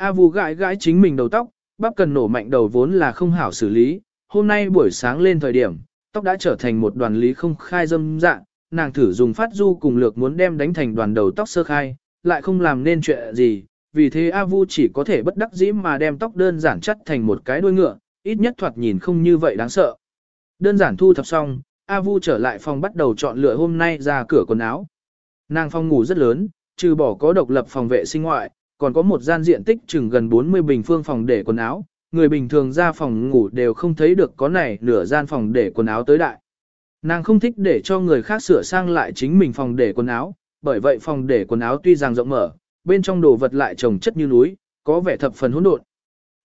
A Vu gãi gãi chính mình đầu tóc, bắp cần nổ mạnh đầu vốn là không hảo xử lý, hôm nay buổi sáng lên thời điểm, tóc đã trở thành một đoàn lý không khai dâm dạng, nàng thử dùng phát du cùng lược muốn đem đánh thành đoàn đầu tóc sơ khai, lại không làm nên chuyện gì, vì thế A Vu chỉ có thể bất đắc dĩ mà đem tóc đơn giản chắt thành một cái đuôi ngựa, ít nhất thoạt nhìn không như vậy đáng sợ. Đơn giản thu thập xong, A Vu trở lại phòng bắt đầu chọn lựa hôm nay ra cửa quần áo. Nàng phòng ngủ rất lớn, trừ bỏ có độc lập phòng vệ sinh ngoại, còn có một gian diện tích chừng gần 40 bình phương phòng để quần áo, người bình thường ra phòng ngủ đều không thấy được có này nửa gian phòng để quần áo tới đại. Nàng không thích để cho người khác sửa sang lại chính mình phòng để quần áo, bởi vậy phòng để quần áo tuy rằng rộng mở, bên trong đồ vật lại trồng chất như núi, có vẻ thập phần hỗn độn.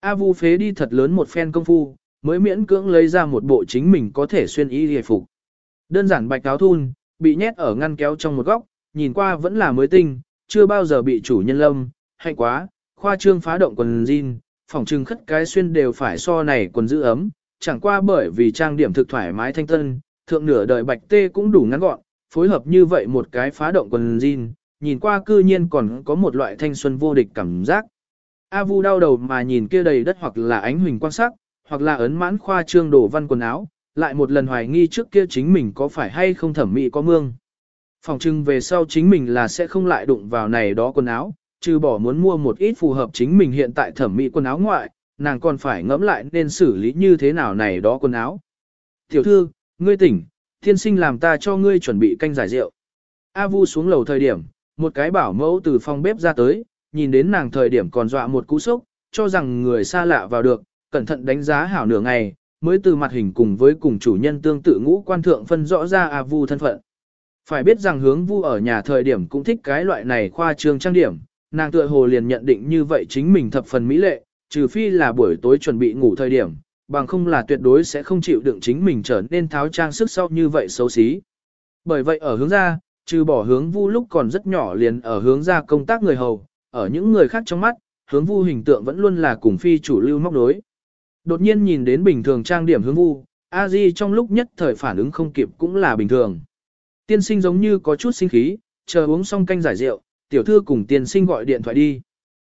A Vu phế đi thật lớn một phen công phu, mới miễn cưỡng lấy ra một bộ chính mình có thể xuyên y hề phục. Đơn giản bạch áo thun, bị nhét ở ngăn kéo trong một góc, nhìn qua vẫn là mới tinh, chưa bao giờ bị chủ nhân lâm, hay quá, khoa trương phá động quần jean, phòng trưng khất cái xuyên đều phải so này quần giữ ấm, chẳng qua bởi vì trang điểm thực thoải mái thanh tân, thượng nửa đời bạch tê cũng đủ ngắn gọn, phối hợp như vậy một cái phá động quần jean, nhìn qua cư nhiên còn có một loại thanh xuân vô địch cảm giác. A Vu đau đầu mà nhìn kia đầy đất hoặc là ánh huỳnh quan sắc, hoặc là ấn mãn khoa trương đổ văn quần áo, lại một lần hoài nghi trước kia chính mình có phải hay không thẩm mỹ có mương. Phòng trưng về sau chính mình là sẽ không lại đụng vào này đó quần áo, trừ bỏ muốn mua một ít phù hợp chính mình hiện tại thẩm mỹ quần áo ngoại, nàng còn phải ngẫm lại nên xử lý như thế nào này đó quần áo. Tiểu thư, ngươi tỉnh, thiên sinh làm ta cho ngươi chuẩn bị canh giải rượu. A Vu xuống lầu thời điểm, một cái bảo mẫu từ phòng bếp ra tới, nhìn đến nàng thời điểm còn dọa một cú sốc, cho rằng người xa lạ vào được, cẩn thận đánh giá hảo nửa ngày, mới từ mặt hình cùng với cùng chủ nhân tương tự ngũ quan thượng phân rõ ra A Vu thân phận. Phải biết rằng hướng Vu ở nhà thời điểm cũng thích cái loại này khoa trương trang điểm, nàng tựa hồ liền nhận định như vậy chính mình thập phần mỹ lệ, trừ phi là buổi tối chuẩn bị ngủ thời điểm, bằng không là tuyệt đối sẽ không chịu đựng chính mình trở nên tháo trang sức sau như vậy xấu xí. Bởi vậy ở hướng ra, trừ bỏ hướng vu lúc còn rất nhỏ liền ở hướng ra công tác người hầu, ở những người khác trong mắt, hướng vu hình tượng vẫn luôn là cùng phi chủ lưu móc đối. Đột nhiên nhìn đến bình thường trang điểm hướng vu, a di trong lúc nhất thời phản ứng không kịp cũng là bình thường. Tiên sinh giống như có chút sinh khí, chờ uống xong canh giải rượu, tiểu thư cùng tiên sinh gọi điện thoại đi.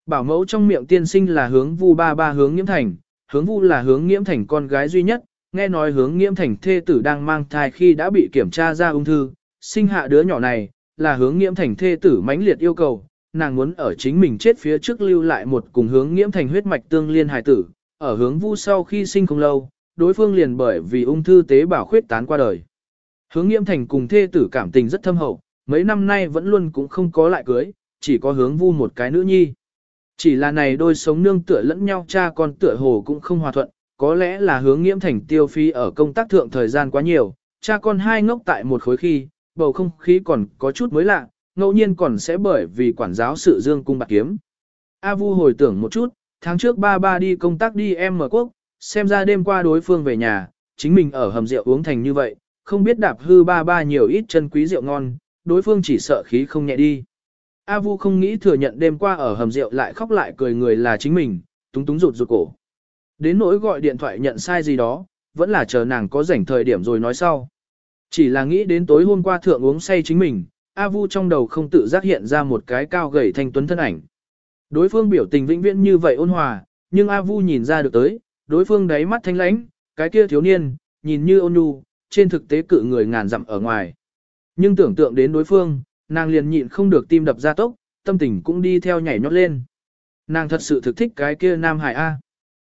Bảo mẫu trong miệng tiên sinh là hướng vu ba ba hướng nghiễm thành, hướng vu là hướng nghiễm thành con gái duy nhất, nghe nói hướng nghiễm thành thê tử đang mang thai khi đã bị kiểm tra ra ung thư, sinh hạ đứa nhỏ này, là hướng nghiễm thành thê tử mãnh liệt yêu cầu, nàng muốn ở chính mình chết phía trước lưu lại một cùng hướng nghiễm thành huyết mạch tương liên hài tử, ở hướng vu sau khi sinh không lâu, đối phương liền bởi vì ung thư tế bào khuyết tán qua đời. Hướng nghiễm thành cùng thê tử cảm tình rất thâm hậu, mấy năm nay vẫn luôn cũng không có lại cưới, chỉ có hướng vu một cái nữ nhi. Chỉ là này đôi sống nương tựa lẫn nhau cha con tựa hồ cũng không hòa thuận, có lẽ là hướng nghiễm thành tiêu phí ở công tác thượng thời gian quá nhiều, cha con hai ngốc tại một khối khi, bầu không khí còn có chút mới lạ, ngẫu nhiên còn sẽ bởi vì quản giáo sự dương cung bạc kiếm. A Vu hồi tưởng một chút, tháng trước ba ba đi công tác đi em mở quốc, xem ra đêm qua đối phương về nhà, chính mình ở hầm rượu uống thành như vậy, không biết đạp hư ba ba nhiều ít chân quý rượu ngon, đối phương chỉ sợ khí không nhẹ đi. A Vu không nghĩ thừa nhận đêm qua ở hầm rượu lại khóc lại cười người là chính mình, túng túng rụt rụt cổ. Đến nỗi gọi điện thoại nhận sai gì đó, vẫn là chờ nàng có rảnh thời điểm rồi nói sau. Chỉ là nghĩ đến tối hôm qua thượng uống say chính mình, A Vu trong đầu không tự giác hiện ra một cái cao gầy thanh tuấn thân ảnh. Đối phương biểu tình vĩnh viễn như vậy ôn hòa, nhưng A Vu nhìn ra được tới, đối phương đáy mắt thanh lãnh, cái kia thiếu niên, nhìn như ôn nhu, trên thực tế cự người ngàn dặm ở ngoài. Nhưng tưởng tượng đến đối phương, nàng liền nhịn không được tim đập ra tốc, tâm tình cũng đi theo nhảy nhót lên. Nàng thật sự thực thích cái kia Nam Hải A.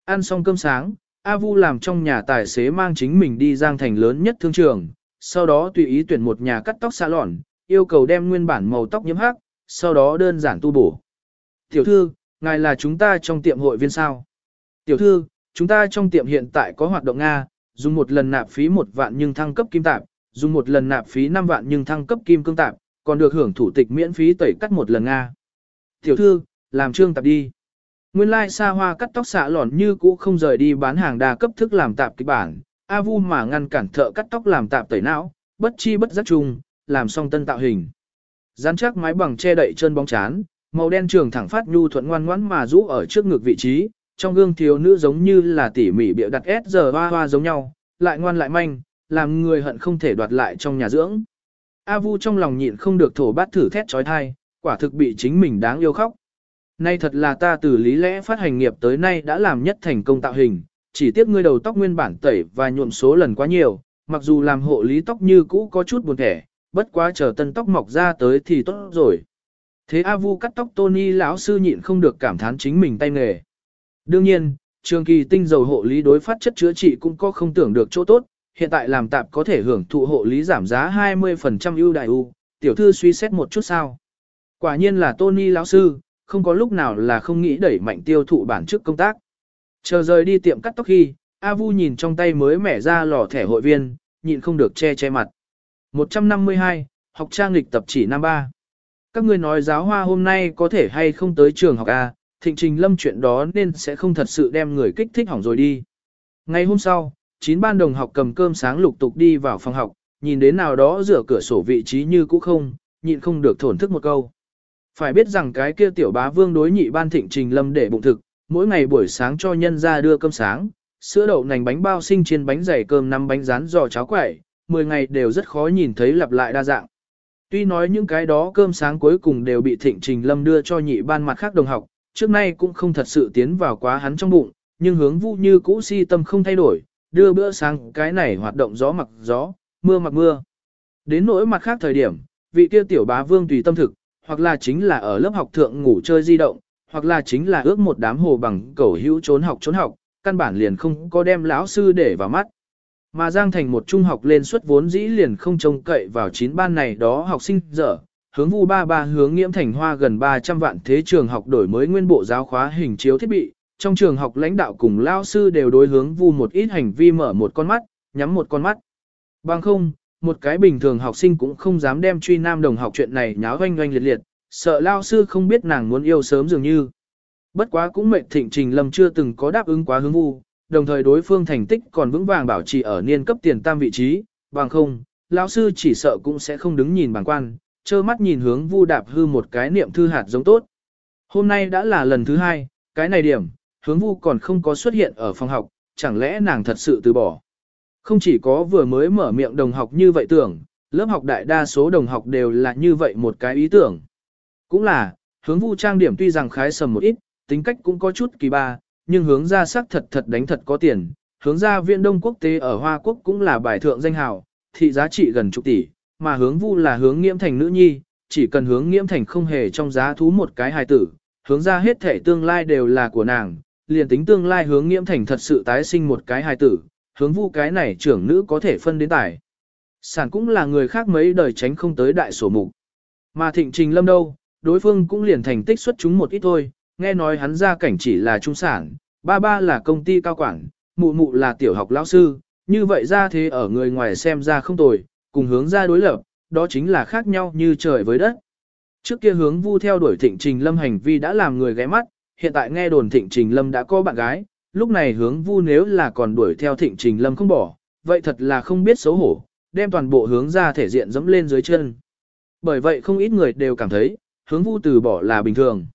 Ăn xong cơm sáng, A Vu làm trong nhà tài xế mang chính mình đi giang thành lớn nhất thương trường, sau đó tùy ý tuyển một nhà cắt tóc xa lọn, yêu cầu đem nguyên bản màu tóc nhiễm hắc, sau đó đơn giản tu bổ. Tiểu thư, ngài là chúng ta trong tiệm hội viên sao? Tiểu thư, chúng ta trong tiệm hiện tại có hoạt động Nga, dùng một lần nạp phí một vạn nhưng thăng cấp kim tạp, dùng một lần nạp phí 5 vạn nhưng thăng cấp kim cương tạp, còn được hưởng thủ tịch miễn phí tẩy cắt một lần Nga. Tiểu thư, làm trương tạp đi. Nguyên lai like xa hoa cắt tóc xạ lòn như cũ không rời đi bán hàng đa cấp thức làm tạp kịch bản, A Vu mà ngăn cản thợ cắt tóc làm tạp tẩy não, bất chi bất giác chung, làm xong tân tạo hình. Dán chắc mái bằng che đậy chân bóng chán, màu đen trường thẳng phát nhu thuận ngoan ngoãn mà rũ ở trước ngực vị trí, trong gương thiếu nữ giống như là tỉ mỉ bịa đặt S giờ hoa hoa giống nhau, lại ngoan lại manh, làm người hận không thể đoạt lại trong nhà dưỡng. A Vu trong lòng nhịn không được thổ bát thử thét trói thai, quả thực bị chính mình đáng yêu khóc. Nay thật là ta từ lý lẽ phát hành nghiệp tới nay đã làm nhất thành công tạo hình, chỉ tiếc ngươi đầu tóc nguyên bản tẩy và nhuộm số lần quá nhiều, mặc dù làm hộ lý tóc như cũ có chút buồn thẻ, bất quá chờ tân tóc mọc ra tới thì tốt rồi. Thế A Vu cắt tóc Tony lão sư nhịn không được cảm thán chính mình tay nghề. Đương nhiên, trường kỳ tinh dầu hộ lý đối phát chất chữa trị cũng có không tưởng được chỗ tốt, hiện tại làm tạp có thể hưởng thụ hộ lý giảm giá 20% ưu đại ưu, tiểu thư suy xét một chút sao. Quả nhiên là Tony lão sư, không có lúc nào là không nghĩ đẩy mạnh tiêu thụ bản chức công tác. Chờ rời đi tiệm cắt tóc khi, A Vu nhìn trong tay mới mẻ ra lò thẻ hội viên, nhịn không được che che mặt. 152, học trang lịch tập chỉ năm ba. Các ngươi nói giáo hoa hôm nay có thể hay không tới trường học A, thịnh trình lâm chuyện đó nên sẽ không thật sự đem người kích thích hỏng rồi đi. Ngày hôm sau, chín ban đồng học cầm cơm sáng lục tục đi vào phòng học, nhìn đến nào đó rửa cửa sổ vị trí như cũ không, nhịn không được thổn thức một câu. Phải biết rằng cái kia tiểu bá vương đối nhị ban thịnh trình lâm để bụng thực, mỗi ngày buổi sáng cho nhân ra đưa cơm sáng, sữa đậu nành bánh bao sinh trên bánh dày cơm năm bánh rán giò cháo quẩy, 10 ngày đều rất khó nhìn thấy lặp lại đa dạng. Tuy nói những cái đó cơm sáng cuối cùng đều bị thịnh trình lâm đưa cho nhị ban mặt khác đồng học, trước nay cũng không thật sự tiến vào quá hắn trong bụng, nhưng hướng vũ như cũ si tâm không thay đổi, đưa bữa sáng cái này hoạt động gió mặc gió, mưa mặc mưa. Đến nỗi mặt khác thời điểm, vị kia tiểu bá vương tùy tâm thực, hoặc là chính là ở lớp học thượng ngủ chơi di động, hoặc là chính là ước một đám hồ bằng cẩu hữu trốn học trốn học, căn bản liền không có đem lão sư để vào mắt. Mà Giang Thành một trung học lên suất vốn dĩ liền không trông cậy vào chín ban này đó học sinh dở, hướng vu ba ba hướng nghiễm thành hoa gần 300 vạn thế trường học đổi mới nguyên bộ giáo khóa hình chiếu thiết bị, trong trường học lãnh đạo cùng lao sư đều đối hướng vu một ít hành vi mở một con mắt, nhắm một con mắt. Bằng không, một cái bình thường học sinh cũng không dám đem truy nam đồng học chuyện này nháo oanh oanh liệt liệt, sợ lao sư không biết nàng muốn yêu sớm dường như. Bất quá cũng mệnh thịnh trình lâm chưa từng có đáp ứng quá hướng vu, đồng thời đối phương thành tích còn vững vàng bảo trì ở niên cấp tiền tam vị trí, bằng không, lão sư chỉ sợ cũng sẽ không đứng nhìn bằng quan, trơ mắt nhìn hướng vu đạp hư một cái niệm thư hạt giống tốt. Hôm nay đã là lần thứ hai, cái này điểm, hướng vu còn không có xuất hiện ở phòng học, chẳng lẽ nàng thật sự từ bỏ. Không chỉ có vừa mới mở miệng đồng học như vậy tưởng, lớp học đại đa số đồng học đều là như vậy một cái ý tưởng. Cũng là, hướng vu trang điểm tuy rằng khái sầm một ít, tính cách cũng có chút kỳ ba, nhưng hướng ra sắc thật thật đánh thật có tiền. Hướng ra viện đông quốc tế ở Hoa Quốc cũng là bài thượng danh hào, thị giá trị gần chục tỷ, mà hướng vu là hướng nghiễm thành nữ nhi, chỉ cần hướng nghiễm thành không hề trong giá thú một cái hài tử, hướng ra hết thể tương lai đều là của nàng, liền tính tương lai hướng nghiễm thành thật sự tái sinh một cái hài tử, hướng vu cái này trưởng nữ có thể phân đến tài. Sản cũng là người khác mấy đời tránh không tới đại sổ mục. Mà thịnh trình lâm đâu, đối phương cũng liền thành tích xuất chúng một ít thôi, nghe nói hắn ra cảnh chỉ là trung sản, ba ba là công ty cao quản, mụ mụ là tiểu học lão sư, như vậy ra thế ở người ngoài xem ra không tồi, cùng hướng ra đối lập, đó chính là khác nhau như trời với đất. Trước kia hướng vu theo đuổi thịnh trình lâm hành vi đã làm người ghé mắt, hiện tại nghe đồn thịnh trình lâm đã có bạn gái, lúc này hướng vu nếu là còn đuổi theo thịnh trình lâm không bỏ, vậy thật là không biết xấu hổ, đem toàn bộ hướng ra thể diện dẫm lên dưới chân. Bởi vậy không ít người đều cảm thấy, hướng vu từ bỏ là bình thường.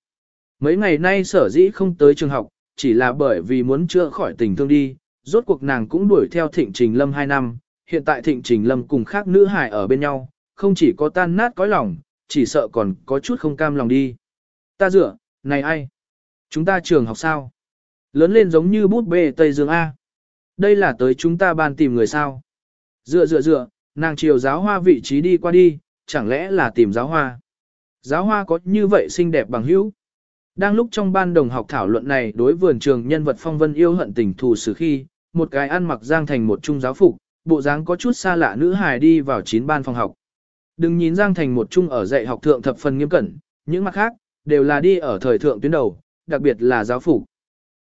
Mấy ngày nay sở dĩ không tới trường học, chỉ là bởi vì muốn chữa khỏi tình thương đi, rốt cuộc nàng cũng đuổi theo thịnh trình lâm 2 năm, hiện tại thịnh trình lâm cùng khác nữ hài ở bên nhau, không chỉ có tan nát cõi lòng, chỉ sợ còn có chút không cam lòng đi. Ta dựa, này ai? Chúng ta trường học sao? Lớn lên giống như bút bê Tây Dương A. Đây là tới chúng ta ban tìm người sao? Dựa dựa dựa, nàng chiều giáo hoa vị trí đi qua đi, chẳng lẽ là tìm giáo hoa? Giáo hoa có như vậy xinh đẹp bằng hữu? Đang lúc trong ban đồng học thảo luận này đối vườn trường nhân vật phong vân yêu hận tình thù sử khi, một cái ăn mặc giang thành một trung giáo phục, bộ dáng có chút xa lạ nữ hài đi vào chín ban phòng học. Đừng nhìn giang thành một trung ở dạy học thượng thập phần nghiêm cẩn, những mặt khác, đều là đi ở thời thượng tuyến đầu, đặc biệt là giáo phục.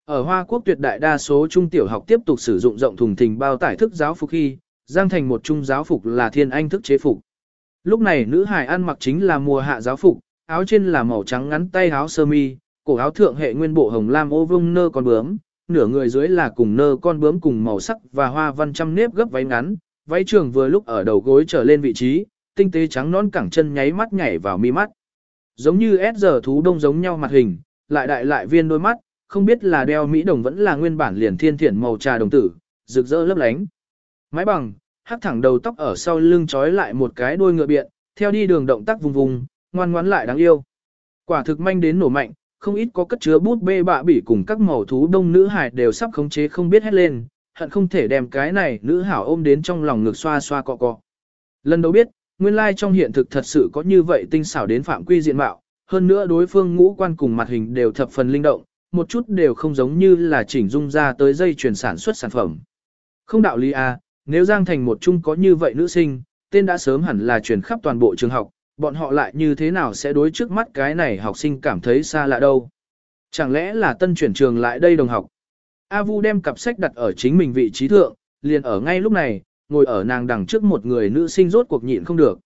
Ở Hoa Quốc tuyệt đại đa số trung tiểu học tiếp tục sử dụng rộng thùng thình bao tải thức giáo phục khi, giang thành một trung giáo phục là thiên anh thức chế phục. Lúc này nữ hài ăn mặc chính là mùa hạ giáo phục, áo trên là màu trắng ngắn tay áo sơ mi, cổ áo thượng hệ nguyên bộ hồng lam ô vông nơ con bướm, nửa người dưới là cùng nơ con bướm cùng màu sắc và hoa văn trăm nếp gấp váy ngắn, váy trường vừa lúc ở đầu gối trở lên vị trí, tinh tế trắng non cẳng chân nháy mắt nhảy vào mi mắt. Giống như S giờ thú đông giống nhau mặt hình, lại đại lại viên đôi mắt, không biết là đeo mỹ đồng vẫn là nguyên bản liền thiên thiển màu trà đồng tử, rực rỡ lấp lánh. Mái bằng, hắc thẳng đầu tóc ở sau lưng trói lại một cái đuôi ngựa biện, theo đi đường động tác vùng vùng, ngoan ngoãn lại đáng yêu. Quả thực manh đến nổ mạnh, không ít có cất chứa bút bê bạ bỉ cùng các màu thú đông nữ hải đều sắp khống chế không biết hết lên, hận không thể đem cái này nữ hảo ôm đến trong lòng ngực xoa xoa cọ cọ. Lần đầu biết, nguyên lai trong hiện thực thật sự có như vậy tinh xảo đến phạm quy diện mạo, hơn nữa đối phương ngũ quan cùng mặt hình đều thập phần linh động, một chút đều không giống như là chỉnh dung ra tới dây chuyển sản xuất sản phẩm. Không đạo lý à, nếu Giang Thành một chung có như vậy nữ sinh, tên đã sớm hẳn là truyền khắp toàn bộ trường học, bọn họ lại như thế nào sẽ đối trước mắt cái này học sinh cảm thấy xa lạ đâu. Chẳng lẽ là tân chuyển trường lại đây đồng học? A Vu đem cặp sách đặt ở chính mình vị trí thượng, liền ở ngay lúc này, ngồi ở nàng đằng trước một người nữ sinh rốt cuộc nhịn không được.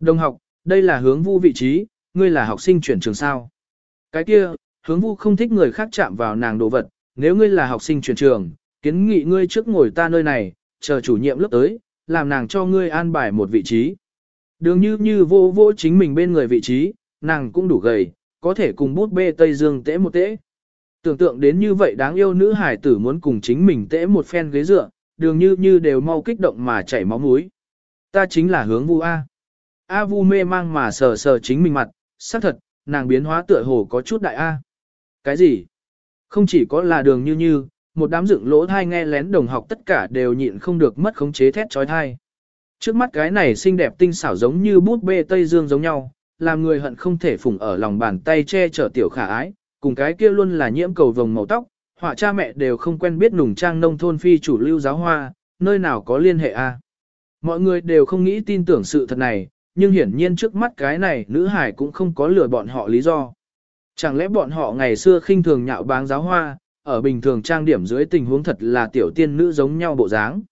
Đồng học, đây là hướng Vu vị trí, ngươi là học sinh chuyển trường sao? Cái kia, hướng Vu không thích người khác chạm vào nàng đồ vật, nếu ngươi là học sinh chuyển trường, kiến nghị ngươi trước ngồi ta nơi này, chờ chủ nhiệm lớp tới, làm nàng cho ngươi an bài một vị trí. Đường như như vô vô chính mình bên người vị trí, nàng cũng đủ gầy, có thể cùng bút bê Tây Dương tễ một tễ. Tưởng tượng đến như vậy đáng yêu nữ hải tử muốn cùng chính mình tễ một phen ghế dựa, đường như như đều mau kích động mà chảy máu mũi. Ta chính là hướng vu A. A vu mê mang mà sờ sờ chính mình mặt, xác thật, nàng biến hóa tựa hồ có chút đại A. Cái gì? Không chỉ có là đường như như, một đám dựng lỗ thai nghe lén đồng học tất cả đều nhịn không được mất khống chế thét trói thai. Trước mắt cái này xinh đẹp tinh xảo giống như bút bê Tây Dương giống nhau, làm người hận không thể phủng ở lòng bàn tay che chở tiểu khả ái, cùng cái kia luôn là nhiễm cầu vồng màu tóc, họa cha mẹ đều không quen biết nùng trang nông thôn phi chủ lưu giáo hoa, nơi nào có liên hệ a? Mọi người đều không nghĩ tin tưởng sự thật này, nhưng hiển nhiên trước mắt cái này nữ hải cũng không có lừa bọn họ lý do. Chẳng lẽ bọn họ ngày xưa khinh thường nhạo báng giáo hoa, ở bình thường trang điểm dưới tình huống thật là tiểu tiên nữ giống nhau bộ dáng.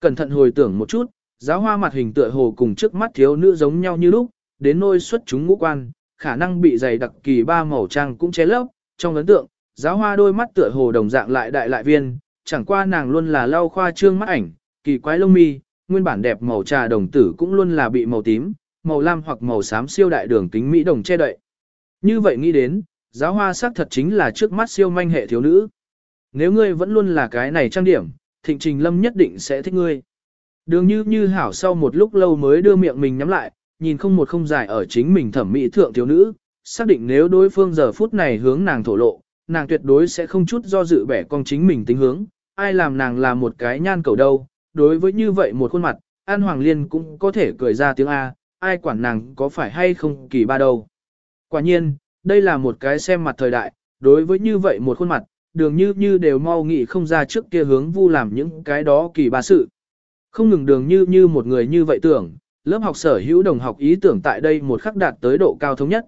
Cẩn thận hồi tưởng một chút, giáo hoa mặt hình tựa hồ cùng trước mắt thiếu nữ giống nhau như lúc, đến nôi xuất chúng ngũ quan, khả năng bị dày đặc kỳ ba màu trang cũng che lấp, trong ấn tượng, giáo hoa đôi mắt tựa hồ đồng dạng lại đại lại viên, chẳng qua nàng luôn là lau khoa trương mắt ảnh, kỳ quái lông mi, nguyên bản đẹp màu trà đồng tử cũng luôn là bị màu tím, màu lam hoặc màu xám siêu đại đường kính mỹ đồng che đậy. Như vậy nghĩ đến, giáo hoa sắc thật chính là trước mắt siêu manh hệ thiếu nữ. Nếu ngươi vẫn luôn là cái này trang điểm, thịnh trình lâm nhất định sẽ thích ngươi. Đường như như hảo sau một lúc lâu mới đưa miệng mình nhắm lại, nhìn không một không dài ở chính mình thẩm mỹ thượng thiếu nữ, xác định nếu đối phương giờ phút này hướng nàng thổ lộ, nàng tuyệt đối sẽ không chút do dự bẻ con chính mình tính hướng, ai làm nàng là một cái nhan cầu đâu, đối với như vậy một khuôn mặt, An Hoàng Liên cũng có thể cười ra tiếng A, ai quản nàng có phải hay không kỳ ba đâu. Quả nhiên, đây là một cái xem mặt thời đại, đối với như vậy một khuôn mặt, đường như như đều mau nghĩ không ra trước kia hướng vu làm những cái đó kỳ ba sự. Không ngừng đường như như một người như vậy tưởng, lớp học sở hữu đồng học ý tưởng tại đây một khắc đạt tới độ cao thống nhất.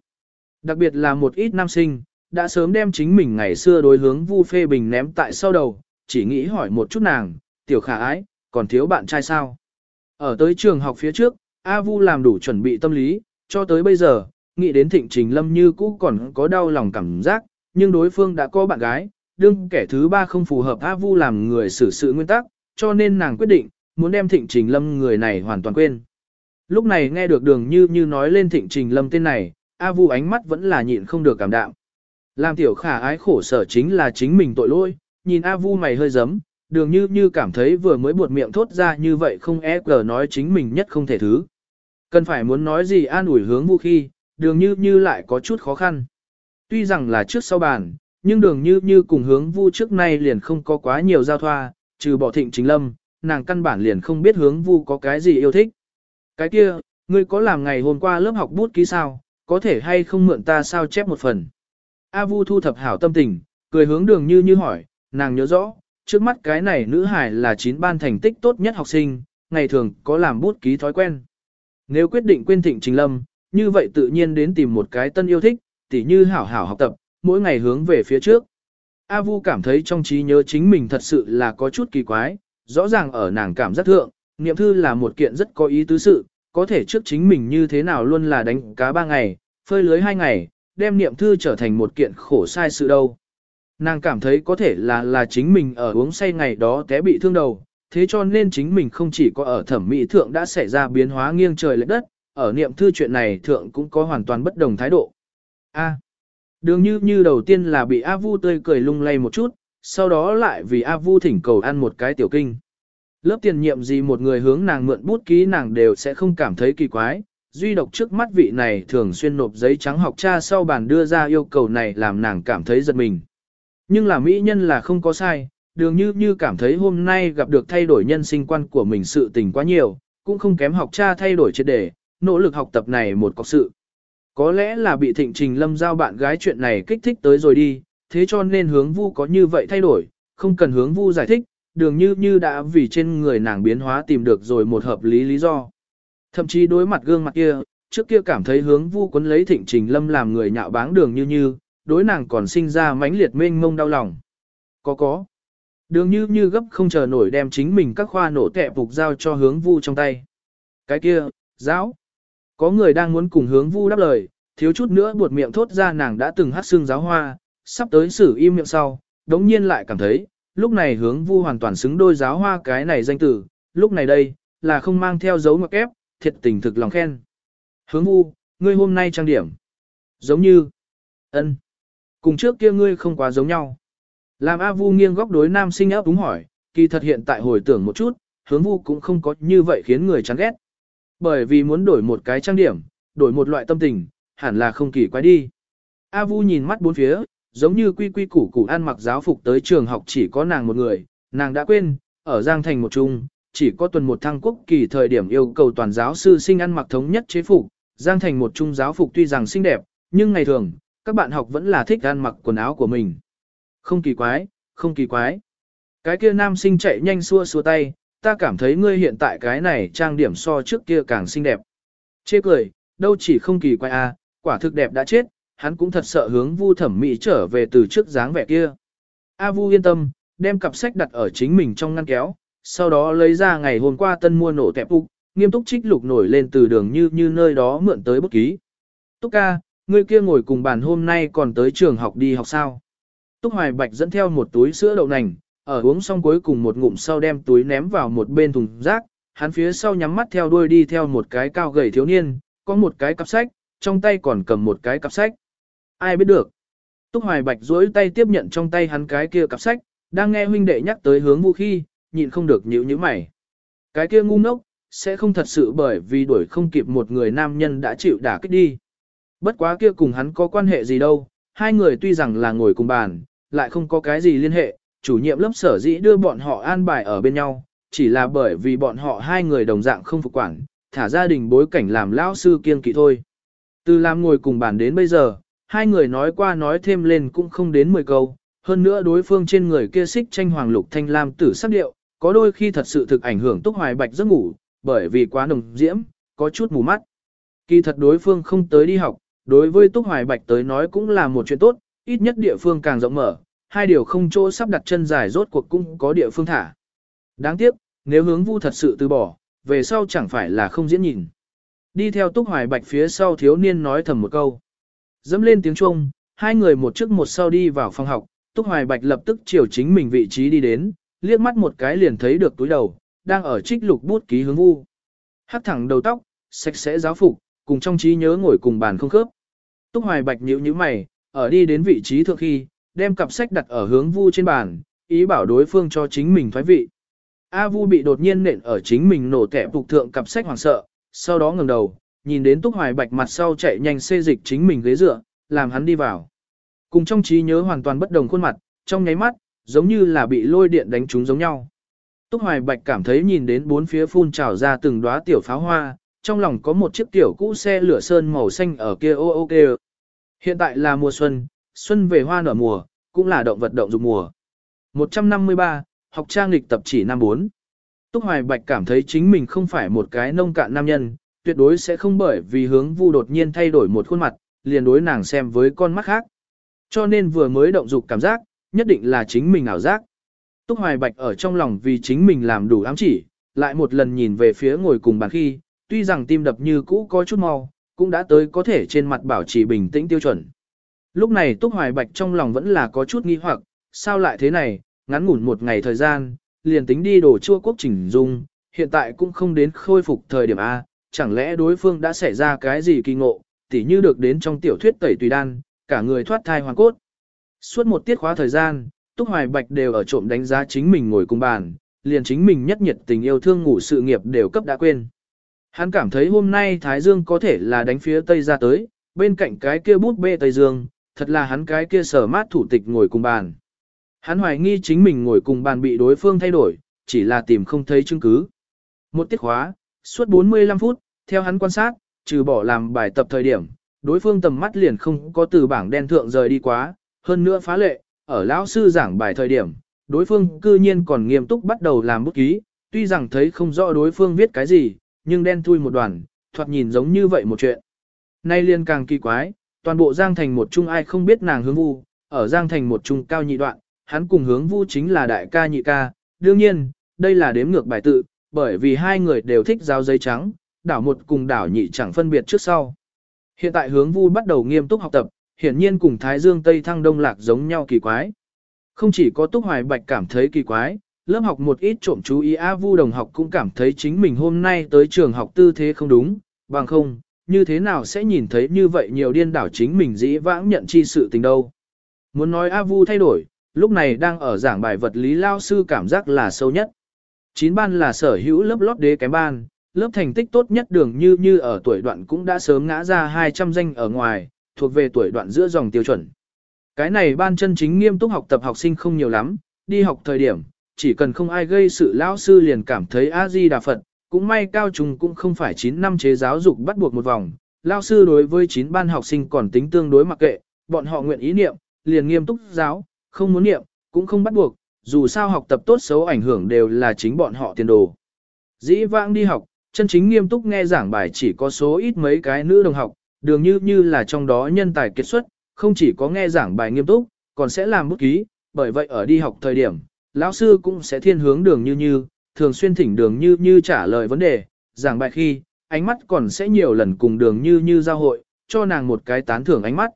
Đặc biệt là một ít nam sinh, đã sớm đem chính mình ngày xưa đối hướng vu phê bình ném tại sau đầu, chỉ nghĩ hỏi một chút nàng, tiểu khả ái, còn thiếu bạn trai sao? Ở tới trường học phía trước, A Vu làm đủ chuẩn bị tâm lý, cho tới bây giờ, nghĩ đến thịnh trình lâm như cũ còn có đau lòng cảm giác, nhưng đối phương đã có bạn gái, đương kẻ thứ ba không phù hợp A Vu làm người xử sự nguyên tắc, cho nên nàng quyết định, muốn đem thịnh trình lâm người này hoàn toàn quên. Lúc này nghe được đường như như nói lên thịnh trình lâm tên này, A Vu ánh mắt vẫn là nhịn không được cảm đạm. Làm tiểu khả ái khổ sở chính là chính mình tội lỗi, nhìn A Vu mày hơi giấm, đường như như cảm thấy vừa mới buột miệng thốt ra như vậy không e cờ nói chính mình nhất không thể thứ. Cần phải muốn nói gì an ủi hướng Vu khi, đường như như lại có chút khó khăn. Tuy rằng là trước sau bàn, nhưng đường như như cùng hướng Vu trước nay liền không có quá nhiều giao thoa, trừ bỏ thịnh chính lâm, nàng căn bản liền không biết hướng Vu có cái gì yêu thích. Cái kia, ngươi có làm ngày hôm qua lớp học bút ký sao, có thể hay không mượn ta sao chép một phần. A Vu thu thập hảo tâm tình, cười hướng đường như như hỏi, nàng nhớ rõ, trước mắt cái này nữ hải là chín ban thành tích tốt nhất học sinh, ngày thường có làm bút ký thói quen. Nếu quyết định quên thịnh trình lâm, như vậy tự nhiên đến tìm một cái tân yêu thích, tỉ như hảo hảo học tập, mỗi ngày hướng về phía trước. A Vu cảm thấy trong trí nhớ chính mình thật sự là có chút kỳ quái, rõ ràng ở nàng cảm giác thượng, niệm thư là một kiện rất có ý tứ sự, có thể trước chính mình như thế nào luôn là đánh cá ba ngày, phơi lưới hai ngày, đem niệm thư trở thành một kiện khổ sai sự đâu. Nàng cảm thấy có thể là là chính mình ở uống say ngày đó té bị thương đầu, thế cho nên chính mình không chỉ có ở thẩm mỹ thượng đã xảy ra biến hóa nghiêng trời lệch đất, ở niệm thư chuyện này thượng cũng có hoàn toàn bất đồng thái độ. A. đường như như đầu tiên là bị A Vu tươi cười lung lay một chút, sau đó lại vì A Vu thỉnh cầu ăn một cái tiểu kinh. Lớp tiền nhiệm gì một người hướng nàng mượn bút ký nàng đều sẽ không cảm thấy kỳ quái, duy độc trước mắt vị này thường xuyên nộp giấy trắng học cha sau bàn đưa ra yêu cầu này làm nàng cảm thấy giật mình. Nhưng là mỹ nhân là không có sai, đường như như cảm thấy hôm nay gặp được thay đổi nhân sinh quan của mình sự tình quá nhiều, cũng không kém học cha thay đổi triệt đề, nỗ lực học tập này một cọc sự. Có lẽ là bị thịnh trình lâm giao bạn gái chuyện này kích thích tới rồi đi, thế cho nên hướng vu có như vậy thay đổi, không cần hướng vu giải thích, đường như như đã vì trên người nàng biến hóa tìm được rồi một hợp lý lý do. Thậm chí đối mặt gương mặt kia, trước kia cảm thấy hướng vu quấn lấy thịnh trình lâm làm người nhạo báng đường như như, đối nàng còn sinh ra mãnh liệt mênh mông đau lòng. Có có. Đường như như gấp không chờ nổi đem chính mình các khoa nổ tệ phục giao cho hướng vu trong tay. Cái kia, giáo. Có người đang muốn cùng hướng vu đáp lời, thiếu chút nữa buột miệng thốt ra nàng đã từng hát xương giáo hoa, sắp tới xử im miệng sau, đống nhiên lại cảm thấy, lúc này hướng vu hoàn toàn xứng đôi giáo hoa cái này danh tử, lúc này đây, là không mang theo dấu ngoặc ép, thiệt tình thực lòng khen. Hướng vu, ngươi hôm nay trang điểm. Giống như, ân cùng trước kia ngươi không quá giống nhau. Làm A Vu nghiêng góc đối nam sinh ấp đúng hỏi, kỳ thật hiện tại hồi tưởng một chút, hướng vu cũng không có như vậy khiến người chán ghét. Bởi vì muốn đổi một cái trang điểm, đổi một loại tâm tình, hẳn là không kỳ quái đi. A Vu nhìn mắt bốn phía, giống như quy quy củ củ ăn mặc giáo phục tới trường học chỉ có nàng một người, nàng đã quên, ở Giang Thành một trung, chỉ có tuần một thăng quốc kỳ thời điểm yêu cầu toàn giáo sư sinh ăn mặc thống nhất chế phục, Giang Thành một trung giáo phục tuy rằng xinh đẹp, nhưng ngày thường, các bạn học vẫn là thích ăn mặc quần áo của mình. Không kỳ quái, không kỳ quái. Cái kia nam sinh chạy nhanh xua xua tay, ta cảm thấy ngươi hiện tại cái này trang điểm so trước kia càng xinh đẹp. Chê cười, đâu chỉ không kỳ quái a, à, quả thực đẹp đã chết, hắn cũng thật sợ hướng vu thẩm mỹ trở về từ trước dáng vẻ kia. A vu yên tâm, đem cặp sách đặt ở chính mình trong ngăn kéo, sau đó lấy ra ngày hôm qua tân mua nổ tẹp phục, nghiêm túc trích lục nổi lên từ đường như như nơi đó mượn tới bút ký. Túc ca, người kia ngồi cùng bàn hôm nay còn tới trường học đi học sao. Túc Hoài Bạch dẫn theo một túi sữa đậu nành, ở uống xong cuối cùng một ngụm sau đem túi ném vào một bên thùng rác, hắn phía sau nhắm mắt theo đuôi đi theo một cái cao gầy thiếu niên, có một cái cặp sách, trong tay còn cầm một cái cặp sách. Ai biết được. Túc Hoài Bạch duỗi tay tiếp nhận trong tay hắn cái kia cặp sách, đang nghe huynh đệ nhắc tới hướng vũ khí, nhịn không được nhíu nhíu mày. Cái kia ngu ngốc, sẽ không thật sự bởi vì đuổi không kịp một người nam nhân đã chịu đả kích đi. Bất quá kia cùng hắn có quan hệ gì đâu, hai người tuy rằng là ngồi cùng bàn, lại không có cái gì liên hệ, chủ nhiệm lớp sở dĩ đưa bọn họ an bài ở bên nhau, chỉ là bởi vì bọn họ hai người đồng dạng không phục quản, thả gia đình bối cảnh làm lão sư kiên kỵ thôi. Từ làm ngồi cùng bàn đến bây giờ, hai người nói qua nói thêm lên cũng không đến 10 câu, hơn nữa đối phương trên người kia xích tranh hoàng lục thanh lam tử sắc điệu, có đôi khi thật sự thực ảnh hưởng túc hoài bạch giấc ngủ, bởi vì quá nồng diễm, có chút mù mắt. Kỳ thật đối phương không tới đi học, đối với túc hoài bạch tới nói cũng là một chuyện tốt, ít nhất địa phương càng rộng mở, hai điều không chỗ sắp đặt chân dài rốt cuộc cũng có địa phương thả. Đáng tiếc, nếu hướng vu thật sự từ bỏ, về sau chẳng phải là không diễn nhìn. Đi theo túc hoài bạch phía sau thiếu niên nói thầm một câu. Dẫm lên tiếng Trung, hai người một trước một sau đi vào phòng học, túc hoài bạch lập tức chiều chính mình vị trí đi đến, liếc mắt một cái liền thấy được túi đầu, đang ở trích lục bút ký hướng vu. Hắt thẳng đầu tóc, sạch sẽ giáo phục, cùng trong trí nhớ ngồi cùng bàn không khớp. Túc hoài bạch nhíu nhíu mày, ở đi đến vị trí thượng khi, đem cặp sách đặt ở hướng vu trên bàn, ý bảo đối phương cho chính mình thoái vị. A vu bị đột nhiên nện ở chính mình nổ kẻ phục thượng cặp sách hoảng sợ, sau đó ngẩng đầu, nhìn đến túc hoài bạch mặt sau chạy nhanh xê dịch chính mình ghế dựa, làm hắn đi vào. Cùng trong trí nhớ hoàn toàn bất đồng khuôn mặt, trong nháy mắt, giống như là bị lôi điện đánh trúng giống nhau. Túc hoài bạch cảm thấy nhìn đến bốn phía phun trào ra từng đóa tiểu pháo hoa, trong lòng có một chiếc tiểu cũ xe lửa sơn màu xanh ở kia ô ô kêu. Hiện tại là mùa xuân, xuân về hoa nở mùa, cũng là động vật động dục mùa. 153, học trang lịch tập chỉ năm 4. Túc Hoài Bạch cảm thấy chính mình không phải một cái nông cạn nam nhân, tuyệt đối sẽ không bởi vì hướng vu đột nhiên thay đổi một khuôn mặt, liền đối nàng xem với con mắt khác. Cho nên vừa mới động dục cảm giác, nhất định là chính mình ảo giác. Túc Hoài Bạch ở trong lòng vì chính mình làm đủ ám chỉ, lại một lần nhìn về phía ngồi cùng bàn khi, tuy rằng tim đập như cũ có chút mau, cũng đã tới có thể trên mặt bảo trì bình tĩnh tiêu chuẩn. Lúc này Túc Hoài Bạch trong lòng vẫn là có chút nghi hoặc, sao lại thế này, ngắn ngủn một ngày thời gian, liền tính đi đổ chua quốc chỉnh dung, hiện tại cũng không đến khôi phục thời điểm A, chẳng lẽ đối phương đã xảy ra cái gì kỳ ngộ, tỉ như được đến trong tiểu thuyết tẩy tùy đan, cả người thoát thai hoàn cốt. Suốt một tiết khóa thời gian, Túc Hoài Bạch đều ở trộm đánh giá chính mình ngồi cùng bàn, liền chính mình nhất nhiệt tình yêu thương ngủ sự nghiệp đều cấp đã quên. Hắn cảm thấy hôm nay Thái Dương có thể là đánh phía Tây ra tới, bên cạnh cái kia bút bê Tây Dương, thật là hắn cái kia sở mát thủ tịch ngồi cùng bàn. Hắn hoài nghi chính mình ngồi cùng bàn bị đối phương thay đổi, chỉ là tìm không thấy chứng cứ. Một tiết khóa, suốt 45 phút, theo hắn quan sát, trừ bỏ làm bài tập thời điểm, đối phương tầm mắt liền không có từ bảng đen thượng rời đi quá, hơn nữa phá lệ, ở lão sư giảng bài thời điểm, đối phương cư nhiên còn nghiêm túc bắt đầu làm bút ký, tuy rằng thấy không rõ đối phương viết cái gì, nhưng đen thui một đoàn, thoạt nhìn giống như vậy một chuyện. Nay liên càng kỳ quái, toàn bộ Giang Thành một chung ai không biết nàng hướng vu, ở Giang Thành một chung cao nhị đoạn, hắn cùng hướng vu chính là đại ca nhị ca, đương nhiên, đây là đếm ngược bài tự, bởi vì hai người đều thích giao giấy trắng, đảo một cùng đảo nhị chẳng phân biệt trước sau. Hiện tại hướng vu bắt đầu nghiêm túc học tập, hiển nhiên cùng Thái Dương Tây Thăng Đông Lạc giống nhau kỳ quái. Không chỉ có Túc Hoài Bạch cảm thấy kỳ quái, lớp học một ít trộm chú ý A Vu đồng học cũng cảm thấy chính mình hôm nay tới trường học tư thế không đúng, bằng không, như thế nào sẽ nhìn thấy như vậy nhiều điên đảo chính mình dĩ vãng nhận chi sự tình đâu. Muốn nói A Vu thay đổi, lúc này đang ở giảng bài vật lý lao sư cảm giác là sâu nhất. Chín ban là sở hữu lớp lót đế kém ban, lớp thành tích tốt nhất đường như như ở tuổi đoạn cũng đã sớm ngã ra 200 danh ở ngoài, thuộc về tuổi đoạn giữa dòng tiêu chuẩn. Cái này ban chân chính nghiêm túc học tập học sinh không nhiều lắm, đi học thời điểm, chỉ cần không ai gây sự lão sư liền cảm thấy A-di Đà Phật, cũng may cao trùng cũng không phải 9 năm chế giáo dục bắt buộc một vòng. Lão sư đối với 9 ban học sinh còn tính tương đối mặc kệ, bọn họ nguyện ý niệm, liền nghiêm túc giáo, không muốn niệm, cũng không bắt buộc, dù sao học tập tốt xấu ảnh hưởng đều là chính bọn họ tiền đồ. Dĩ vãng đi học, chân chính nghiêm túc nghe giảng bài chỉ có số ít mấy cái nữ đồng học, đường như như là trong đó nhân tài kết xuất, không chỉ có nghe giảng bài nghiêm túc, còn sẽ làm bút ký, bởi vậy ở đi học thời điểm, lão sư cũng sẽ thiên hướng đường như như, thường xuyên thỉnh đường như như trả lời vấn đề, giảng bài khi, ánh mắt còn sẽ nhiều lần cùng đường như như giao hội, cho nàng một cái tán thưởng ánh mắt.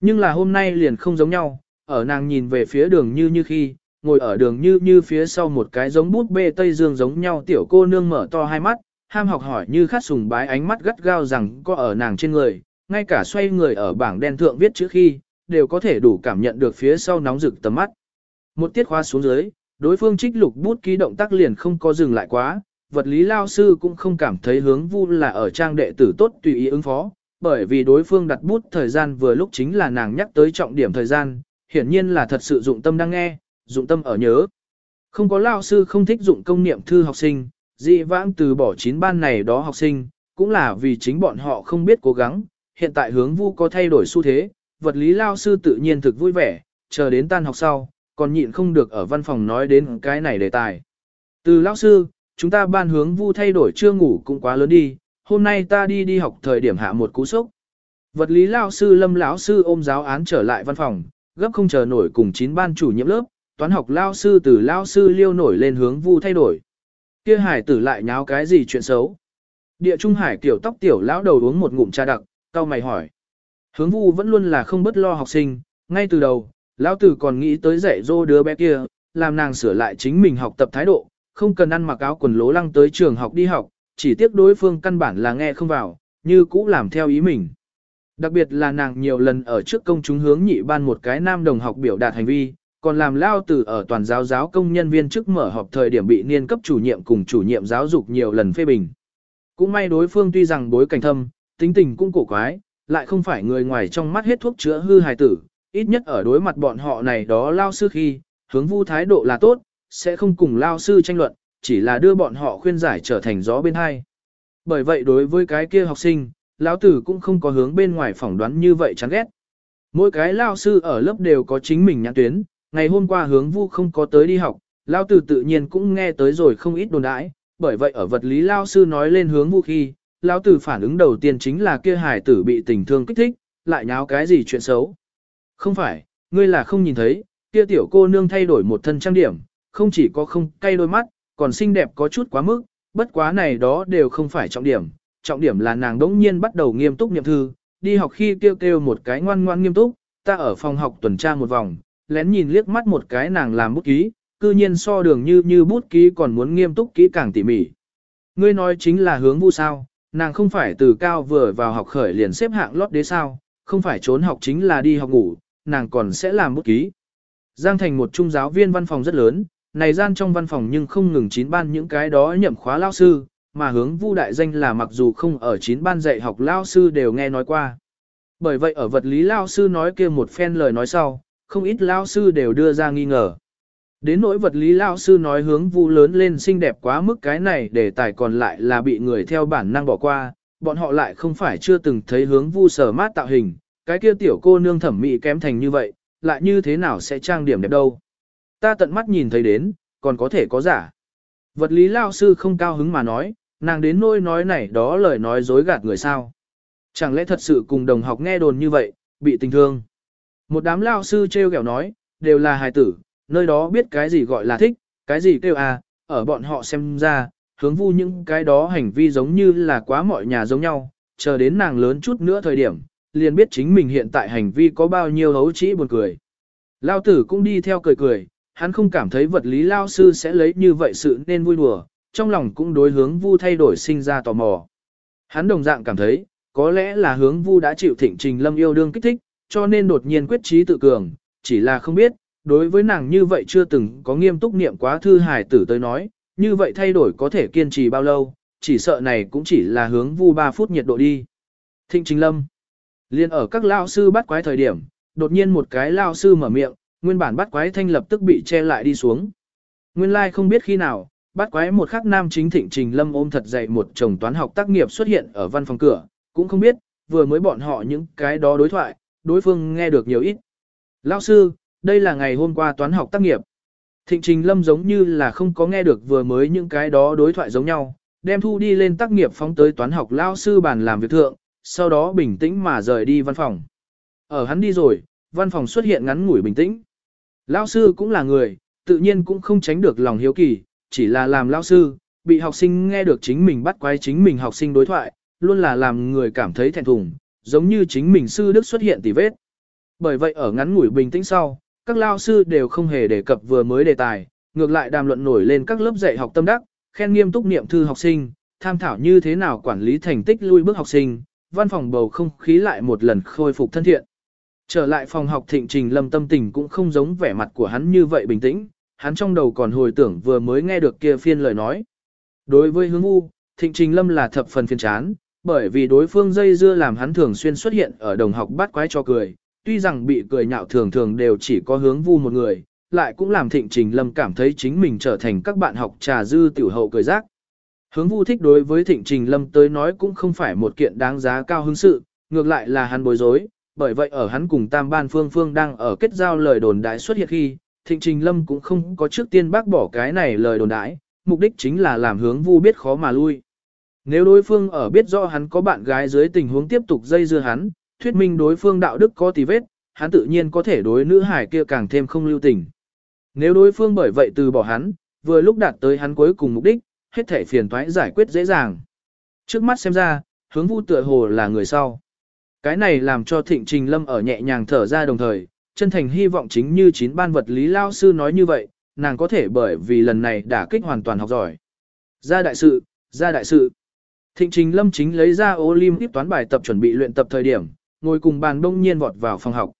Nhưng là hôm nay liền không giống nhau, ở nàng nhìn về phía đường như như khi, ngồi ở đường như như phía sau một cái giống bút bê Tây Dương giống nhau tiểu cô nương mở to hai mắt, ham học hỏi như khát sùng bái ánh mắt gắt gao rằng có ở nàng trên người, ngay cả xoay người ở bảng đen thượng viết chữ khi, đều có thể đủ cảm nhận được phía sau nóng rực tầm mắt. Một tiết khóa xuống dưới, đối phương trích lục bút ký động tác liền không có dừng lại quá, vật lý lao sư cũng không cảm thấy hướng vu là ở trang đệ tử tốt tùy ý ứng phó, bởi vì đối phương đặt bút thời gian vừa lúc chính là nàng nhắc tới trọng điểm thời gian, hiển nhiên là thật sự dụng tâm đang nghe, dụng tâm ở nhớ. Không có lao sư không thích dụng công niệm thư học sinh, dị vãng từ bỏ chín ban này đó học sinh, cũng là vì chính bọn họ không biết cố gắng, hiện tại hướng vu có thay đổi xu thế, vật lý lao sư tự nhiên thực vui vẻ, chờ đến tan học sau, còn nhịn không được ở văn phòng nói đến cái này đề tài. Từ lão sư, chúng ta ban hướng vu thay đổi chưa ngủ cũng quá lớn đi, hôm nay ta đi đi học thời điểm hạ một cú sốc. Vật lý lão sư lâm lão sư ôm giáo án trở lại văn phòng, gấp không chờ nổi cùng chín ban chủ nhiệm lớp, toán học lão sư từ lão sư liêu nổi lên hướng vu thay đổi. Kia hải tử lại nháo cái gì chuyện xấu. Địa trung hải tiểu tóc tiểu lão đầu uống một ngụm trà đặc, cao mày hỏi. Hướng vu vẫn luôn là không bất lo học sinh, ngay từ đầu, lão tử còn nghĩ tới dạy dỗ đứa bé kia, làm nàng sửa lại chính mình học tập thái độ, không cần ăn mặc áo quần lố lăng tới trường học đi học, chỉ tiếc đối phương căn bản là nghe không vào, như cũ làm theo ý mình. Đặc biệt là nàng nhiều lần ở trước công chúng hướng nhị ban một cái nam đồng học biểu đạt hành vi, còn làm lao tử ở toàn giáo giáo công nhân viên trước mở họp thời điểm bị niên cấp chủ nhiệm cùng chủ nhiệm giáo dục nhiều lần phê bình. Cũng may đối phương tuy rằng bối cảnh thâm, tính tình cũng cổ quái, lại không phải người ngoài trong mắt hết thuốc chữa hư hài tử, ít nhất ở đối mặt bọn họ này đó lao sư khi, hướng vu thái độ là tốt, sẽ không cùng lao sư tranh luận, chỉ là đưa bọn họ khuyên giải trở thành gió bên hai. Bởi vậy đối với cái kia học sinh, lão tử cũng không có hướng bên ngoài phỏng đoán như vậy chán ghét. Mỗi cái lao sư ở lớp đều có chính mình nhãn tuyến, ngày hôm qua hướng vu không có tới đi học, lao tử tự nhiên cũng nghe tới rồi không ít đồn đãi, bởi vậy ở vật lý lao sư nói lên hướng vu khi, lao tử phản ứng đầu tiên chính là kia hải tử bị tình thương kích thích, lại nháo cái gì chuyện xấu. Không phải, ngươi là không nhìn thấy, kia tiểu cô nương thay đổi một thân trang điểm, không chỉ có không cay đôi mắt, còn xinh đẹp có chút quá mức, bất quá này đó đều không phải trọng điểm, trọng điểm là nàng đống nhiên bắt đầu nghiêm túc niệm thư, đi học khi kêu kêu một cái ngoan ngoan nghiêm túc, ta ở phòng học tuần tra một vòng, lén nhìn liếc mắt một cái nàng làm bút ký, cư nhiên so đường như như bút ký còn muốn nghiêm túc kỹ càng tỉ mỉ. Ngươi nói chính là hướng vu sao, nàng không phải từ cao vừa vào học khởi liền xếp hạng lót đế sao, không phải trốn học chính là đi học ngủ, nàng còn sẽ làm bút ký. Giang thành một trung giáo viên văn phòng rất lớn, này gian trong văn phòng nhưng không ngừng chín ban những cái đó nhậm khóa lao sư, mà hướng vu đại danh là mặc dù không ở chín ban dạy học lao sư đều nghe nói qua. Bởi vậy ở vật lý lao sư nói kia một phen lời nói sau, không ít lao sư đều đưa ra nghi ngờ. Đến nỗi vật lý lao sư nói hướng vu lớn lên xinh đẹp quá mức cái này để tài còn lại là bị người theo bản năng bỏ qua, bọn họ lại không phải chưa từng thấy hướng vu sở mát tạo hình, cái kia tiểu cô nương thẩm mỹ kém thành như vậy, lại như thế nào sẽ trang điểm đẹp đâu. Ta tận mắt nhìn thấy đến, còn có thể có giả. Vật lý lao sư không cao hứng mà nói, nàng đến nỗi nói này đó lời nói dối gạt người sao. Chẳng lẽ thật sự cùng đồng học nghe đồn như vậy, bị tình thương. Một đám lao sư treo kẹo nói, đều là hài tử, nơi đó biết cái gì gọi là thích, cái gì kêu à, ở bọn họ xem ra, hướng vu những cái đó hành vi giống như là quá mọi nhà giống nhau, chờ đến nàng lớn chút nữa thời điểm, liền biết chính mình hiện tại hành vi có bao nhiêu hấu trĩ buồn cười. Lao tử cũng đi theo cười cười, hắn không cảm thấy vật lý lao sư sẽ lấy như vậy sự nên vui đùa, trong lòng cũng đối hướng vu thay đổi sinh ra tò mò. Hắn đồng dạng cảm thấy, có lẽ là hướng vu đã chịu thịnh trình lâm yêu đương kích thích, cho nên đột nhiên quyết trí tự cường, chỉ là không biết, đối với nàng như vậy chưa từng có nghiêm túc niệm quá thư hài tử tới nói, như vậy thay đổi có thể kiên trì bao lâu, chỉ sợ này cũng chỉ là hướng vu 3 phút nhiệt độ đi. Thịnh trình lâm, liên ở các lao sư bắt quái thời điểm, đột nhiên một cái lao sư mở miệng, nguyên bản bắt quái thanh lập tức bị che lại đi xuống. Nguyên lai like không biết khi nào, bắt quái một khắc nam chính thịnh trình lâm ôm thật dậy một chồng toán học tác nghiệp xuất hiện ở văn phòng cửa, cũng không biết, vừa mới bọn họ những cái đó đối thoại, đối phương nghe được nhiều ít. Lao sư, đây là ngày hôm qua toán học tác nghiệp. Thịnh trình lâm giống như là không có nghe được vừa mới những cái đó đối thoại giống nhau, đem thu đi lên tác nghiệp phóng tới toán học lao sư bàn làm việc thượng, sau đó bình tĩnh mà rời đi văn phòng. Ở hắn đi rồi, văn phòng xuất hiện ngắn ngủi bình tĩnh. Lao sư cũng là người, tự nhiên cũng không tránh được lòng hiếu kỳ, chỉ là làm lao sư, bị học sinh nghe được chính mình bắt quái chính mình học sinh đối thoại, luôn là làm người cảm thấy thẹn thùng, giống như chính mình sư đức xuất hiện tỉ vết. Bởi vậy ở ngắn ngủi bình tĩnh sau, các lao sư đều không hề đề cập vừa mới đề tài, ngược lại đàm luận nổi lên các lớp dạy học tâm đắc, khen nghiêm túc niệm thư học sinh, tham thảo như thế nào quản lý thành tích lui bước học sinh, văn phòng bầu không khí lại một lần khôi phục thân thiện. Trở lại phòng học thịnh trình lâm tâm tình cũng không giống vẻ mặt của hắn như vậy bình tĩnh, hắn trong đầu còn hồi tưởng vừa mới nghe được kia phiên lời nói. Đối với hướng u, thịnh trình lâm là thập phần phiền chán, bởi vì đối phương dây dưa làm hắn thường xuyên xuất hiện ở đồng học bắt quái cho cười, tuy rằng bị cười nhạo thường thường đều chỉ có hướng vu một người, lại cũng làm thịnh trình lâm cảm thấy chính mình trở thành các bạn học trà dư tiểu hậu cười giác. Hướng vu thích đối với thịnh trình lâm tới nói cũng không phải một kiện đáng giá cao hứng sự, ngược lại là hắn bối rối, bởi vậy ở hắn cùng tam ban phương phương đang ở kết giao lời đồn đại xuất hiện khi, thịnh trình lâm cũng không có trước tiên bác bỏ cái này lời đồn đại, mục đích chính là làm hướng vu biết khó mà lui. Nếu đối phương ở biết rõ hắn có bạn gái dưới tình huống tiếp tục dây dưa hắn, thuyết minh đối phương đạo đức có tì vết, hắn tự nhiên có thể đối nữ hải kia càng thêm không lưu tình. Nếu đối phương bởi vậy từ bỏ hắn, vừa lúc đạt tới hắn cuối cùng mục đích, hết thể phiền toái giải quyết dễ dàng. Trước mắt xem ra, hướng vu tựa hồ là người sau. Cái này làm cho thịnh trình lâm ở nhẹ nhàng thở ra đồng thời, chân thành hy vọng chính như chín ban vật lý lao sư nói như vậy, nàng có thể bởi vì lần này đã kích hoàn toàn học giỏi. Ra đại sự, ra đại sự. Thịnh trình lâm chính lấy ra Olympic toán bài tập chuẩn bị luyện tập thời điểm, ngồi cùng bàn đông nhiên vọt vào phòng học.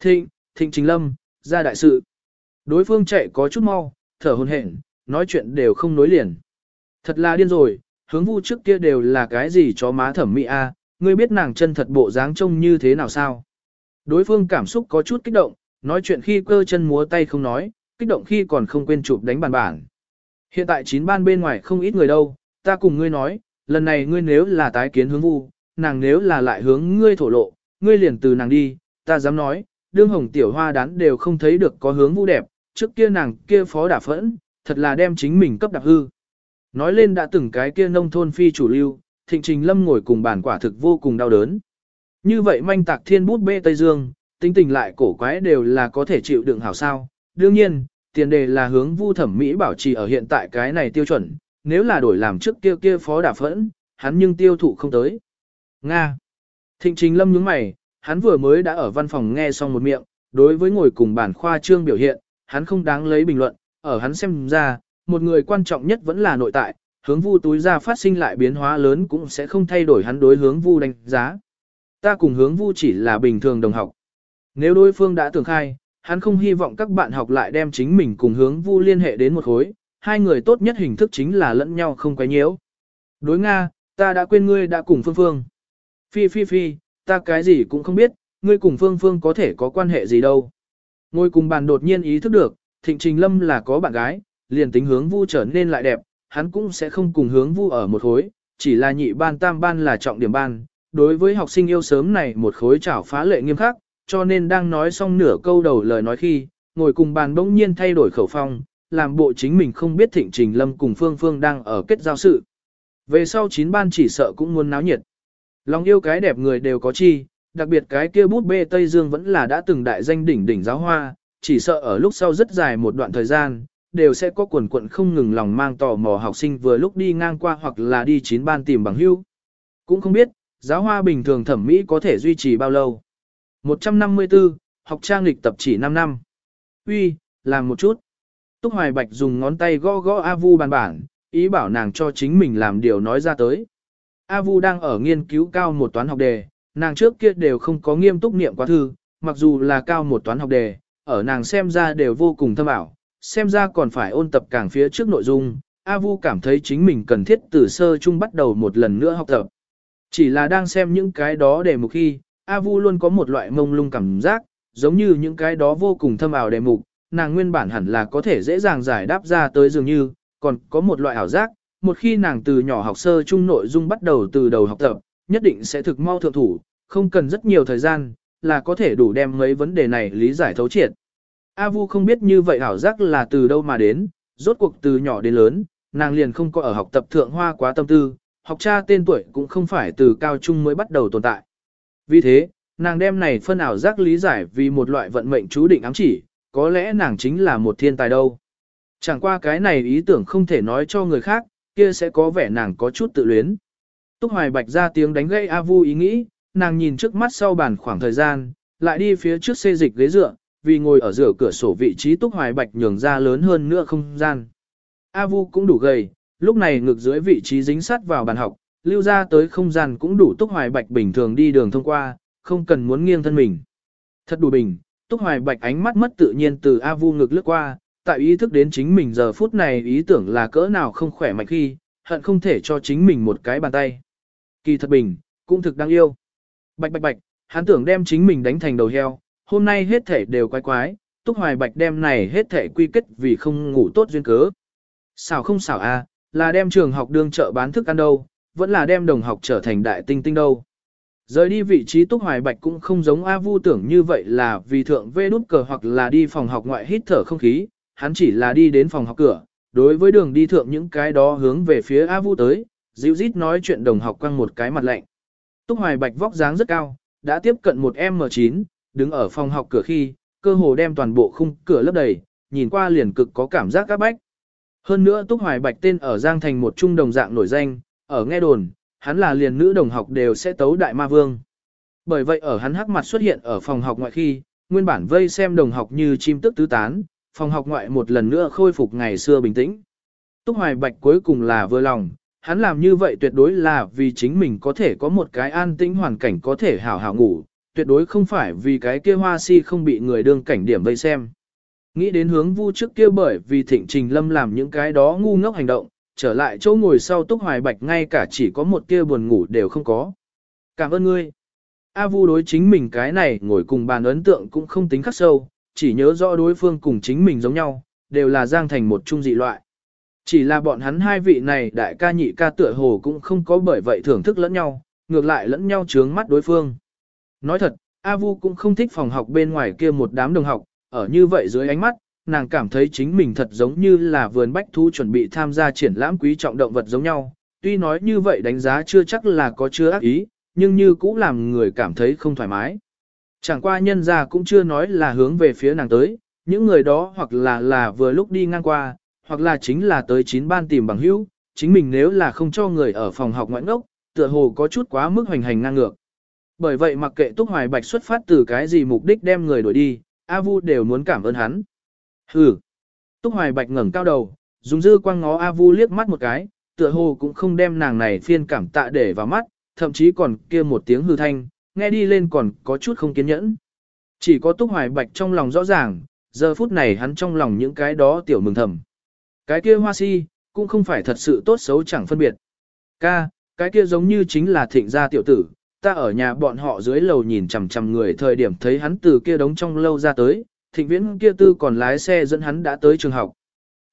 Thịnh, thịnh trình lâm, ra đại sự. Đối phương chạy có chút mau, thở hồn hển, nói chuyện đều không nối liền. Thật là điên rồi, hướng vu trước kia đều là cái gì cho má thẩm mỹ a, ngươi biết nàng chân thật bộ dáng trông như thế nào sao? Đối phương cảm xúc có chút kích động, nói chuyện khi cơ chân múa tay không nói, kích động khi còn không quên chụp đánh bàn bản. Hiện tại chín ban bên ngoài không ít người đâu, ta cùng ngươi nói, lần này ngươi nếu là tái kiến hướng vu, nàng nếu là lại hướng ngươi thổ lộ, ngươi liền từ nàng đi, ta dám nói, đương hồng tiểu hoa đán đều không thấy được có hướng vu đẹp, trước kia nàng kia phó đả phẫn, thật là đem chính mình cấp đạp hư. Nói lên đã từng cái kia nông thôn phi chủ lưu, thịnh trình lâm ngồi cùng bản quả thực vô cùng đau đớn. Như vậy manh tạc thiên bút bê Tây Dương, tính tình lại cổ quái đều là có thể chịu đựng hảo sao. Đương nhiên, tiền đề là hướng vu thẩm mỹ bảo trì ở hiện tại cái này tiêu chuẩn, nếu là đổi làm trước kia kia phó đả phẫn, hắn nhưng tiêu thụ không tới. Nga. Thịnh trình lâm nhướng mày, hắn vừa mới đã ở văn phòng nghe xong một miệng, đối với ngồi cùng bản khoa trương biểu hiện, hắn không đáng lấy bình luận, ở hắn xem ra, một người quan trọng nhất vẫn là nội tại, hướng vu túi ra phát sinh lại biến hóa lớn cũng sẽ không thay đổi hắn đối hướng vu đánh giá. Ta cùng hướng vu chỉ là bình thường đồng học. Nếu đối phương đã tưởng khai, hắn không hy vọng các bạn học lại đem chính mình cùng hướng vu liên hệ đến một khối, hai người tốt nhất hình thức chính là lẫn nhau không quấy nhiễu. Đối Nga, ta đã quên ngươi đã cùng Phương Phương. Phi phi phi, ta cái gì cũng không biết, ngươi cùng Phương Phương có thể có quan hệ gì đâu. Ngồi cùng bàn đột nhiên ý thức được, Thịnh Trình Lâm là có bạn gái, liền tính hướng vu trở nên lại đẹp, hắn cũng sẽ không cùng hướng vu ở một khối, chỉ là nhị ban tam ban là trọng điểm ban. Đối với học sinh yêu sớm này một khối chảo phá lệ nghiêm khắc, cho nên đang nói xong nửa câu đầu lời nói khi, ngồi cùng bàn bỗng nhiên thay đổi khẩu phong, làm bộ chính mình không biết Thịnh Trình Lâm cùng Phương Phương đang ở kết giao sự. Về sau chín ban chỉ sợ cũng muốn náo nhiệt. Lòng yêu cái đẹp người đều có chi, đặc biệt cái kia bút bê Tây Dương vẫn là đã từng đại danh đỉnh đỉnh giáo hoa, chỉ sợ ở lúc sau rất dài một đoạn thời gian, đều sẽ có quần quận không ngừng lòng mang tò mò học sinh vừa lúc đi ngang qua hoặc là đi chín ban tìm bằng hưu. Cũng không biết, giáo hoa bình thường thẩm mỹ có thể duy trì bao lâu. 154, học trang lịch tập chỉ 5 năm. Uy, làm một chút. Túc Hoài Bạch dùng ngón tay gõ gõ A Vu bàn bản, ý bảo nàng cho chính mình làm điều nói ra tới. A Vu đang ở nghiên cứu cao một toán học đề, nàng trước kia đều không có nghiêm túc niệm quá thư, mặc dù là cao một toán học đề, ở nàng xem ra đều vô cùng thâm ảo, xem ra còn phải ôn tập càng phía trước nội dung. A Vu cảm thấy chính mình cần thiết từ sơ chung bắt đầu một lần nữa học tập. Chỉ là đang xem những cái đó đề mục khi, A Vu luôn có một loại mông lung cảm giác, giống như những cái đó vô cùng thâm ảo đề mục, nàng nguyên bản hẳn là có thể dễ dàng giải đáp ra tới dường như, còn có một loại ảo giác, một khi nàng từ nhỏ học sơ chung nội dung bắt đầu từ đầu học tập, nhất định sẽ thực mau thượng thủ, không cần rất nhiều thời gian, là có thể đủ đem mấy vấn đề này lý giải thấu triệt. A Vu không biết như vậy ảo giác là từ đâu mà đến, rốt cuộc từ nhỏ đến lớn, nàng liền không có ở học tập thượng hoa quá tâm tư, học cha tên tuổi cũng không phải từ cao trung mới bắt đầu tồn tại. Vì thế, nàng đem này phân ảo giác lý giải vì một loại vận mệnh chú định ám chỉ, có lẽ nàng chính là một thiên tài đâu. Chẳng qua cái này ý tưởng không thể nói cho người khác, kia sẽ có vẻ nàng có chút tự luyến. Túc Hoài Bạch ra tiếng đánh gây A Vu ý nghĩ, nàng nhìn trước mắt sau bàn khoảng thời gian, lại đi phía trước xê dịch ghế dựa, vì ngồi ở giữa cửa sổ vị trí Túc Hoài Bạch nhường ra lớn hơn nữa không gian. A Vu cũng đủ gầy, lúc này ngược dưới vị trí dính sát vào bàn học, lưu ra tới không gian cũng đủ Túc Hoài Bạch bình thường đi đường thông qua, không cần muốn nghiêng thân mình. Thật đủ bình, Túc Hoài Bạch ánh mắt mất tự nhiên từ A Vu ngực lướt qua, tại ý thức đến chính mình giờ phút này ý tưởng là cỡ nào không khỏe mạnh khi, hận không thể cho chính mình một cái bàn tay. Kỳ thật bình, cũng thực đáng yêu. Bạch bạch bạch, hắn tưởng đem chính mình đánh thành đầu heo, hôm nay hết thể đều quái quái, Túc Hoài Bạch đem này hết thể quy kết vì không ngủ tốt duyên cớ. Xảo không xảo a, à, là đem trường học đương chợ bán thức ăn đâu, vẫn là đem đồng học trở thành đại tinh tinh đâu. Rời đi vị trí Túc Hoài Bạch cũng không giống A Vu tưởng như vậy là vì thượng vê nút cờ hoặc là đi phòng học ngoại hít thở không khí, hắn chỉ là đi đến phòng học cửa, đối với đường đi thượng những cái đó hướng về phía A Vu tới, dịu rít nói chuyện đồng học quăng một cái mặt lạnh. Túc Hoài Bạch vóc dáng rất cao, đã tiếp cận một M9, đứng ở phòng học cửa khi, cơ hồ đem toàn bộ khung cửa lấp đầy, nhìn qua liền cực có cảm giác các bách. Hơn nữa Túc Hoài Bạch tên ở Giang Thành một trung đồng dạng nổi danh, ở nghe đồn, hắn là liền nữ đồng học đều sẽ tấu đại ma vương. Bởi vậy ở hắn hắc mặt xuất hiện ở phòng học ngoại khi, nguyên bản vây xem đồng học như chim tức tứ tán, phòng học ngoại một lần nữa khôi phục ngày xưa bình tĩnh. Túc Hoài Bạch cuối cùng là vừa lòng, hắn làm như vậy tuyệt đối là vì chính mình có thể có một cái an tĩnh hoàn cảnh có thể hảo hảo ngủ, tuyệt đối không phải vì cái kia hoa si không bị người đương cảnh điểm vây xem. Nghĩ đến hướng vu trước kia bởi vì thịnh trình lâm làm những cái đó ngu ngốc hành động, trở lại chỗ ngồi sau túc hoài bạch ngay cả chỉ có một kia buồn ngủ đều không có. Cảm ơn ngươi. A vu đối chính mình cái này ngồi cùng bàn ấn tượng cũng không tính khắc sâu, chỉ nhớ rõ đối phương cùng chính mình giống nhau, đều là giang thành một trung dị loại. Chỉ là bọn hắn hai vị này đại ca nhị ca tựa hồ cũng không có bởi vậy thưởng thức lẫn nhau, ngược lại lẫn nhau trướng mắt đối phương. Nói thật, A Vu cũng không thích phòng học bên ngoài kia một đám đồng học, ở như vậy dưới ánh mắt, nàng cảm thấy chính mình thật giống như là vườn bách thu chuẩn bị tham gia triển lãm quý trọng động vật giống nhau. Tuy nói như vậy đánh giá chưa chắc là có chưa ác ý, nhưng như cũng làm người cảm thấy không thoải mái. Chẳng qua nhân ra cũng chưa nói là hướng về phía nàng tới, những người đó hoặc là là vừa lúc đi ngang qua, hoặc là chính là tới chín ban tìm bằng hữu, chính mình nếu là không cho người ở phòng học ngoãn ngốc, tựa hồ có chút quá mức hoành hành ngang ngược. Bởi vậy mặc kệ Túc Hoài Bạch xuất phát từ cái gì mục đích đem người đuổi đi, A Vu đều muốn cảm ơn hắn. Hừ. Túc Hoài Bạch ngẩng cao đầu, dùng dư quang ngó A Vu liếc mắt một cái, tựa hồ cũng không đem nàng này phiên cảm tạ để vào mắt, thậm chí còn kia một tiếng hư thanh, nghe đi lên còn có chút không kiên nhẫn. Chỉ có Túc Hoài Bạch trong lòng rõ ràng, giờ phút này hắn trong lòng những cái đó tiểu mừng thầm. Cái kia hoa si, cũng không phải thật sự tốt xấu chẳng phân biệt. Ca, cái kia giống như chính là thịnh gia tiểu tử, ta ở nhà bọn họ dưới lầu nhìn chằm chằm người thời điểm thấy hắn từ kia đống trong lâu ra tới, thịnh viễn kia tư còn lái xe dẫn hắn đã tới trường học.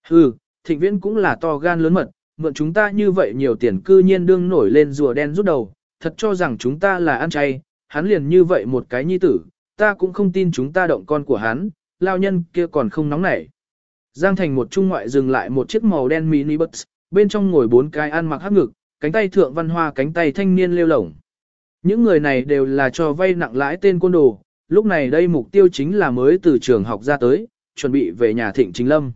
Hừ, thịnh viễn cũng là to gan lớn mật, mượn chúng ta như vậy nhiều tiền cư nhiên đương nổi lên rùa đen rút đầu, thật cho rằng chúng ta là ăn chay, hắn liền như vậy một cái nhi tử, ta cũng không tin chúng ta động con của hắn, lao nhân kia còn không nóng nảy. Giang thành một trung ngoại dừng lại một chiếc màu đen mini bus, bên trong ngồi bốn cái ăn mặc hắc ngực, cánh tay thượng văn hoa cánh tay thanh niên lêu lổng. Những người này đều là cho vay nặng lãi tên côn đồ, lúc này đây mục tiêu chính là mới từ trường học ra tới, chuẩn bị về nhà Thịnh Chính Lâm.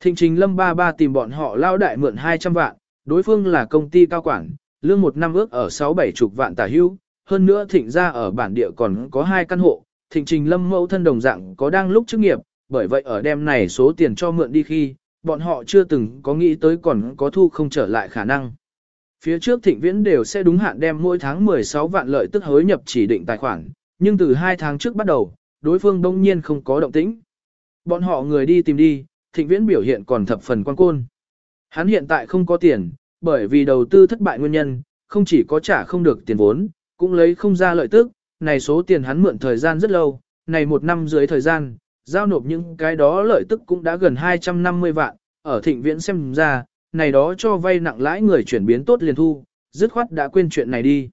Thịnh Chính Lâm ba ba tìm bọn họ lao đại mượn 200 vạn, đối phương là công ty cao quản, lương một năm ước ở 6-7 chục vạn tả hưu, hơn nữa Thịnh ra ở bản địa còn có hai căn hộ, Thịnh Trình Lâm mẫu thân đồng dạng có đang lúc chức nghiệp, bởi vậy ở đêm này số tiền cho mượn đi khi, bọn họ chưa từng có nghĩ tới còn có thu không trở lại khả năng. Phía trước thịnh viễn đều sẽ đúng hạn đem mỗi tháng 16 vạn lợi tức hối nhập chỉ định tài khoản, nhưng từ 2 tháng trước bắt đầu, đối phương đông nhiên không có động tĩnh. Bọn họ người đi tìm đi, thịnh viễn biểu hiện còn thập phần quan côn. Hắn hiện tại không có tiền, bởi vì đầu tư thất bại nguyên nhân, không chỉ có trả không được tiền vốn, cũng lấy không ra lợi tức, này số tiền hắn mượn thời gian rất lâu, này một năm dưới thời gian, giao nộp những cái đó lợi tức cũng đã gần 250 vạn, ở thịnh viễn xem ra, này đó cho vay nặng lãi người chuyển biến tốt liền thu, dứt khoát đã quên chuyện này đi.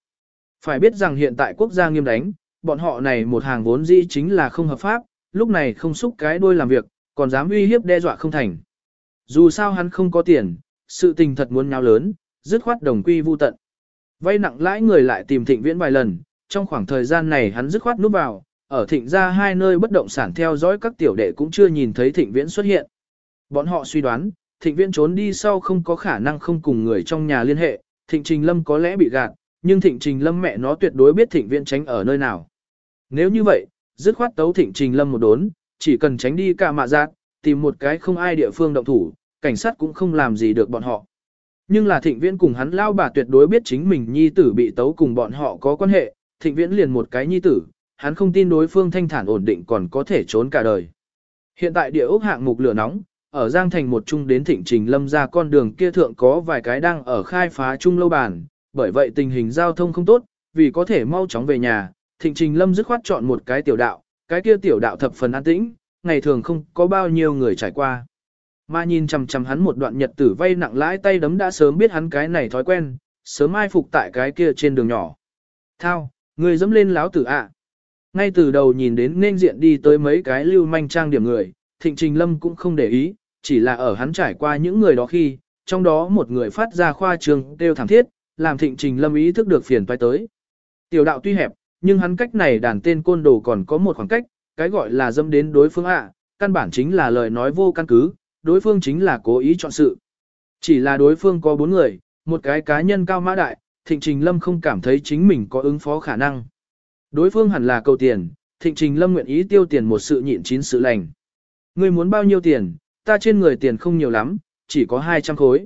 Phải biết rằng hiện tại quốc gia nghiêm đánh, bọn họ này một hàng vốn dĩ chính là không hợp pháp, lúc này không xúc cái đôi làm việc, còn dám uy hiếp đe dọa không thành. Dù sao hắn không có tiền, sự tình thật muốn nháo lớn, dứt khoát đồng quy vu tận. Vay nặng lãi người lại tìm thịnh viễn vài lần, trong khoảng thời gian này hắn dứt khoát núp vào, ở thịnh ra hai nơi bất động sản theo dõi các tiểu đệ cũng chưa nhìn thấy thịnh viễn xuất hiện. Bọn họ suy đoán, thịnh viễn trốn đi sau không có khả năng không cùng người trong nhà liên hệ, thịnh trình lâm có lẽ bị gạt, nhưng thịnh trình lâm mẹ nó tuyệt đối biết thịnh viễn tránh ở nơi nào. Nếu như vậy, dứt khoát tấu thịnh trình lâm một đốn, chỉ cần tránh đi cả mạ giác, tìm một cái không ai địa phương động thủ, cảnh sát cũng không làm gì được bọn họ. Nhưng là thịnh viễn cùng hắn lao bà tuyệt đối biết chính mình nhi tử bị tấu cùng bọn họ có quan hệ, thịnh viễn liền một cái nhi tử, hắn không tin đối phương thanh thản ổn định còn có thể trốn cả đời. Hiện tại địa ốc hạng mục lửa nóng, ở Giang Thành một chung đến thịnh trình lâm ra con đường kia thượng có vài cái đang ở khai phá chung lâu Bản, bởi vậy tình hình giao thông không tốt, vì có thể mau chóng về nhà, thịnh trình lâm dứt khoát chọn một cái tiểu đạo, cái kia tiểu đạo thập phần an tĩnh, ngày thường không có bao nhiêu người trải qua. Mà nhìn chằm chằm hắn một đoạn nhật tử vay nặng lãi tay đấm đã sớm biết hắn cái này thói quen, sớm ai phục tại cái kia trên đường nhỏ. Thao, người dẫm lên láo tử ạ. Ngay từ đầu nhìn đến nên diện đi tới mấy cái lưu manh trang điểm người, thịnh trình lâm cũng không để ý, chỉ là ở hắn trải qua những người đó khi, trong đó một người phát ra khoa trương đều thẳng thiết, làm thịnh trình lâm ý thức được phiền toái tới. Tiểu đạo tuy hẹp, nhưng hắn cách này đàn tên côn đồ còn có một khoảng cách, cái gọi là dâm đến đối phương ạ, căn bản chính là lời nói vô căn cứ, đối phương chính là cố ý chọn sự. Chỉ là đối phương có bốn người, một cái cá nhân cao mã đại, thịnh trình lâm không cảm thấy chính mình có ứng phó khả năng. Đối phương hẳn là cầu tiền, thịnh trình lâm nguyện ý tiêu tiền một sự nhịn chín sự lành. Ngươi muốn bao nhiêu tiền, ta trên người tiền không nhiều lắm, chỉ có 200 khối.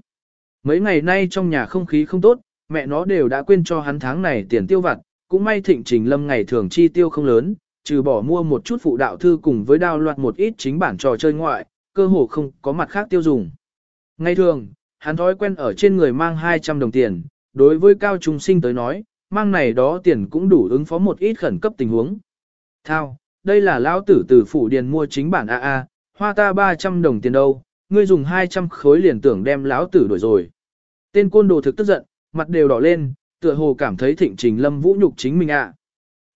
Mấy ngày nay trong nhà không khí không tốt, mẹ nó đều đã quên cho hắn tháng này tiền tiêu vặt, cũng may thịnh trình lâm ngày thường chi tiêu không lớn, trừ bỏ mua một chút phụ đạo thư cùng với đao loạt một ít chính bản trò chơi ngoại, cơ hồ không có mặt khác tiêu dùng. Ngày thường, hắn thói quen ở trên người mang 200 đồng tiền, đối với cao trung sinh tới nói, mang này đó tiền cũng đủ ứng phó một ít khẩn cấp tình huống. Thao, đây là lão tử từ phủ điền mua chính bản AA, hoa ta 300 đồng tiền đâu, ngươi dùng 200 khối liền tưởng đem lão tử đuổi rồi. Tên côn đồ thực tức giận, mặt đều đỏ lên, tựa hồ cảm thấy thịnh trình lâm vũ nhục chính mình ạ.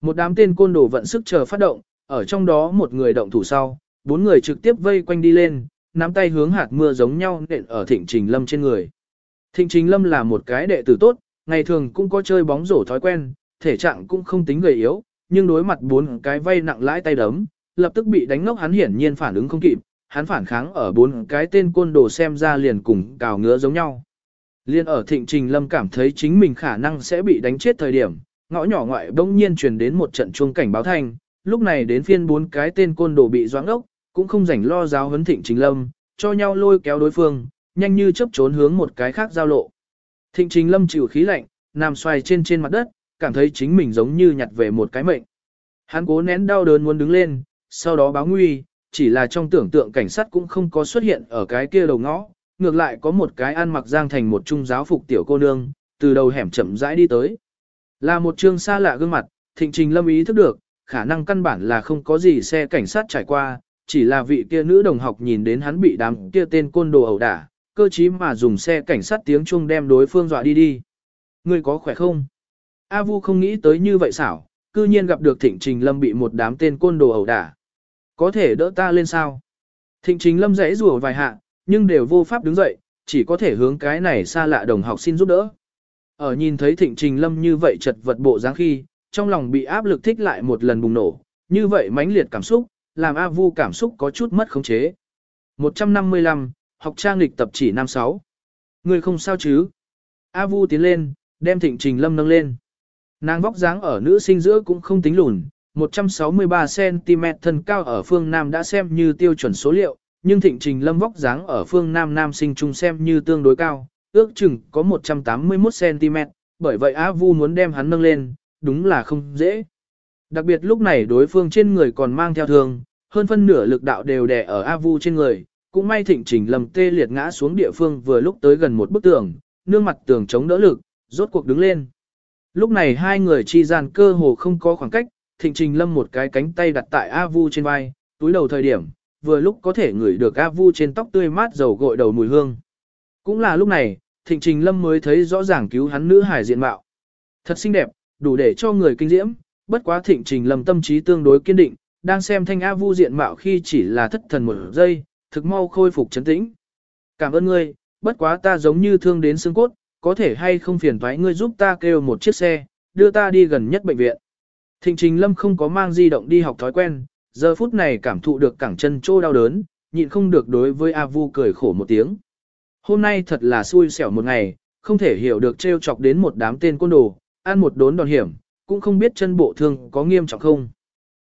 Một đám tên côn đồ vận sức chờ phát động, ở trong đó một người động thủ sau, bốn người trực tiếp vây quanh đi lên, nắm tay hướng hạt mưa giống nhau nện ở thịnh trình lâm trên người. Thịnh trình lâm là một cái đệ tử tốt, ngày thường cũng có chơi bóng rổ thói quen, thể trạng cũng không tính gầy yếu, nhưng đối mặt bốn cái vay nặng lãi tay đấm, lập tức bị đánh ngốc hắn hiển nhiên phản ứng không kịp, hắn phản kháng ở bốn cái tên côn đồ xem ra liền cùng cào ngứa giống nhau. Liên ở thịnh trình lâm cảm thấy chính mình khả năng sẽ bị đánh chết thời điểm, ngõ nhỏ ngoại bỗng nhiên truyền đến một trận chuông cảnh báo thanh, lúc này đến phiên bốn cái tên côn đồ bị doãn ốc, cũng không rảnh lo giáo huấn thịnh trình lâm, cho nhau lôi kéo đối phương, nhanh như chớp trốn hướng một cái khác giao lộ. Thịnh trình lâm chịu khí lạnh, nằm xoay trên trên mặt đất, cảm thấy chính mình giống như nhặt về một cái mệnh. Hắn cố nén đau đớn muốn đứng lên, sau đó báo nguy, chỉ là trong tưởng tượng cảnh sát cũng không có xuất hiện ở cái kia đầu ngõ, ngược lại có một cái ăn mặc giang thành một trung giáo phục tiểu cô nương, từ đầu hẻm chậm rãi đi tới. Là một trương xa lạ gương mặt, thịnh trình lâm ý thức được, khả năng căn bản là không có gì xe cảnh sát trải qua, chỉ là vị kia nữ đồng học nhìn đến hắn bị đám kia tên côn đồ ẩu đả, cơ chí mà dùng xe cảnh sát tiếng chuông đem đối phương dọa đi đi. Ngươi có khỏe không? A Vu không nghĩ tới như vậy xảo, cư nhiên gặp được Thịnh Trình Lâm bị một đám tên côn đồ ẩu đả. Có thể đỡ ta lên sao? Thịnh Chính Lâm rẽ rùa vài hạ, nhưng đều vô pháp đứng dậy, chỉ có thể hướng cái này xa lạ đồng học xin giúp đỡ. Ở nhìn thấy Thịnh Trình Lâm như vậy chật vật bộ dáng khi, trong lòng bị áp lực thích lại một lần bùng nổ, như vậy mãnh liệt cảm xúc, làm A Vu cảm xúc có chút mất khống chế. 155, học trang lịch tập chỉ năm sáu. Người không sao chứ? A Vu tiến lên, đem Thịnh Trình Lâm nâng lên. Nàng vóc dáng ở nữ sinh giữa cũng không tính lùn, 163cm thân cao ở phương Nam đã xem như tiêu chuẩn số liệu, nhưng Thịnh Trình Lâm vóc dáng ở phương Nam nam sinh trung xem như tương đối cao, ước chừng có 181cm, bởi vậy A Vu muốn đem hắn nâng lên, đúng là không dễ. Đặc biệt lúc này đối phương trên người còn mang theo thương, hơn phân nửa lực đạo đều đè ở A Vu trên người, cũng may Thịnh Trình Lâm tê liệt ngã xuống địa phương vừa lúc tới gần một bức tường, nương mặt tường chống đỡ lực, rốt cuộc đứng lên. Lúc này hai người chi gian cơ hồ không có khoảng cách, Thịnh Trình Lâm một cái cánh tay đặt tại A Vu trên vai, túi đầu thời điểm, vừa lúc có thể ngửi được A Vu trên tóc tươi mát dầu gội đầu mùi hương. Cũng là lúc này, Thịnh Trình Lâm mới thấy rõ ràng cứu hắn nữ hải diện mạo. Thật xinh đẹp, đủ để cho người kinh diễm, bất quá Thịnh Trình Lâm tâm trí tương đối kiên định, đang xem thanh A Vu diện mạo khi chỉ là thất thần một giây, thực mau khôi phục chấn tĩnh. Cảm ơn ngươi, bất quá ta giống như thương đến xương cốt, có thể hay không phiền thoái ngươi giúp ta kêu một chiếc xe, đưa ta đi gần nhất bệnh viện. Thịnh Trình Lâm không có mang di động đi học thói quen, giờ phút này cảm thụ được cẳng chân trô đau đớn, nhịn không được đối với A Vu cười khổ một tiếng. Hôm nay thật là xui xẻo một ngày, không thể hiểu được trêu chọc đến một đám tên côn đồ, ăn một đốn đòn hiểm, cũng không biết chân bộ thương có nghiêm trọng không.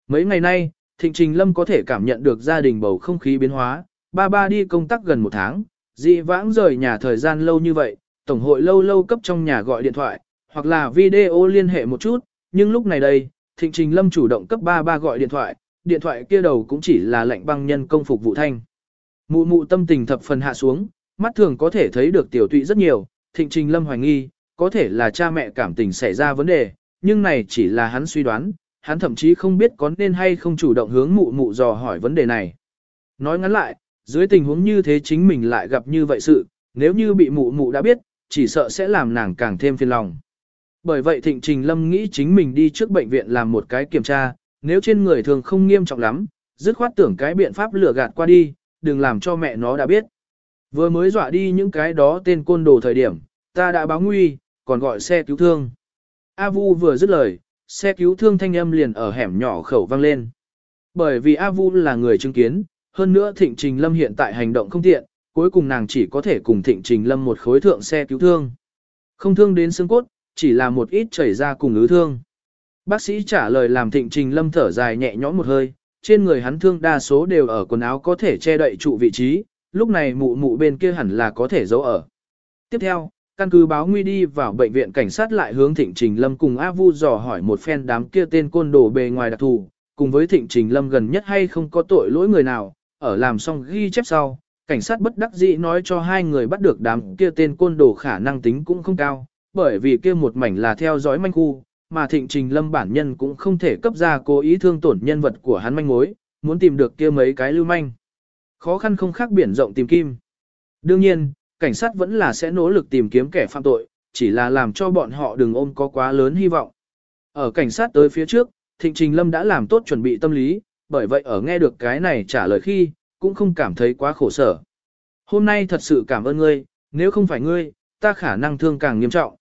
Mấy ngày nay, Thịnh Trình Lâm có thể cảm nhận được gia đình bầu không khí biến hóa, ba ba đi công tác gần một tháng, dị vãng rời nhà thời gian lâu như vậy, tổng hội lâu lâu cấp trong nhà gọi điện thoại, hoặc là video liên hệ một chút, nhưng lúc này đây, Thịnh Trình Lâm chủ động cấp ba ba gọi điện thoại, điện thoại kia đầu cũng chỉ là lệnh băng nhân công phục vụ thanh. Mụ mụ tâm tình thập phần hạ xuống, mắt thường có thể thấy được tiểu tụy rất nhiều, Thịnh Trình Lâm hoài nghi, có thể là cha mẹ cảm tình xảy ra vấn đề, nhưng này chỉ là hắn suy đoán, hắn thậm chí không biết có nên hay không chủ động hướng mụ mụ dò hỏi vấn đề này. Nói ngắn lại, dưới tình huống như thế chính mình lại gặp như vậy sự, nếu như bị mụ mụ đã biết, chỉ sợ sẽ làm nàng càng thêm phiền lòng. Bởi vậy Thịnh Trình Lâm nghĩ chính mình đi trước bệnh viện làm một cái kiểm tra, nếu trên người thường không nghiêm trọng lắm, dứt khoát tưởng cái biện pháp lừa gạt qua đi, đừng làm cho mẹ nó đã biết. Vừa mới dọa đi những cái đó tên côn đồ thời điểm, ta đã báo nguy, còn gọi xe cứu thương. A Vu vừa dứt lời, xe cứu thương thanh âm liền ở hẻm nhỏ khẩu vang lên. Bởi vì A Vu là người chứng kiến, hơn nữa Thịnh Trình Lâm hiện tại hành động không tiện, cuối cùng nàng chỉ có thể cùng Thịnh Trình Lâm một khối thượng xe cứu thương. Không thương đến xương cốt, chỉ là một ít chảy ra cùng ứ thương. Bác sĩ trả lời làm Thịnh Trình Lâm thở dài nhẹ nhõm một hơi, trên người hắn thương đa số đều ở quần áo có thể che đậy trụ vị trí, lúc này mụ mụ bên kia hẳn là có thể giấu ở. Tiếp theo, căn cứ báo nguy đi vào bệnh viện cảnh sát lại hướng Thịnh Trình Lâm cùng A Vu dò hỏi một phen đám kia tên côn đồ bề ngoài đặc thù, cùng với Thịnh Trình Lâm gần nhất hay không có tội lỗi người nào, ở làm xong ghi chép sau, cảnh sát bất đắc dĩ nói cho hai người bắt được đám kia tên côn đồ khả năng tính cũng không cao, bởi vì kia một mảnh là theo dõi manh khu, mà Thịnh Trình Lâm bản nhân cũng không thể cấp ra cố ý thương tổn nhân vật của hắn manh mối, muốn tìm được kia mấy cái lưu manh. Khó khăn không khác biển rộng tìm kim. Đương nhiên, cảnh sát vẫn là sẽ nỗ lực tìm kiếm kẻ phạm tội, chỉ là làm cho bọn họ đừng ôm có quá lớn hy vọng. Ở cảnh sát tới phía trước, Thịnh Trình Lâm đã làm tốt chuẩn bị tâm lý, bởi vậy ở nghe được cái này trả lời khi, cũng không cảm thấy quá khổ sở. Hôm nay thật sự cảm ơn ngươi, nếu không phải ngươi, ta khả năng thương càng nghiêm trọng.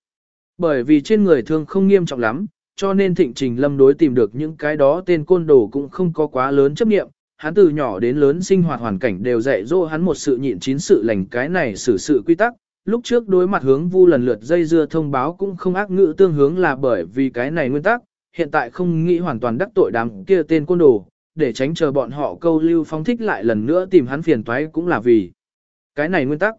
Bởi vì trên người thương không nghiêm trọng lắm, cho nên Thịnh Trình Lâm đối tìm được những cái đó tên côn đồ cũng không có quá lớn chấp nghiệm, hắn từ nhỏ đến lớn sinh hoạt hoàn cảnh đều dạy dỗ hắn một sự nhịn chín sự lành cái này xử sự quy tắc. Lúc trước đối mặt hướng vu lần lượt dây dưa thông báo cũng không ác ngữ tương hướng là bởi vì cái này nguyên tắc, hiện tại không nghĩ hoàn toàn đắc tội đám kia tên côn đồ, để tránh chờ bọn họ câu lưu phong thích lại lần nữa tìm hắn phiền toái cũng là vì cái này nguyên tắc.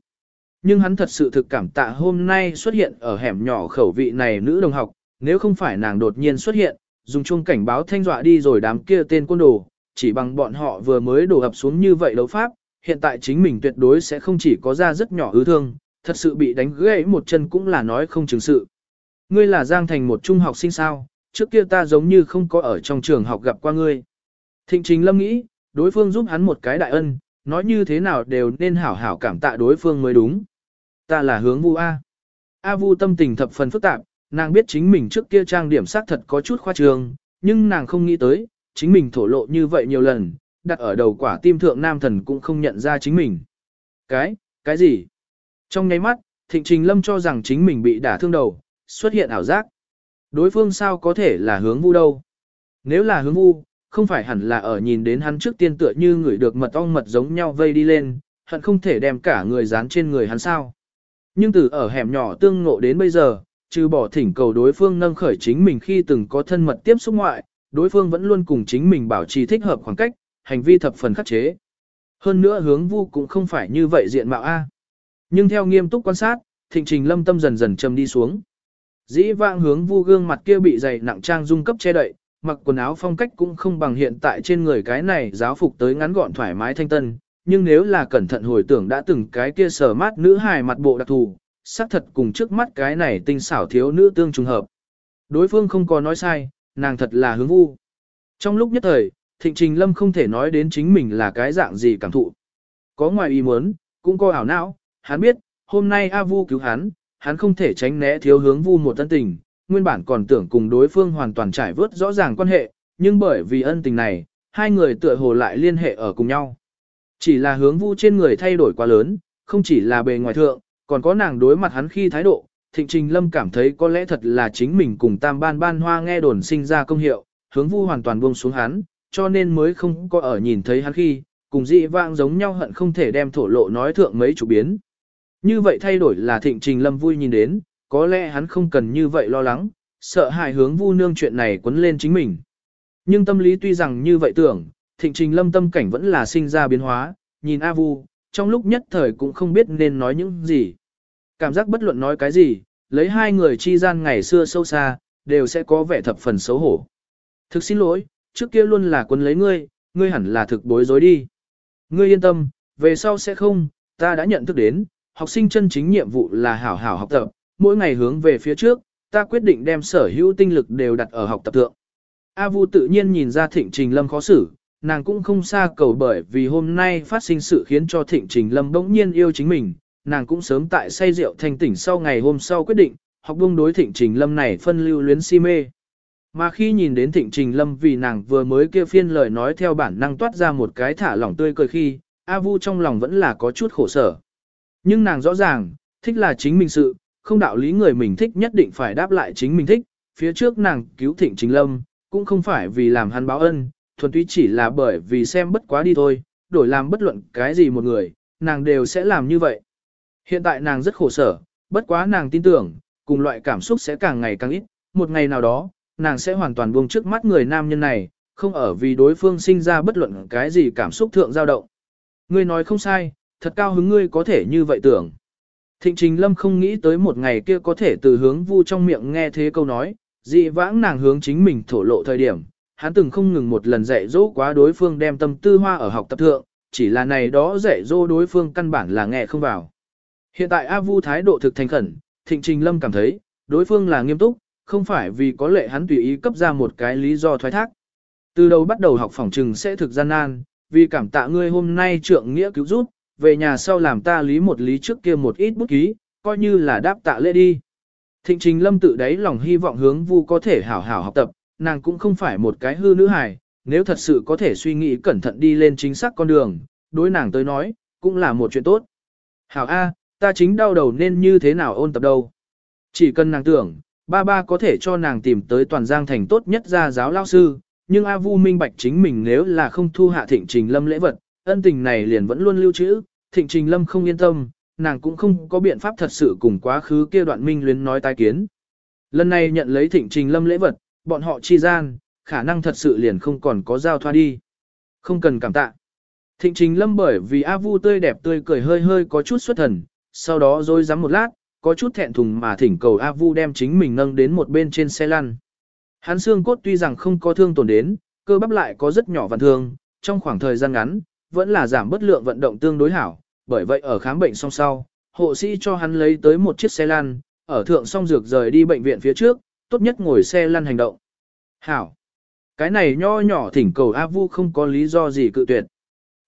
Nhưng hắn thật sự thực cảm tạ hôm nay xuất hiện ở hẻm nhỏ khẩu vị này nữ đồng học, nếu không phải nàng đột nhiên xuất hiện, dùng chuông cảnh báo thanh dọa đi rồi đám kia tên côn đồ, chỉ bằng bọn họ vừa mới đổ ập xuống như vậy đấu pháp, hiện tại chính mình tuyệt đối sẽ không chỉ có ra rất nhỏ ứ thương, thật sự bị đánh gãy một chân cũng là nói không chứng sự. Ngươi là Giang Thành một trung học sinh sao, trước kia ta giống như không có ở trong trường học gặp qua ngươi. Thịnh Trình Lâm nghĩ, đối phương giúp hắn một cái đại ân, nói như thế nào đều nên hảo hảo cảm tạ đối phương mới đúng. Ta là hướng vu A. A vu tâm tình thập phần phức tạp, nàng biết chính mình trước kia trang điểm sắc thật có chút khoa trương, nhưng nàng không nghĩ tới, chính mình thổ lộ như vậy nhiều lần, đặt ở đầu quả tim thượng nam thần cũng không nhận ra chính mình. Cái, cái gì? Trong nháy mắt, Thịnh Trình Lâm cho rằng chính mình bị đả thương đầu, xuất hiện ảo giác. Đối phương sao có thể là hướng vu đâu? Nếu là hướng vu, không phải hẳn là ở nhìn đến hắn trước tiên tựa như người được mật ong mật giống nhau vây đi lên, hận không thể đem cả người dán trên người hắn sao. Nhưng từ ở hẻm nhỏ tương ngộ đến bây giờ, trừ bỏ thỉnh cầu đối phương nâng khởi chính mình khi từng có thân mật tiếp xúc ngoại, đối phương vẫn luôn cùng chính mình bảo trì thích hợp khoảng cách, hành vi thập phần khắc chế. Hơn nữa hướng vu cũng không phải như vậy diện mạo A. Nhưng theo nghiêm túc quan sát, thịnh trình lâm tâm dần dần châm đi xuống. Dĩ vãng hướng vu gương mặt kia bị dày nặng trang dung cấp che đậy, mặc quần áo phong cách cũng không bằng hiện tại trên người cái này giáo phục tới ngắn gọn thoải mái thanh tân, nhưng nếu là cẩn thận hồi tưởng đã từng cái kia sờ mát nữ hài mặt bộ đặc thù, xác thật cùng trước mắt cái này tinh xảo thiếu nữ tương trùng hợp. Đối phương không có nói sai, nàng thật là hướng vu. Trong lúc nhất thời, Thịnh Trình Lâm không thể nói đến chính mình là cái dạng gì cảm thụ. Có ngoài ý muốn, cũng có ảo não, hắn biết, hôm nay A Vu cứu hắn, hắn không thể tránh né thiếu hướng Vu một tân tình, nguyên bản còn tưởng cùng đối phương hoàn toàn trải vớt rõ ràng quan hệ, nhưng bởi vì ân tình này, hai người tựa hồ lại liên hệ ở cùng nhau. Chỉ là hướng Vu trên người thay đổi quá lớn, không chỉ là bề ngoài thượng, còn có nàng đối mặt hắn khi thái độ, Thịnh Trình Lâm cảm thấy có lẽ thật là chính mình cùng tam ban ban hoa nghe đồn sinh ra công hiệu, hướng Vu hoàn toàn buông xuống hắn, cho nên mới không có ở nhìn thấy hắn khi, cùng dị vãng giống nhau hận không thể đem thổ lộ nói thượng mấy chủ biến. Như vậy thay đổi là thịnh trình lâm vui nhìn đến, có lẽ hắn không cần như vậy lo lắng, sợ hại hướng vu nương chuyện này quấn lên chính mình. Nhưng tâm lý tuy rằng như vậy tưởng, thịnh trình lâm tâm cảnh vẫn là sinh ra biến hóa, nhìn A vu, trong lúc nhất thời cũng không biết nên nói những gì. Cảm giác bất luận nói cái gì, lấy hai người chi gian ngày xưa sâu xa, đều sẽ có vẻ thập phần xấu hổ. Thực xin lỗi, trước kia luôn là quân lấy ngươi, ngươi hẳn là thực bối rối đi. Ngươi yên tâm, về sau sẽ không, ta đã nhận thức đến, học sinh chân chính nhiệm vụ là hảo hảo học tập, mỗi ngày hướng về phía trước, ta quyết định đem sở hữu tinh lực đều đặt ở học tập thượng. A Vu tự nhiên nhìn ra Thịnh Trình Lâm khó xử, nàng cũng không xa cầu bởi vì hôm nay phát sinh sự khiến cho Thịnh Trình Lâm bỗng nhiên yêu chính mình, nàng cũng sớm tại say rượu thành tỉnh sau ngày hôm sau quyết định, học buông đối Thịnh Trình Lâm này phân lưu luyến si mê. Mà khi nhìn đến Thịnh Trình Lâm vì nàng vừa mới kia phiên lời nói theo bản năng toát ra một cái thả lỏng tươi cười khi, A Vu trong lòng vẫn là có chút khổ sở. Nhưng nàng rõ ràng, thích là chính mình sự, không đạo lý người mình thích nhất định phải đáp lại chính mình thích, phía trước nàng cứu Thịnh chính Lâm, cũng không phải vì làm hắn báo ân, thuần túy chỉ là bởi vì xem bất quá đi thôi, đổi làm bất luận cái gì một người, nàng đều sẽ làm như vậy. Hiện tại nàng rất khổ sở, bất quá nàng tin tưởng, cùng loại cảm xúc sẽ càng ngày càng ít, một ngày nào đó, nàng sẽ hoàn toàn buông trước mắt người nam nhân này, không ở vì đối phương sinh ra bất luận cái gì cảm xúc thượng dao động. Ngươi nói không sai, thật cao hứng ngươi có thể như vậy tưởng. Thịnh Trình Lâm không nghĩ tới một ngày kia có thể từ hướng vu trong miệng nghe thế câu nói, dị vãng nàng hướng chính mình thổ lộ thời điểm, hắn từng không ngừng một lần dạy dỗ quá đối phương đem tâm tư hoa ở học tập thượng, chỉ là này đó dạy dỗ đối phương căn bản là nghe không vào. Hiện tại A Vu thái độ thực thành khẩn, Thịnh Trình Lâm cảm thấy, đối phương là nghiêm túc, không phải vì có lệ hắn tùy ý cấp ra một cái lý do thoái thác. Từ đầu bắt đầu học phòng trừng sẽ thực gian nan, vì cảm tạ ngươi hôm nay trượng nghĩa cứu giúp, về nhà sau làm ta lý một lý trước kia một ít bút ký, coi như là đáp tạ lễ đi. Thịnh trình lâm tự đáy lòng hy vọng hướng vu có thể hảo hảo học tập, nàng cũng không phải một cái hư nữ hài, nếu thật sự có thể suy nghĩ cẩn thận đi lên chính xác con đường, đối nàng tới nói, cũng là một chuyện tốt. Hảo A, ta chính đau đầu nên như thế nào ôn tập đâu. Chỉ cần nàng tưởng, Ba ba có thể cho nàng tìm tới toàn giang thành tốt nhất gia giáo lao sư, nhưng A Vu minh bạch chính mình nếu là không thu hạ thịnh trình lâm lễ vật, ân tình này liền vẫn luôn lưu trữ, thịnh trình lâm không yên tâm, nàng cũng không có biện pháp thật sự cùng quá khứ kia đoạn minh luyến nói tái kiến. Lần này nhận lấy thịnh trình lâm lễ vật, bọn họ chi gian, khả năng thật sự liền không còn có giao thoa đi. Không cần cảm tạ. Thịnh trình lâm bởi vì A Vu tươi đẹp tươi cười hơi hơi có chút xuất thần, sau đó rồi dám một lát, có chút thẹn thùng mà thỉnh cầu A Vu đem chính mình nâng đến một bên trên xe lăn. Hắn xương cốt tuy rằng không có thương tổn đến, cơ bắp lại có rất nhỏ vằn thương, trong khoảng thời gian ngắn, vẫn là giảm bất lượng vận động tương đối hảo, bởi vậy ở khám bệnh xong sau, hộ sĩ cho hắn lấy tới một chiếc xe lăn, ở thượng song dược rời đi bệnh viện phía trước, tốt nhất ngồi xe lăn hành động. Hảo! Cái này nho nhỏ thỉnh cầu A Vu không có lý do gì cự tuyệt.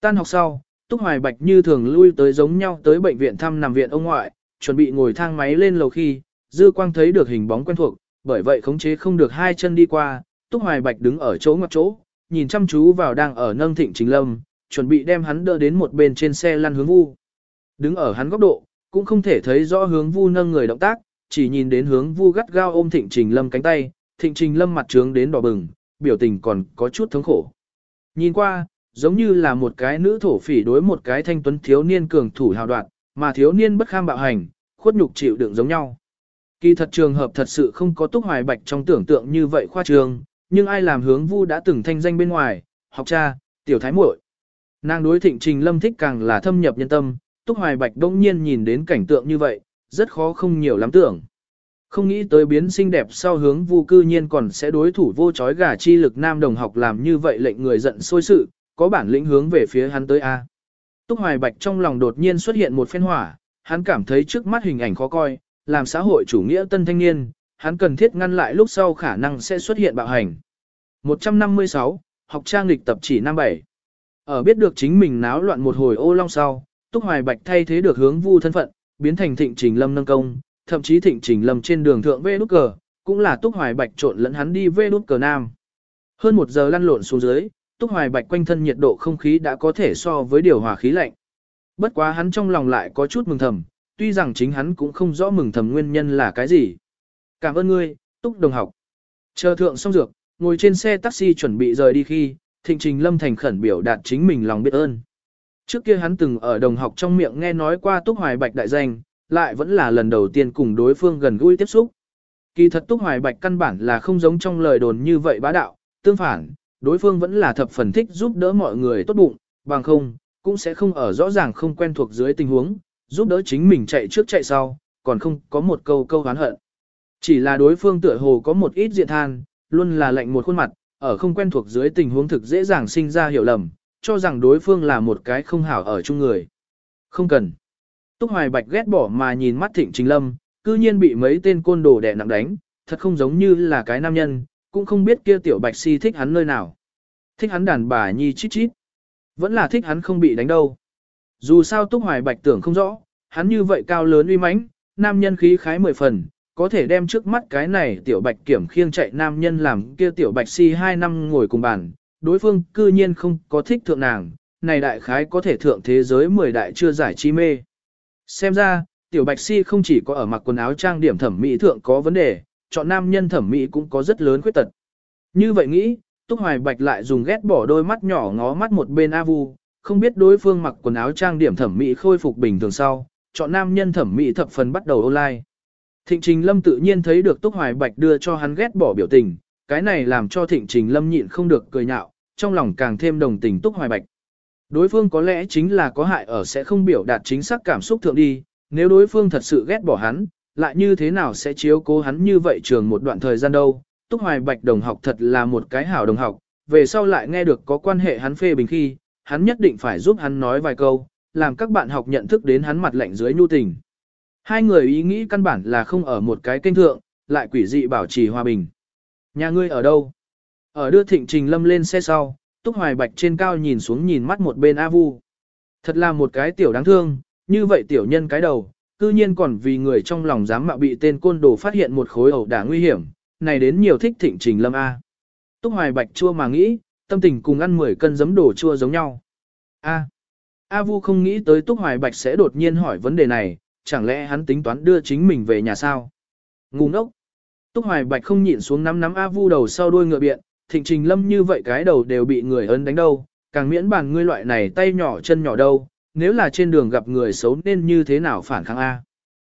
Tan học sau, Túc Hoài Bạch như thường lui tới giống nhau tới bệnh viện thăm nằm viện ông ngoại, chuẩn bị ngồi thang máy lên lầu khi, Dư Quang thấy được hình bóng quen thuộc, bởi vậy khống chế không được hai chân đi qua, Túc Hoài Bạch đứng ở chỗ ngoặt chỗ, nhìn chăm chú vào đang ở nâng thịnh chính lâm, chuẩn bị đem hắn đỡ đến một bên trên xe lăn hướng vu. Đứng ở hắn góc độ, cũng không thể thấy rõ hướng vu nâng người động tác, chỉ nhìn đến hướng vu gắt gao ôm thịnh trình lâm cánh tay, thịnh trình lâm mặt trướng đến đỏ bừng, biểu tình còn có chút thống khổ. Nhìn qua, giống như là một cái nữ thổ phỉ đối một cái thanh tuấn thiếu niên cường thủ hào đoạn, mà thiếu niên bất kham bạo hành, khuất nhục chịu đựng giống nhau. Kỳ thật trường hợp thật sự không có túc hoài bạch trong tưởng tượng như vậy khoa trường, nhưng ai làm hướng vu đã từng thanh danh bên ngoài, học cha, tiểu thái muội. Nàng đối thịnh trình lâm thích càng là thâm nhập nhân tâm, túc hoài bạch đông nhiên nhìn đến cảnh tượng như vậy, rất khó không nhiều lắm tưởng. Không nghĩ tới biến xinh đẹp sau hướng vu cư nhiên còn sẽ đối thủ vô chói gà chi lực nam đồng học làm như vậy lệnh người giận sôi sự, có bản lĩnh hướng về phía hắn tới A. Túc Hoài Bạch trong lòng đột nhiên xuất hiện một phen hỏa, hắn cảm thấy trước mắt hình ảnh khó coi, làm xã hội chủ nghĩa tân thanh niên, hắn cần thiết ngăn lại lúc sau khả năng sẽ xuất hiện bạo hành. 156, học trang lịch tập chỉ năm bảy. Ở biết được chính mình náo loạn một hồi ô long sau, Túc Hoài Bạch thay thế được hướng vu thân phận, biến thành thịnh trình lâm nâng công, thậm chí thịnh trình lâm trên đường thượng vê nút cờ, cũng là Túc Hoài Bạch trộn lẫn hắn đi vê nút cờ nam. Hơn một giờ lăn lộn xuống dưới, Túc Hoài Bạch quanh thân nhiệt độ không khí đã có thể so với điều hòa khí lạnh. Bất quá hắn trong lòng lại có chút mừng thầm, tuy rằng chính hắn cũng không rõ mừng thầm nguyên nhân là cái gì. Cảm ơn ngươi, Túc đồng học. Chờ thượng xong dược, ngồi trên xe taxi chuẩn bị rời đi khi, Thịnh Trình Lâm thành khẩn biểu đạt chính mình lòng biết ơn. Trước kia hắn từng ở đồng học trong miệng nghe nói qua Túc Hoài Bạch đại danh, lại vẫn là lần đầu tiên cùng đối phương gần gũi tiếp xúc. Kỳ thật Túc Hoài Bạch căn bản là không giống trong lời đồn như vậy bá đạo, tương phản, đối phương vẫn là thập phần thích giúp đỡ mọi người tốt bụng, bằng không, cũng sẽ không ở rõ ràng không quen thuộc dưới tình huống, giúp đỡ chính mình chạy trước chạy sau, còn không có một câu câu hán hận. Chỉ là đối phương tựa hồ có một ít diện than, luôn là lạnh một khuôn mặt, ở không quen thuộc dưới tình huống thực dễ dàng sinh ra hiểu lầm, cho rằng đối phương là một cái không hảo ở chung người. Không cần. Túc Hoài Bạch ghét bỏ mà nhìn mắt Thịnh Trình Lâm, cư nhiên bị mấy tên côn đồ đè nặng đánh, thật không giống như là cái nam nhân, cũng không biết kia tiểu Bạch Si thích hắn nơi nào. Thích hắn đàn bà nhi chít chít. Vẫn là thích hắn không bị đánh đâu. Dù sao Túc Hoài Bạch tưởng không rõ, hắn như vậy cao lớn uy mãnh, nam nhân khí khái mười phần, có thể đem trước mắt cái này tiểu Bạch kiểm khiêng chạy nam nhân làm kia tiểu Bạch si hai năm ngồi cùng bàn, đối phương cư nhiên không có thích thượng nàng, này đại khái có thể thượng thế giới mười đại chưa giải chi mê. Xem ra, tiểu bạch si không chỉ có ở mặc quần áo trang điểm thẩm mỹ thượng có vấn đề, chọn nam nhân thẩm mỹ cũng có rất lớn khuyết tật. Như vậy nghĩ, Túc Hoài Bạch lại dùng ghét bỏ đôi mắt nhỏ ngó mắt một bên A Vu, không biết đối phương mặc quần áo trang điểm thẩm mỹ khôi phục bình thường sau, chọn nam nhân thẩm mỹ thập phần bắt đầu online. Thịnh Trình Lâm tự nhiên thấy được Túc Hoài Bạch đưa cho hắn ghét bỏ biểu tình, cái này làm cho Thịnh Trình Lâm nhịn không được cười nhạo, trong lòng càng thêm đồng tình Túc Hoài Bạch. Đối phương có lẽ chính là có hại ở sẽ không biểu đạt chính xác cảm xúc thượng đi, nếu đối phương thật sự ghét bỏ hắn, lại như thế nào sẽ chiếu cố hắn như vậy trường một đoạn thời gian đâu. Túc Hoài Bạch đồng học thật là một cái hảo đồng học, về sau lại nghe được có quan hệ hắn phê bình khi, hắn nhất định phải giúp hắn nói vài câu, làm các bạn học nhận thức đến hắn mặt lạnh dưới nhu tình. Hai người ý nghĩ căn bản là không ở một cái kênh thượng, lại quỷ dị bảo trì hòa bình. Nhà ngươi ở đâu? Ở đưa thịnh trình lâm lên xe sau, Túc Hoài Bạch trên cao nhìn xuống nhìn mắt một bên A Vu. Thật là một cái tiểu đáng thương, như vậy tiểu nhân cái đầu, cư nhiên còn vì người trong lòng dám mạo bị tên côn đồ phát hiện một khối ẩu đả nguy hiểm, này đến nhiều thích thịnh trình lâm A. Túc Hoài Bạch chua mà nghĩ, tâm tình cùng ăn 10 cân giấm đổ chua giống nhau. A. A Vu không nghĩ tới Túc Hoài Bạch sẽ đột nhiên hỏi vấn đề này, chẳng lẽ hắn tính toán đưa chính mình về nhà sao? Ngu ngốc. Túc Hoài Bạch không nhịn xuống nắm nắm A Vu đầu sau đuôi ngựa biện, thịnh trình lâm như vậy cái đầu đều bị người ấn đánh đâu, càng miễn bàn ngươi loại này tay nhỏ chân nhỏ đâu, nếu là trên đường gặp người xấu nên như thế nào phản kháng A.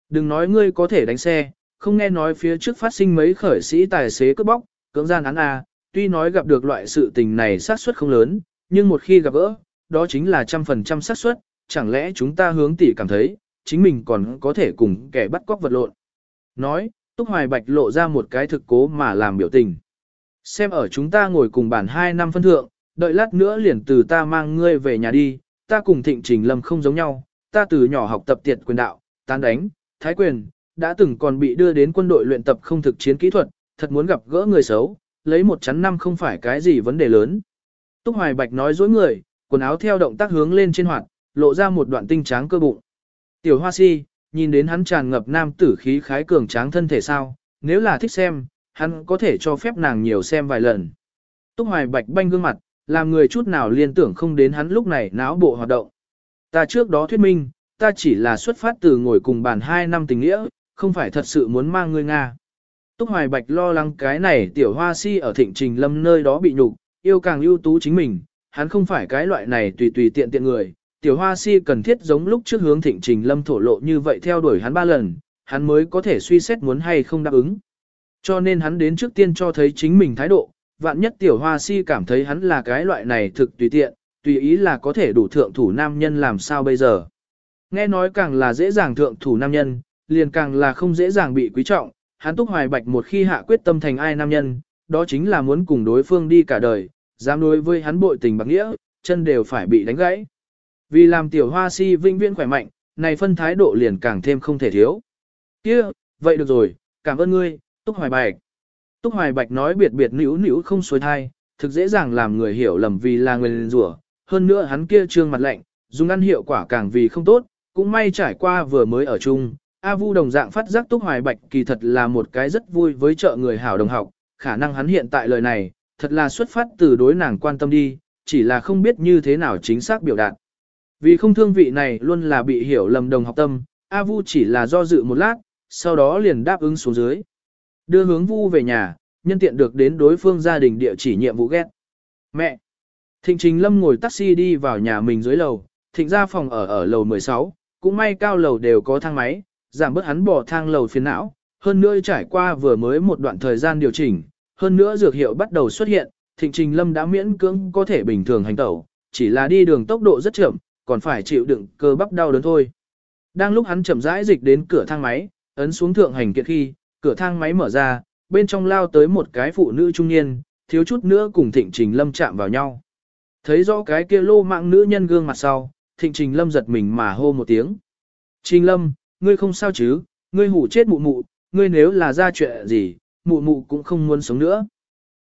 Đừng nói ngươi có thể đánh xe, không nghe nói phía trước phát sinh mấy khởi sĩ tài xế cướp bóc, cưỡng gian án A, tuy nói gặp được loại sự tình này xác suất không lớn, nhưng một khi gặp gỡ, đó chính là trăm phần trăm xác suất, chẳng lẽ chúng ta hướng tỷ cảm thấy, chính mình còn có thể cùng kẻ bắt cóc vật lộn. Nói, Túc Hoài Bạch lộ ra một cái thực cố mà làm biểu tình. Xem ở chúng ta ngồi cùng bản 2 năm phân thượng, đợi lát nữa liền từ ta mang ngươi về nhà đi, ta cùng thịnh trình lâm không giống nhau, ta từ nhỏ học tập tiệt quyền đạo, tán đánh, thái quyền, đã từng còn bị đưa đến quân đội luyện tập không thực chiến kỹ thuật, thật muốn gặp gỡ người xấu, lấy một chắn năm không phải cái gì vấn đề lớn. Túc Hoài Bạch nói dối người, quần áo theo động tác hướng lên trên hoạt, lộ ra một đoạn tinh tráng cơ bụng. Tiểu Hoa Si, nhìn đến hắn tràn ngập nam tử khí khái cường tráng thân thể sao, nếu là thích xem, hắn có thể cho phép nàng nhiều xem vài lần. Túc Hoài Bạch banh gương mặt, làm người chút nào liên tưởng không đến hắn lúc này náo bộ hoạt động. Ta trước đó thuyết minh, ta chỉ là xuất phát từ ngồi cùng bàn hai năm tình nghĩa, không phải thật sự muốn mang ngươi Nga. Túc Hoài Bạch lo lắng cái này tiểu hoa si ở thịnh trình lâm nơi đó bị nhục, yêu càng ưu tú chính mình, hắn không phải cái loại này tùy tùy tiện tiện người. Tiểu hoa si cần thiết giống lúc trước hướng thịnh trình lâm thổ lộ như vậy theo đuổi hắn ba lần, hắn mới có thể suy xét muốn hay không đáp ứng. Cho nên hắn đến trước tiên cho thấy chính mình thái độ, vạn nhất tiểu hoa si cảm thấy hắn là cái loại này thực tùy tiện, tùy ý là có thể đủ thượng thủ nam nhân làm sao bây giờ. Nghe nói càng là dễ dàng thượng thủ nam nhân, liền càng là không dễ dàng bị quý trọng, hắn túc hoài bạch một khi hạ quyết tâm thành ai nam nhân, đó chính là muốn cùng đối phương đi cả đời, dám đối với hắn bội tình bạc nghĩa, chân đều phải bị đánh gãy. Vì làm tiểu hoa si vinh viễn khỏe mạnh, này phân thái độ liền càng thêm không thể thiếu. kia vậy được rồi, cảm ơn ngươi, túc hoài bạch. Túc hoài bạch nói biệt biệt nữ nữ không xuôi thai, thực dễ dàng làm người hiểu lầm vì là người liền rủa hơn nữa hắn kia trương mặt lạnh, dùng ăn hiệu quả càng vì không tốt, cũng may trải qua vừa mới ở chung, A Vu đồng dạng phát giác Túc Hoài Bạch kỳ thật là một cái rất vui với trợ người hảo đồng học, khả năng hắn hiện tại lời này, thật là xuất phát từ đối nàng quan tâm đi, chỉ là không biết như thế nào chính xác biểu đạt. Vì không thương vị này luôn là bị hiểu lầm đồng học tâm, A Vu chỉ là do dự một lát, sau đó liền đáp ứng xuống dưới. Đưa hướng Vu về nhà, nhân tiện được đến đối phương gia đình địa chỉ nhiệm vụ ghét. Mẹ! Thịnh Trình Lâm ngồi taxi đi vào nhà mình dưới lầu, thịnh ra phòng ở ở lầu 16, cũng may cao lầu đều có thang máy, giảm bớt hắn bỏ thang lầu phiền não, hơn nữa trải qua vừa mới một đoạn thời gian điều chỉnh, hơn nữa dược hiệu bắt đầu xuất hiện, Thịnh Trình Lâm đã miễn cưỡng có thể bình thường hành tẩu, chỉ là đi đường tốc độ rất chậm, còn phải chịu đựng cơ bắp đau đớn thôi. Đang lúc hắn chậm rãi dịch đến cửa thang máy, ấn xuống thượng hành kiện khi, cửa thang máy mở ra, bên trong lao tới một cái phụ nữ trung niên, thiếu chút nữa cùng Thịnh Trình Lâm chạm vào nhau. Thấy rõ cái kia lô mạng nữ nhân gương mặt sau, Thịnh Trình Lâm giật mình mà hô một tiếng. Trình Lâm, ngươi không sao chứ, ngươi hủ chết mụ mụ, ngươi nếu là ra chuyện gì, mụ mụ cũng không muốn sống nữa.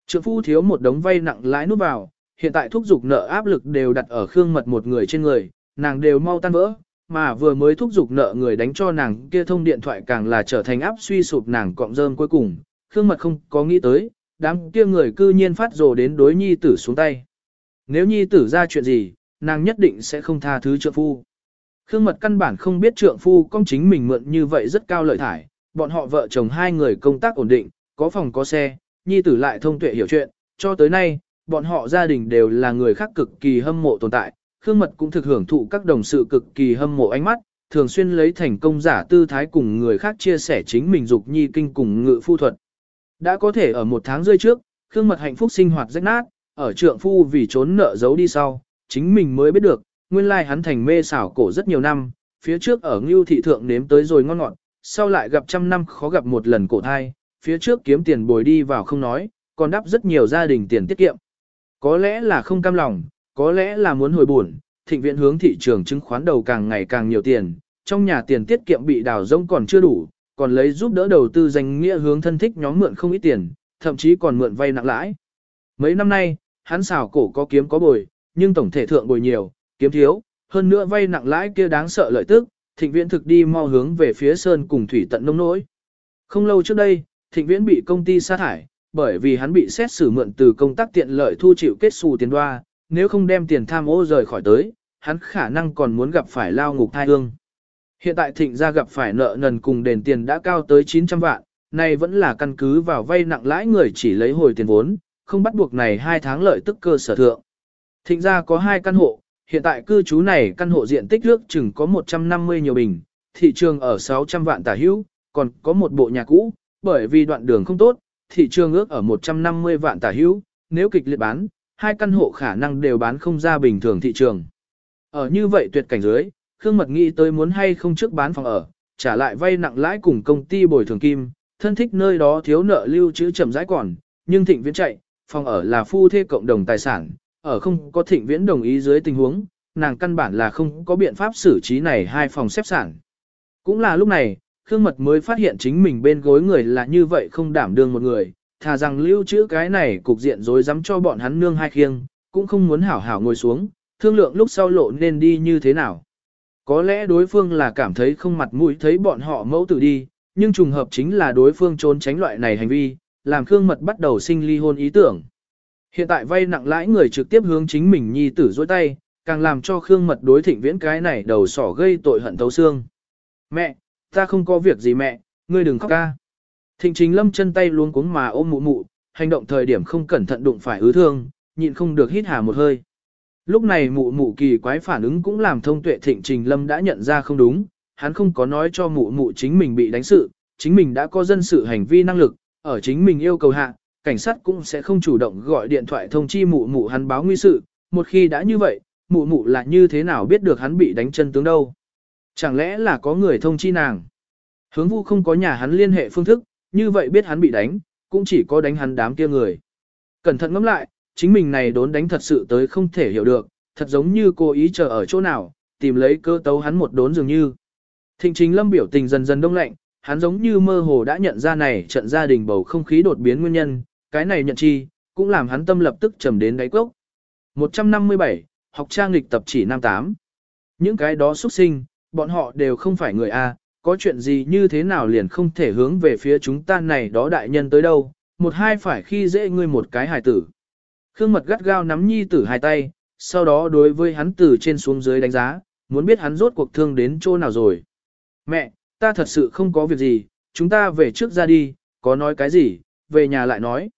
Trượng phu thiếu một đống vay nặng lãi nút vào, hiện tại thúc giục nợ áp lực đều đặt ở khương mật một người trên người, nàng đều mau tan vỡ, mà vừa mới thúc giục nợ người đánh cho nàng kia thông điện thoại càng là trở thành áp suy sụp nàng cọng rơm cuối cùng, khương mật không có nghĩ tới, đám kia người cư nhiên phát rồ đến đối nhi tử xuống tay. Nếu nhi tử ra chuyện gì, nàng nhất định sẽ không tha thứ trượng phu. Khương Mật căn bản không biết trượng phu công chính mình mượn như vậy rất cao lợi thải, bọn họ vợ chồng hai người công tác ổn định, có phòng có xe, nhi tử lại thông tuệ hiểu chuyện, cho tới nay, bọn họ gia đình đều là người khác cực kỳ hâm mộ tồn tại, Khương Mật cũng thực hưởng thụ các đồng sự cực kỳ hâm mộ ánh mắt, thường xuyên lấy thành công giả tư thái cùng người khác chia sẻ chính mình dục nhi kinh cùng ngự phu thuật. Đã có thể ở một tháng rơi trước, Khương Mật hạnh phúc sinh hoạt rách nát, ở trượng phu vì trốn nợ giấu đi sau, chính mình mới biết được, nguyên lai hắn thành mê xảo cổ rất nhiều năm, phía trước ở ngưu thị thượng nếm tới rồi ngon ngọt, sau lại gặp trăm năm khó gặp một lần cổ thai, phía trước kiếm tiền bồi đi vào không nói, còn đắp rất nhiều gia đình tiền tiết kiệm. Có lẽ là không cam lòng, có lẽ là muốn hồi buồn, thịnh viện hướng thị trường chứng khoán đầu càng ngày càng nhiều tiền, trong nhà tiền tiết kiệm bị đào rông còn chưa đủ, còn lấy giúp đỡ đầu tư danh nghĩa hướng thân thích nhóm mượn không ít tiền, thậm chí còn mượn vay nặng lãi. Mấy năm nay, hắn xảo cổ có kiếm có bồi, nhưng tổng thể thượng bồi nhiều, kiếm thiếu, hơn nữa vay nặng lãi kia đáng sợ lợi tức, thịnh viễn thực đi mau hướng về phía sơn cùng thủy tận nông nỗi. Không lâu trước đây, thịnh viễn bị công ty sa thải, bởi vì hắn bị xét xử mượn từ công tác tiện lợi thu chịu kết xù tiền đoa, nếu không đem tiền tham ô rời khỏi tới, hắn khả năng còn muốn gặp phải lao ngục thai hương. Hiện tại thịnh gia gặp phải nợ nần cùng đền tiền đã cao tới 900 vạn, này vẫn là căn cứ vào vay nặng lãi người chỉ lấy hồi tiền vốn, không bắt buộc này hai tháng lợi tức cơ sở thượng. Thịnh gia có hai căn hộ, hiện tại cư trú này căn hộ diện tích lước chừng có 150 nhiều bình, thị trường ở 600 vạn tả hữu, còn có một bộ nhà cũ, bởi vì đoạn đường không tốt, thị trường ước ở 150 vạn tả hữu, nếu kịch liệt bán, hai căn hộ khả năng đều bán không ra bình thường thị trường. Ở như vậy tuyệt cảnh dưới, Khương Mật nghĩ tới muốn hay không trước bán phòng ở, trả lại vay nặng lãi cùng công ty bồi thường kim, thân thích nơi đó thiếu nợ lưu trữ chậm rãi còn, nhưng thịnh viễn chạy, phòng ở là phu thê cộng đồng tài sản, ở không có thịnh viễn đồng ý dưới tình huống, nàng căn bản là không có biện pháp xử trí này hai phòng xếp sản. Cũng là lúc này, Khương Mật mới phát hiện chính mình bên gối người là như vậy không đảm đương một người, thà rằng lưu trữ cái này cục diện rồi dám cho bọn hắn nương hai khiêng, cũng không muốn hảo hảo ngồi xuống, thương lượng lúc sau lộ nên đi như thế nào. Có lẽ đối phương là cảm thấy không mặt mũi thấy bọn họ mẫu tử đi, nhưng trùng hợp chính là đối phương trốn tránh loại này hành vi, làm Khương Mật bắt đầu sinh ly hôn ý tưởng. Hiện tại vay nặng lãi người trực tiếp hướng chính mình nhi tử dối tay, càng làm cho Khương Mật đối thịnh viễn cái này đầu sỏ gây tội hận thấu xương. Mẹ, ta không có việc gì mẹ, ngươi đừng khóc ca. Thịnh chính lâm chân tay luôn cuống mà ôm mụ mụ, hành động thời điểm không cẩn thận đụng phải ứ thương, nhịn không được hít hà một hơi. Lúc này mụ mụ kỳ quái phản ứng cũng làm thông tuệ thịnh trình lâm đã nhận ra không đúng, hắn không có nói cho mụ mụ chính mình bị đánh sự, chính mình đã có dân sự hành vi năng lực, ở chính mình yêu cầu hạ, cảnh sát cũng sẽ không chủ động gọi điện thoại thông chi mụ mụ hắn báo nguy sự, một khi đã như vậy, mụ mụ là như thế nào biết được hắn bị đánh chân tướng đâu. Chẳng lẽ là có người thông chi nàng? Hướng vu không có nhà hắn liên hệ phương thức, như vậy biết hắn bị đánh, cũng chỉ có đánh hắn đám kia người. Cẩn thận ngẫm lại, chính mình này đốn đánh thật sự tới không thể hiểu được, thật giống như cô ý chờ ở chỗ nào, tìm lấy cơ tấu hắn một đốn dường như. Thịnh chính lâm biểu tình dần dần đông lạnh, hắn giống như mơ hồ đã nhận ra này trận gia đình bầu không khí đột biến nguyên nhân, cái này nhận chi, cũng làm hắn tâm lập tức trầm đến đáy cốc. 157, học trang lịch tập chỉ năm tám. Những cái đó xuất sinh, bọn họ đều không phải người A, có chuyện gì như thế nào liền không thể hướng về phía chúng ta này đó đại nhân tới đâu, một hai phải khi dễ ngươi một cái hài tử. Khương mật gắt gao nắm nhi tử hai tay, sau đó đối với hắn từ trên xuống dưới đánh giá, muốn biết hắn rốt cuộc thương đến chỗ nào rồi. Mẹ, ta thật sự không có việc gì, chúng ta về trước ra đi, có nói cái gì, về nhà lại nói.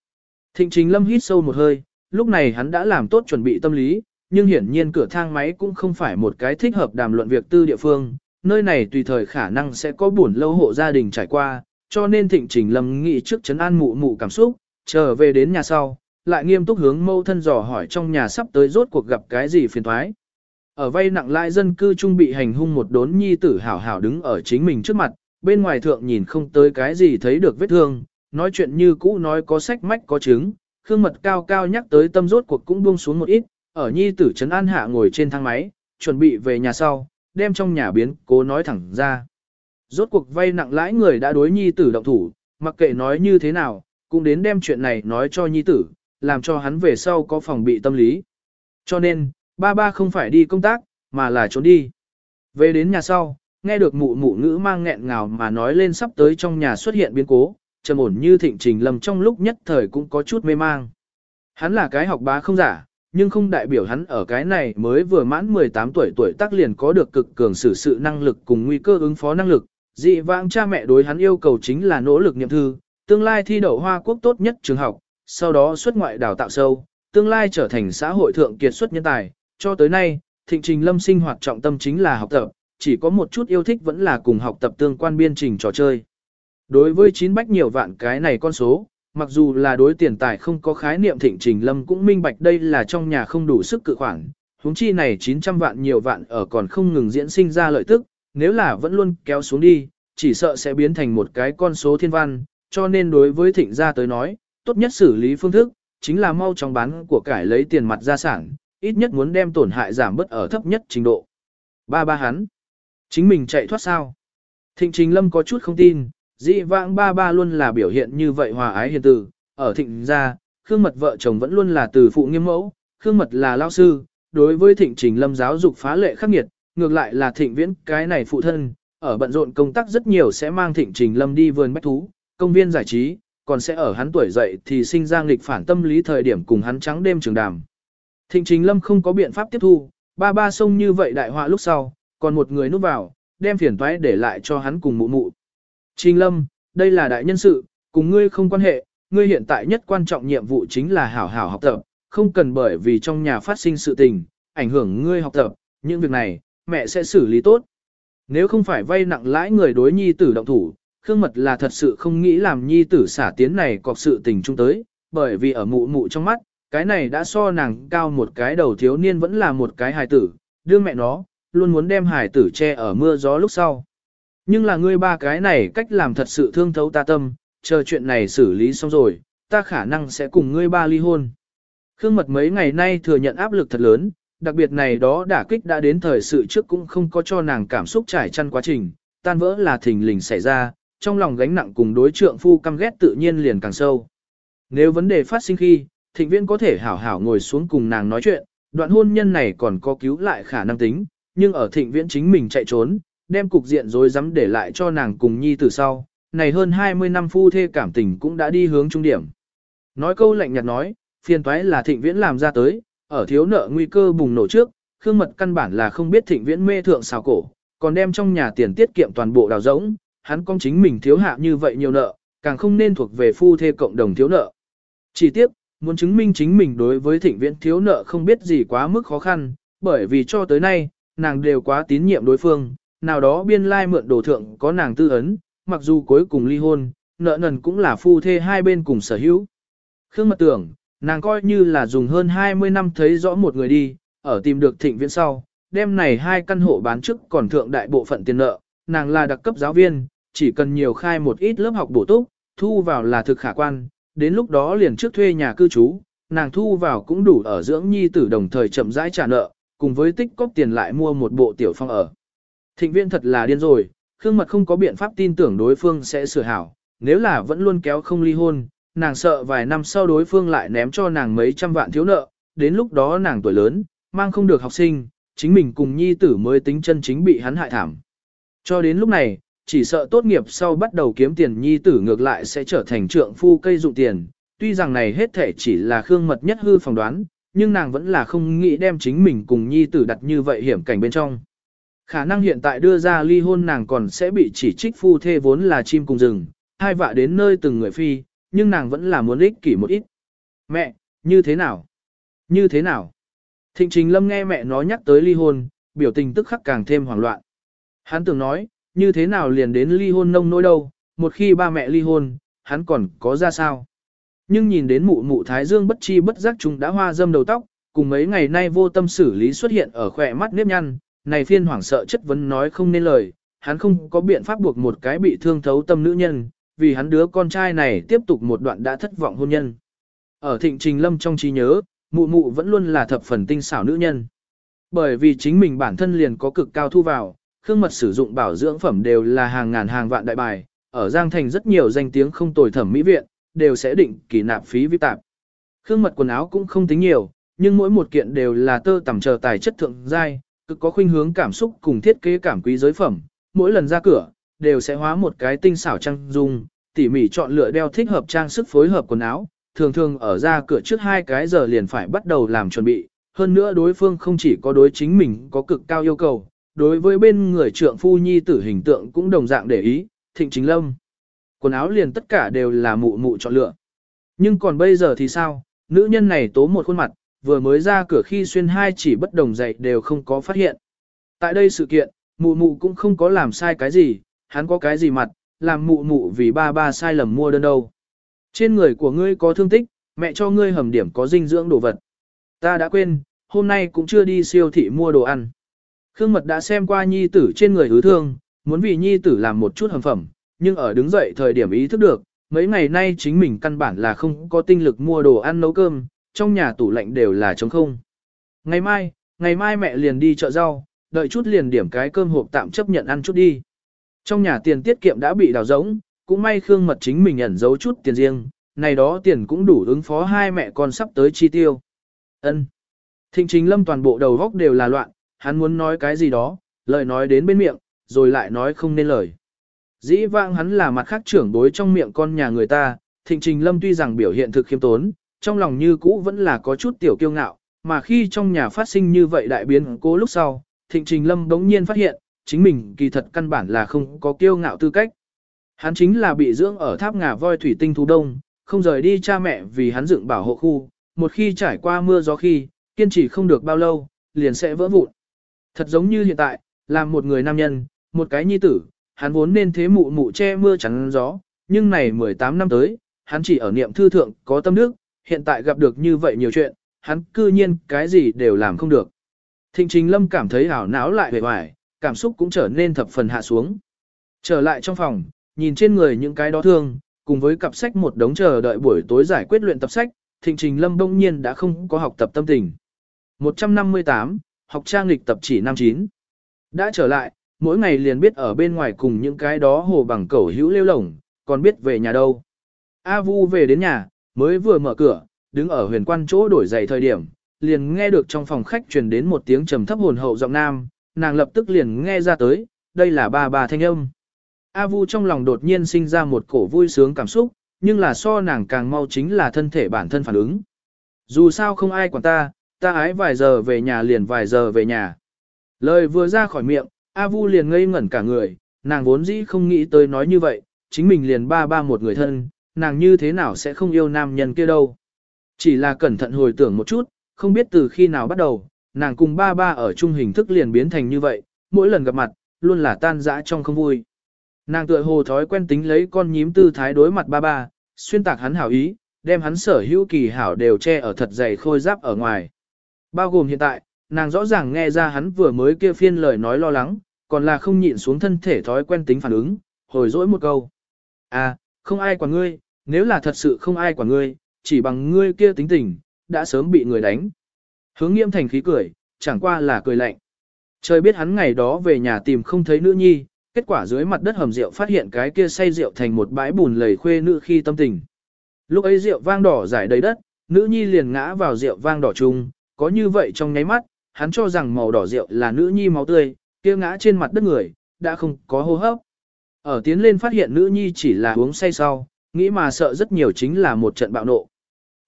Thịnh chính Lâm hít sâu một hơi, lúc này hắn đã làm tốt chuẩn bị tâm lý, nhưng hiển nhiên cửa thang máy cũng không phải một cái thích hợp đàm luận việc tư địa phương, nơi này tùy thời khả năng sẽ có buồn lâu hộ gia đình trải qua, cho nên Thịnh Trình Lâm nghĩ trước chấn an mụ mụ cảm xúc, trở về đến nhà sau, lại nghiêm túc hướng mâu thân dò hỏi trong nhà sắp tới rốt cuộc gặp cái gì phiền thoái. Ở vay nặng lại dân cư trung bị hành hung một đốn nhi tử hảo hảo đứng ở chính mình trước mặt, bên ngoài thượng nhìn không tới cái gì thấy được vết thương, nói chuyện như cũ nói có sách mách có chứng, khương mật cao cao nhắc tới tâm rốt cuộc cũng buông xuống một ít, ở nhi tử trấn an hạ ngồi trên thang máy, chuẩn bị về nhà sau, đem trong nhà biến cố nói thẳng ra. Rốt cuộc vay nặng lãi người đã đối nhi tử động thủ, mặc kệ nói như thế nào, cũng đến đem chuyện này nói cho nhi tử, làm cho hắn về sau có phòng bị tâm lý. Cho nên, ba ba không phải đi công tác, mà là trốn đi. Về đến nhà sau, nghe được mụ mụ ngữ mang nghẹn ngào mà nói lên sắp tới trong nhà xuất hiện biến cố, trầm ổn như thịnh trình lầm trong lúc nhất thời cũng có chút mê mang. Hắn là cái học bá không giả, nhưng không đại biểu hắn ở cái này mới vừa mãn 18 tuổi tuổi tác liền có được cực cường xử sự năng lực cùng nguy cơ ứng phó năng lực. Dị vãng cha mẹ đối hắn yêu cầu chính là nỗ lực niệm thư, tương lai thi đậu hoa quốc tốt nhất trường học, sau đó xuất ngoại đào tạo sâu, tương lai trở thành xã hội thượng kiệt xuất nhân tài. Cho tới nay, thịnh trình lâm sinh hoạt trọng tâm chính là học tập, chỉ có một chút yêu thích vẫn là cùng học tập tương quan biên trình trò chơi. Đối với chín bách nhiều vạn cái này con số, mặc dù là đối tiền tài không có khái niệm thịnh trình lâm cũng minh bạch đây là trong nhà không đủ sức cự khoản, huống chi này 900 vạn nhiều vạn ở còn không ngừng diễn sinh ra lợi tức, nếu là vẫn luôn kéo xuống đi, chỉ sợ sẽ biến thành một cái con số thiên văn, cho nên đối với thịnh gia tới nói, tốt nhất xử lý phương thức, chính là mau chóng bán của cải lấy tiền mặt gia sản, ít nhất muốn đem tổn hại giảm bớt ở thấp nhất trình độ. Ba ba hắn, chính mình chạy thoát sao? Thịnh Trình Lâm có chút không tin, Di vãng ba ba luôn là biểu hiện như vậy hòa ái hiền từ, ở thịnh gia, Khương Mật vợ chồng vẫn luôn là từ phụ nghiêm mẫu, Khương Mật là lao sư, đối với thịnh Trình Lâm giáo dục phá lệ khắc nghiệt, ngược lại là thịnh viễn cái này phụ thân, ở bận rộn công tác rất nhiều sẽ mang thịnh Trình Lâm đi vườn bách thú, công viên giải trí, còn sẽ ở hắn tuổi dậy thì sinh ra nghịch phản tâm lý thời điểm cùng hắn trắng đêm trường đàm. Thịnh Trình Lâm không có biện pháp tiếp thu, ba ba sông như vậy đại họa lúc sau, còn một người núp vào, đem phiền toái để lại cho hắn cùng mụ mụ. Trình Lâm, đây là đại nhân sự, cùng ngươi không quan hệ, ngươi hiện tại nhất quan trọng nhiệm vụ chính là hảo hảo học tập, không cần bởi vì trong nhà phát sinh sự tình, ảnh hưởng ngươi học tập, những việc này, mẹ sẽ xử lý tốt. Nếu không phải vay nặng lãi người đối nhi tử động thủ, Khương Mật là thật sự không nghĩ làm nhi tử xả tiến này có sự tình chung tới, bởi vì ở mụ mụ trong mắt, cái này đã so nàng cao một cái đầu thiếu niên vẫn là một cái hài tử, đương mẹ nó, luôn muốn đem hài tử che ở mưa gió lúc sau. Nhưng là ngươi ba cái này cách làm thật sự thương thấu ta tâm, chờ chuyện này xử lý xong rồi, ta khả năng sẽ cùng ngươi ba ly hôn. Khương Mật mấy ngày nay thừa nhận áp lực thật lớn, đặc biệt này đó đả kích đã đến thời sự trước cũng không có cho nàng cảm xúc trải chăn quá trình, tan vỡ là thình lình xảy ra, trong lòng gánh nặng cùng đối trượng phu căm ghét tự nhiên liền càng sâu. Nếu vấn đề phát sinh khi, thịnh viễn có thể hảo hảo ngồi xuống cùng nàng nói chuyện, đoạn hôn nhân này còn có cứu lại khả năng tính, nhưng ở thịnh viễn chính mình chạy trốn, đem cục diện rối rắm để lại cho nàng cùng nhi từ sau, này hơn 20 năm phu thê cảm tình cũng đã đi hướng trung điểm. Nói câu lạnh nhạt nói, phiền toái là thịnh viễn làm ra tới, ở thiếu nợ nguy cơ bùng nổ trước, Khương Mật căn bản là không biết thịnh viễn mê thượng xào cổ, còn đem trong nhà tiền tiết kiệm toàn bộ đào rỗng, hắn con chính mình thiếu hạ như vậy nhiều nợ, càng không nên thuộc về phu thê cộng đồng thiếu nợ. Chỉ tiếp, muốn chứng minh chính mình đối với thịnh viễn thiếu nợ không biết gì quá mức khó khăn, bởi vì cho tới nay, nàng đều quá tín nhiệm đối phương, nào đó biên lai mượn đồ thượng có nàng tư ấn, mặc dù cuối cùng ly hôn, nợ nần cũng là phu thê hai bên cùng sở hữu. Khương mật tưởng, nàng coi như là dùng hơn 20 năm thấy rõ một người đi, ở tìm được thịnh viễn sau, đêm này hai căn hộ bán trước còn thượng đại bộ phận tiền nợ, nàng là đặc cấp giáo viên, chỉ cần nhiều khai một ít lớp học bổ túc, thu vào là thực khả quan, đến lúc đó liền trước thuê nhà cư trú, nàng thu vào cũng đủ ở dưỡng nhi tử đồng thời chậm rãi trả nợ, cùng với tích cóp tiền lại mua một bộ tiểu phong ở. Thịnh viên thật là điên rồi, Khương Mật không có biện pháp tin tưởng đối phương sẽ sửa hảo, nếu là vẫn luôn kéo không ly hôn, nàng sợ vài năm sau đối phương lại ném cho nàng mấy trăm vạn thiếu nợ, đến lúc đó nàng tuổi lớn, mang không được học sinh, chính mình cùng nhi tử mới tính chân chính bị hắn hại thảm. Cho đến lúc này, chỉ sợ tốt nghiệp sau bắt đầu kiếm tiền nhi tử ngược lại sẽ trở thành trượng phu cây dụng tiền, tuy rằng này hết thể chỉ là khương mật nhất hư phỏng đoán, nhưng nàng vẫn là không nghĩ đem chính mình cùng nhi tử đặt như vậy hiểm cảnh bên trong. Khả năng hiện tại đưa ra ly hôn nàng còn sẽ bị chỉ trích phu thê vốn là chim cùng rừng, hai vạ đến nơi từng người phi, nhưng nàng vẫn là muốn ích kỷ một ít. Mẹ, như thế nào? Như thế nào? Thịnh Trình Lâm nghe mẹ nói nhắc tới ly hôn, biểu tình tức khắc càng thêm hoảng loạn. Hắn tưởng nói, như thế nào liền đến ly hôn nông nỗi đâu, một khi ba mẹ ly hôn, hắn còn có ra sao. Nhưng nhìn đến mụ mụ Thái Dương bất chi bất giác chúng đã hoa dâm đầu tóc, cùng mấy ngày nay vô tâm xử lý xuất hiện ở khỏe mắt nếp nhăn, này phiên hoảng sợ chất vấn nói không nên lời, hắn không có biện pháp buộc một cái bị thương thấu tâm nữ nhân, vì hắn đứa con trai này tiếp tục một đoạn đã thất vọng hôn nhân. Ở thịnh trình lâm trong trí nhớ, mụ mụ vẫn luôn là thập phần tinh xảo nữ nhân. Bởi vì chính mình bản thân liền có cực cao thu vào, khương mật sử dụng bảo dưỡng phẩm đều là hàng ngàn hàng vạn đại bài, ở Giang Thành rất nhiều danh tiếng không tồi thẩm mỹ viện, đều sẽ định kỳ nạp phí vi tạp. Khương mật quần áo cũng không tính nhiều, nhưng mỗi một kiện đều là tơ tầm chờ tài chất thượng giai, cực có khuynh hướng cảm xúc cùng thiết kế cảm quý giới phẩm, mỗi lần ra cửa, đều sẽ hóa một cái tinh xảo trang dung, tỉ mỉ chọn lựa đeo thích hợp trang sức phối hợp quần áo, thường thường ở ra cửa trước hai cái giờ liền phải bắt đầu làm chuẩn bị, hơn nữa đối phương không chỉ có đối chính mình có cực cao yêu cầu, đối với bên người trượng phu nhi tử hình tượng cũng đồng dạng để ý, thịnh chính lâm. Quần áo liền tất cả đều là mụ mụ chọn lựa. Nhưng còn bây giờ thì sao, nữ nhân này tố một khuôn mặt, vừa mới ra cửa khi xuyên hai chỉ bất đồng dậy đều không có phát hiện. Tại đây sự kiện, mụ mụ cũng không có làm sai cái gì, hắn có cái gì mặt, làm mụ mụ vì ba ba sai lầm mua đơn đâu. Trên người của ngươi có thương tích, mẹ cho ngươi hầm điểm có dinh dưỡng đồ vật. Ta đã quên, hôm nay cũng chưa đi siêu thị mua đồ ăn. Khương Mật đã xem qua nhi tử trên người hứa thương, muốn vì nhi tử làm một chút hầm phẩm, nhưng ở đứng dậy thời điểm ý thức được, mấy ngày nay chính mình căn bản là không có tinh lực mua đồ ăn nấu cơm, trong nhà tủ lạnh đều là trống không. Ngày mai, ngày mai mẹ liền đi chợ rau, đợi chút liền điểm cái cơm hộp tạm chấp nhận ăn chút đi. Trong nhà tiền tiết kiệm đã bị đào rỗng, cũng may Khương Mật chính mình ẩn giấu chút tiền riêng, này đó tiền cũng đủ ứng phó hai mẹ con sắp tới chi tiêu. Ân. Thịnh chính lâm toàn bộ đầu góc đều là loạn, hắn muốn nói cái gì đó, lời nói đến bên miệng, rồi lại nói không nên lời. Dĩ vãng hắn là mặt khác trưởng đối trong miệng con nhà người ta, thịnh trình lâm tuy rằng biểu hiện thực khiêm tốn, trong lòng như cũ vẫn là có chút tiểu kiêu ngạo, mà khi trong nhà phát sinh như vậy đại biến cố lúc sau, thịnh trình lâm đống nhiên phát hiện, chính mình kỳ thật căn bản là không có kiêu ngạo tư cách. Hắn chính là bị dưỡng ở tháp ngà voi thủy tinh thú đông, không rời đi cha mẹ vì hắn dựng bảo hộ khu, một khi trải qua mưa gió khi, kiên trì không được bao lâu, liền sẽ vỡ vụn. Thật giống như hiện tại, là một người nam nhân, một cái nhi tử, hắn vốn nên thế mụ mụ che mưa chắn gió, nhưng này 18 năm tới, hắn chỉ ở niệm thư thượng có tâm đức, hiện tại gặp được như vậy nhiều chuyện, hắn cư nhiên cái gì đều làm không được. Thịnh Trình Lâm cảm thấy ảo não lại vẻ vải, cảm xúc cũng trở nên thập phần hạ xuống. Trở lại trong phòng, nhìn trên người những cái đó thương, cùng với cặp sách một đống chờ đợi buổi tối giải quyết luyện tập sách, Thịnh Trình Lâm đông nhiên đã không có học tập tâm tình. 158, học trang lịch tập chỉ năm chín. Đã trở lại, mỗi ngày liền biết ở bên ngoài cùng những cái đó hồ bằng cẩu hữu lêu lổng, còn biết về nhà đâu. A Vu về đến nhà, mới vừa mở cửa, đứng ở huyền quan chỗ đổi giày thời điểm, liền nghe được trong phòng khách truyền đến một tiếng trầm thấp hồn hậu giọng nam, nàng lập tức liền nghe ra tới, đây là ba bà thanh âm. A Vu trong lòng đột nhiên sinh ra một cổ vui sướng cảm xúc, nhưng là so nàng càng mau chính là thân thể bản thân phản ứng. Dù sao không ai quản ta, ta ái vài giờ về nhà liền vài giờ về nhà. Lời vừa ra khỏi miệng, A Vu liền ngây ngẩn cả người, nàng vốn dĩ không nghĩ tới nói như vậy, chính mình liền ba ba một người thân, nàng như thế nào sẽ không yêu nam nhân kia đâu. Chỉ là cẩn thận hồi tưởng một chút, không biết từ khi nào bắt đầu, nàng cùng ba ba ở chung hình thức liền biến thành như vậy, mỗi lần gặp mặt, luôn là tan dã trong không vui. Nàng tựa hồ thói quen tính lấy con nhím tư thái đối mặt ba ba, xuyên tạc hắn hảo ý, đem hắn sở hữu kỳ hảo đều che ở thật dày khôi giáp ở ngoài. Bao gồm hiện tại, nàng rõ ràng nghe ra hắn vừa mới kia phiên lời nói lo lắng, còn là không nhịn xuống thân thể thói quen tính phản ứng, hồi dỗi một câu. À, không ai quản ngươi, nếu là thật sự không ai quản ngươi, chỉ bằng ngươi kia tính tình, đã sớm bị người đánh. Hướng nghiêm thành khí cười, chẳng qua là cười lạnh. Trời biết hắn ngày đó về nhà tìm không thấy nữ nhi, kết quả dưới mặt đất hầm rượu phát hiện cái kia say rượu thành một bãi bùn lầy khuê nữ khi tâm tình. Lúc ấy rượu vang đỏ giải đầy đất, nữ nhi liền ngã vào rượu vang đỏ chung, có như vậy trong nháy mắt, hắn cho rằng màu đỏ rượu là nữ nhi máu tươi, kia ngã trên mặt đất người, đã không có hô hấp. Ở tiến lên phát hiện nữ nhi chỉ là uống say sau, nghĩ mà sợ rất nhiều chính là một trận bạo nộ.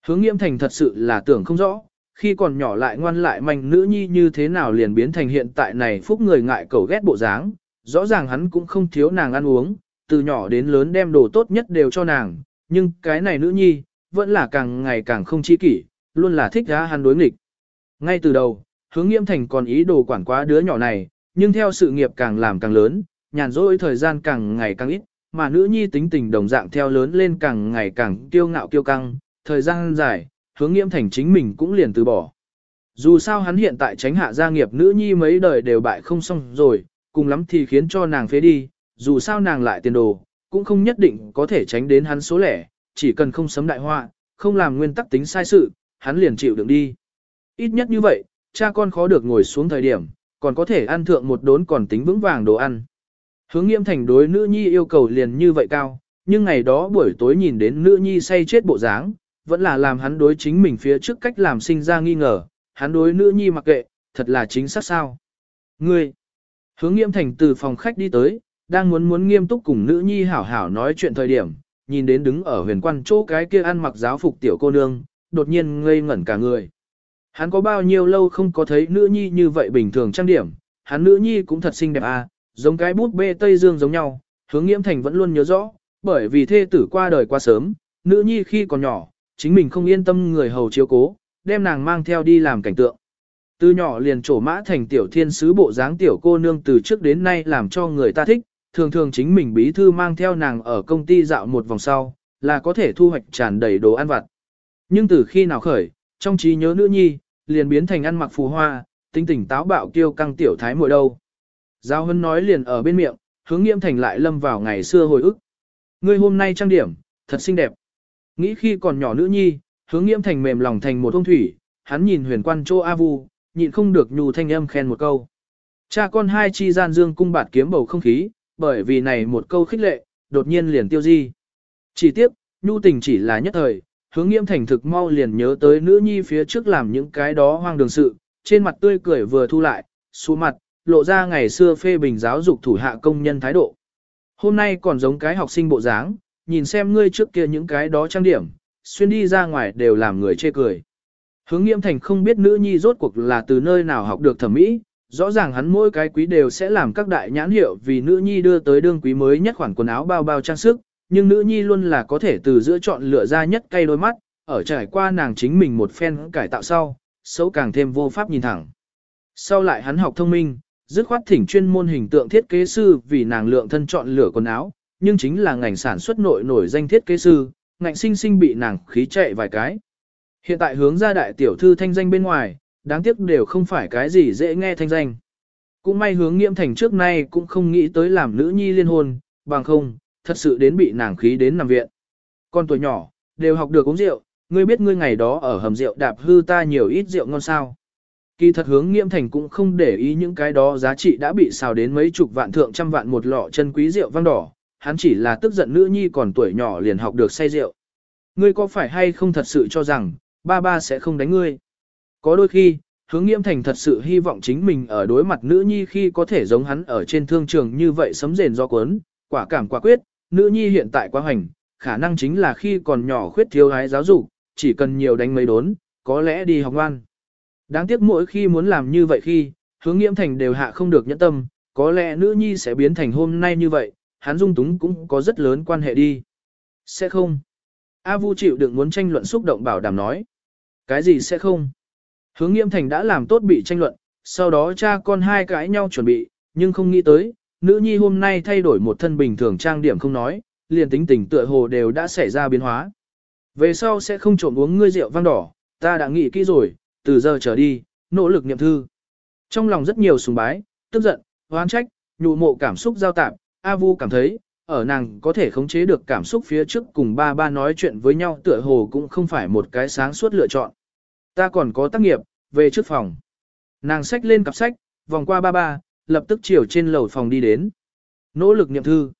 Hướng nghiêm thành thật sự là tưởng không rõ, khi còn nhỏ lại ngoan lại manh nữ nhi như thế nào liền biến thành hiện tại này phúc người ngại cầu ghét bộ dáng, rõ ràng hắn cũng không thiếu nàng ăn uống, từ nhỏ đến lớn đem đồ tốt nhất đều cho nàng, nhưng cái này nữ nhi, vẫn là càng ngày càng không chi kỷ, luôn là thích ra hắn đối nghịch. Ngay từ đầu, hướng nghiêm thành còn ý đồ quản quá đứa nhỏ này, nhưng theo sự nghiệp càng làm càng lớn, nhàn rỗi thời gian càng ngày càng ít, mà nữ nhi tính tình đồng dạng theo lớn lên càng ngày càng kiêu ngạo kiêu căng, thời gian dài, hướng nghiêm thành chính mình cũng liền từ bỏ. Dù sao hắn hiện tại tránh hạ gia nghiệp nữ nhi mấy đời đều bại không xong rồi, cùng lắm thì khiến cho nàng phế đi, dù sao nàng lại tiền đồ, cũng không nhất định có thể tránh đến hắn số lẻ, chỉ cần không sấm đại họa, không làm nguyên tắc tính sai sự, hắn liền chịu đựng đi. Ít nhất như vậy, cha con khó được ngồi xuống thời điểm, còn có thể ăn thượng một đốn còn tính vững vàng đồ ăn. Hướng nghiêm thành đối nữ nhi yêu cầu liền như vậy cao, nhưng ngày đó buổi tối nhìn đến nữ nhi say chết bộ dáng, vẫn là làm hắn đối chính mình phía trước cách làm sinh ra nghi ngờ, hắn đối nữ nhi mặc kệ, thật là chính xác sao. Ngươi, hướng nghiêm thành từ phòng khách đi tới, đang muốn muốn nghiêm túc cùng nữ nhi hảo hảo nói chuyện thời điểm, nhìn đến đứng ở huyền quan chỗ cái kia ăn mặc giáo phục tiểu cô nương, đột nhiên ngây ngẩn cả người. Hắn có bao nhiêu lâu không có thấy nữ nhi như vậy bình thường trang điểm, hắn nữ nhi cũng thật xinh đẹp à, giống cái bút bê Tây Dương giống nhau, hướng nghiễm thành vẫn luôn nhớ rõ, bởi vì thê tử qua đời quá sớm, nữ nhi khi còn nhỏ, chính mình không yên tâm người hầu chiếu cố, đem nàng mang theo đi làm cảnh tượng. Từ nhỏ liền trổ mã thành tiểu thiên sứ bộ dáng tiểu cô nương từ trước đến nay làm cho người ta thích, thường thường chính mình bí thư mang theo nàng ở công ty dạo một vòng sau, là có thể thu hoạch tràn đầy đồ ăn vặt. Nhưng từ khi nào khởi, trong trí nhớ nữ nhi, liền biến thành ăn mặc phù hoa, tinh tỉnh táo bạo kiêu căng tiểu thái muội đâu. Giao hân nói liền ở bên miệng, hướng nghiêm thành lại lâm vào ngày xưa hồi ức. Ngươi hôm nay trang điểm, thật xinh đẹp. Nghĩ khi còn nhỏ nữ nhi, hướng nghiêm thành mềm lòng thành một ông thủy, hắn nhìn huyền quan Châu A Vu, nhịn không được nhu thanh âm khen một câu. Cha con hai chi gian dương cung bạt kiếm bầu không khí, bởi vì này một câu khích lệ, đột nhiên liền tiêu di. Chỉ tiếp, nhu tình chỉ là nhất thời, hướng nghiêm thành thực mau liền nhớ tới nữ nhi phía trước làm những cái đó hoang đường sự, trên mặt tươi cười vừa thu lại, xuống mặt, lộ ra ngày xưa phê bình giáo dục thủ hạ công nhân thái độ. Hôm nay còn giống cái học sinh bộ dáng, nhìn xem ngươi trước kia những cái đó trang điểm, xuyên đi ra ngoài đều làm người chê cười. Hướng nghiêm thành không biết nữ nhi rốt cuộc là từ nơi nào học được thẩm mỹ, rõ ràng hắn mỗi cái quý đều sẽ làm các đại nhãn hiệu vì nữ nhi đưa tới đương quý mới nhất khoản quần áo bao bao trang sức, nhưng nữ nhi luôn là có thể từ giữa chọn lựa ra nhất cây đôi mắt, ở trải qua nàng chính mình một phen cải tạo sau, xấu càng thêm vô pháp nhìn thẳng. Sau lại hắn học thông minh, dứt khoát thỉnh chuyên môn hình tượng thiết kế sư vì nàng lượng thân chọn lựa quần áo, nhưng chính là ngành sản xuất nội nổi danh thiết kế sư, ngạnh sinh sinh bị nàng khí chạy vài cái. Hiện tại hướng ra đại tiểu thư thanh danh bên ngoài, đáng tiếc đều không phải cái gì dễ nghe thanh danh. Cũng may hướng nghiệm thành trước nay cũng không nghĩ tới làm nữ nhi liên hôn, bằng không, thật sự đến bị nàng khí đến nằm viện. Con tuổi nhỏ, đều học được uống rượu, ngươi biết ngươi ngày đó ở hầm rượu đạp hư ta nhiều ít rượu ngon sao. Kỳ thật hướng nghiễm thành cũng không để ý những cái đó giá trị đã bị xào đến mấy chục vạn thượng trăm vạn một lọ chân quý rượu vang đỏ, hắn chỉ là tức giận nữ nhi còn tuổi nhỏ liền học được say rượu. Ngươi có phải hay không thật sự cho rằng, ba ba sẽ không đánh ngươi? Có đôi khi, hướng nghiễm thành thật sự hy vọng chính mình ở đối mặt nữ nhi khi có thể giống hắn ở trên thương trường như vậy sấm rền do cuốn, quả cảm quả quyết, nữ nhi hiện tại quá hoành, khả năng chính là khi còn nhỏ khuyết thiếu hái giáo dục, chỉ cần nhiều đánh mấy đốn, có lẽ đi học ngoan. Đáng tiếc mỗi khi muốn làm như vậy khi, hướng nghiễm thành đều hạ không được nhẫn tâm, có lẽ nữ nhi sẽ biến thành hôm nay như vậy, hắn dung túng cũng có rất lớn quan hệ đi. Sẽ không. A Vu chịu đựng muốn tranh luận xúc động bảo đảm nói. Cái gì sẽ không? Hướng nghiêm thành đã làm tốt bị tranh luận, sau đó cha con hai cãi nhau chuẩn bị, nhưng không nghĩ tới, nữ nhi hôm nay thay đổi một thân bình thường trang điểm không nói, liền tính tình tựa hồ đều đã xảy ra biến hóa. Về sau sẽ không trộm uống ngươi rượu vang đỏ, ta đã nghĩ kỹ rồi, từ giờ trở đi, nỗ lực niệm thư. Trong lòng rất nhiều sùng bái, tức giận, hoán trách, nhụ mộ cảm xúc giao tạp, A Vu cảm thấy, ở nàng có thể khống chế được cảm xúc phía trước cùng ba ba nói chuyện với nhau tựa hồ cũng không phải một cái sáng suốt lựa chọn. Ta còn có tác nghiệp, về trước phòng. Nàng xách lên cặp sách, vòng qua ba ba, lập tức chiều trên lầu phòng đi đến. Nỗ lực niệm thư.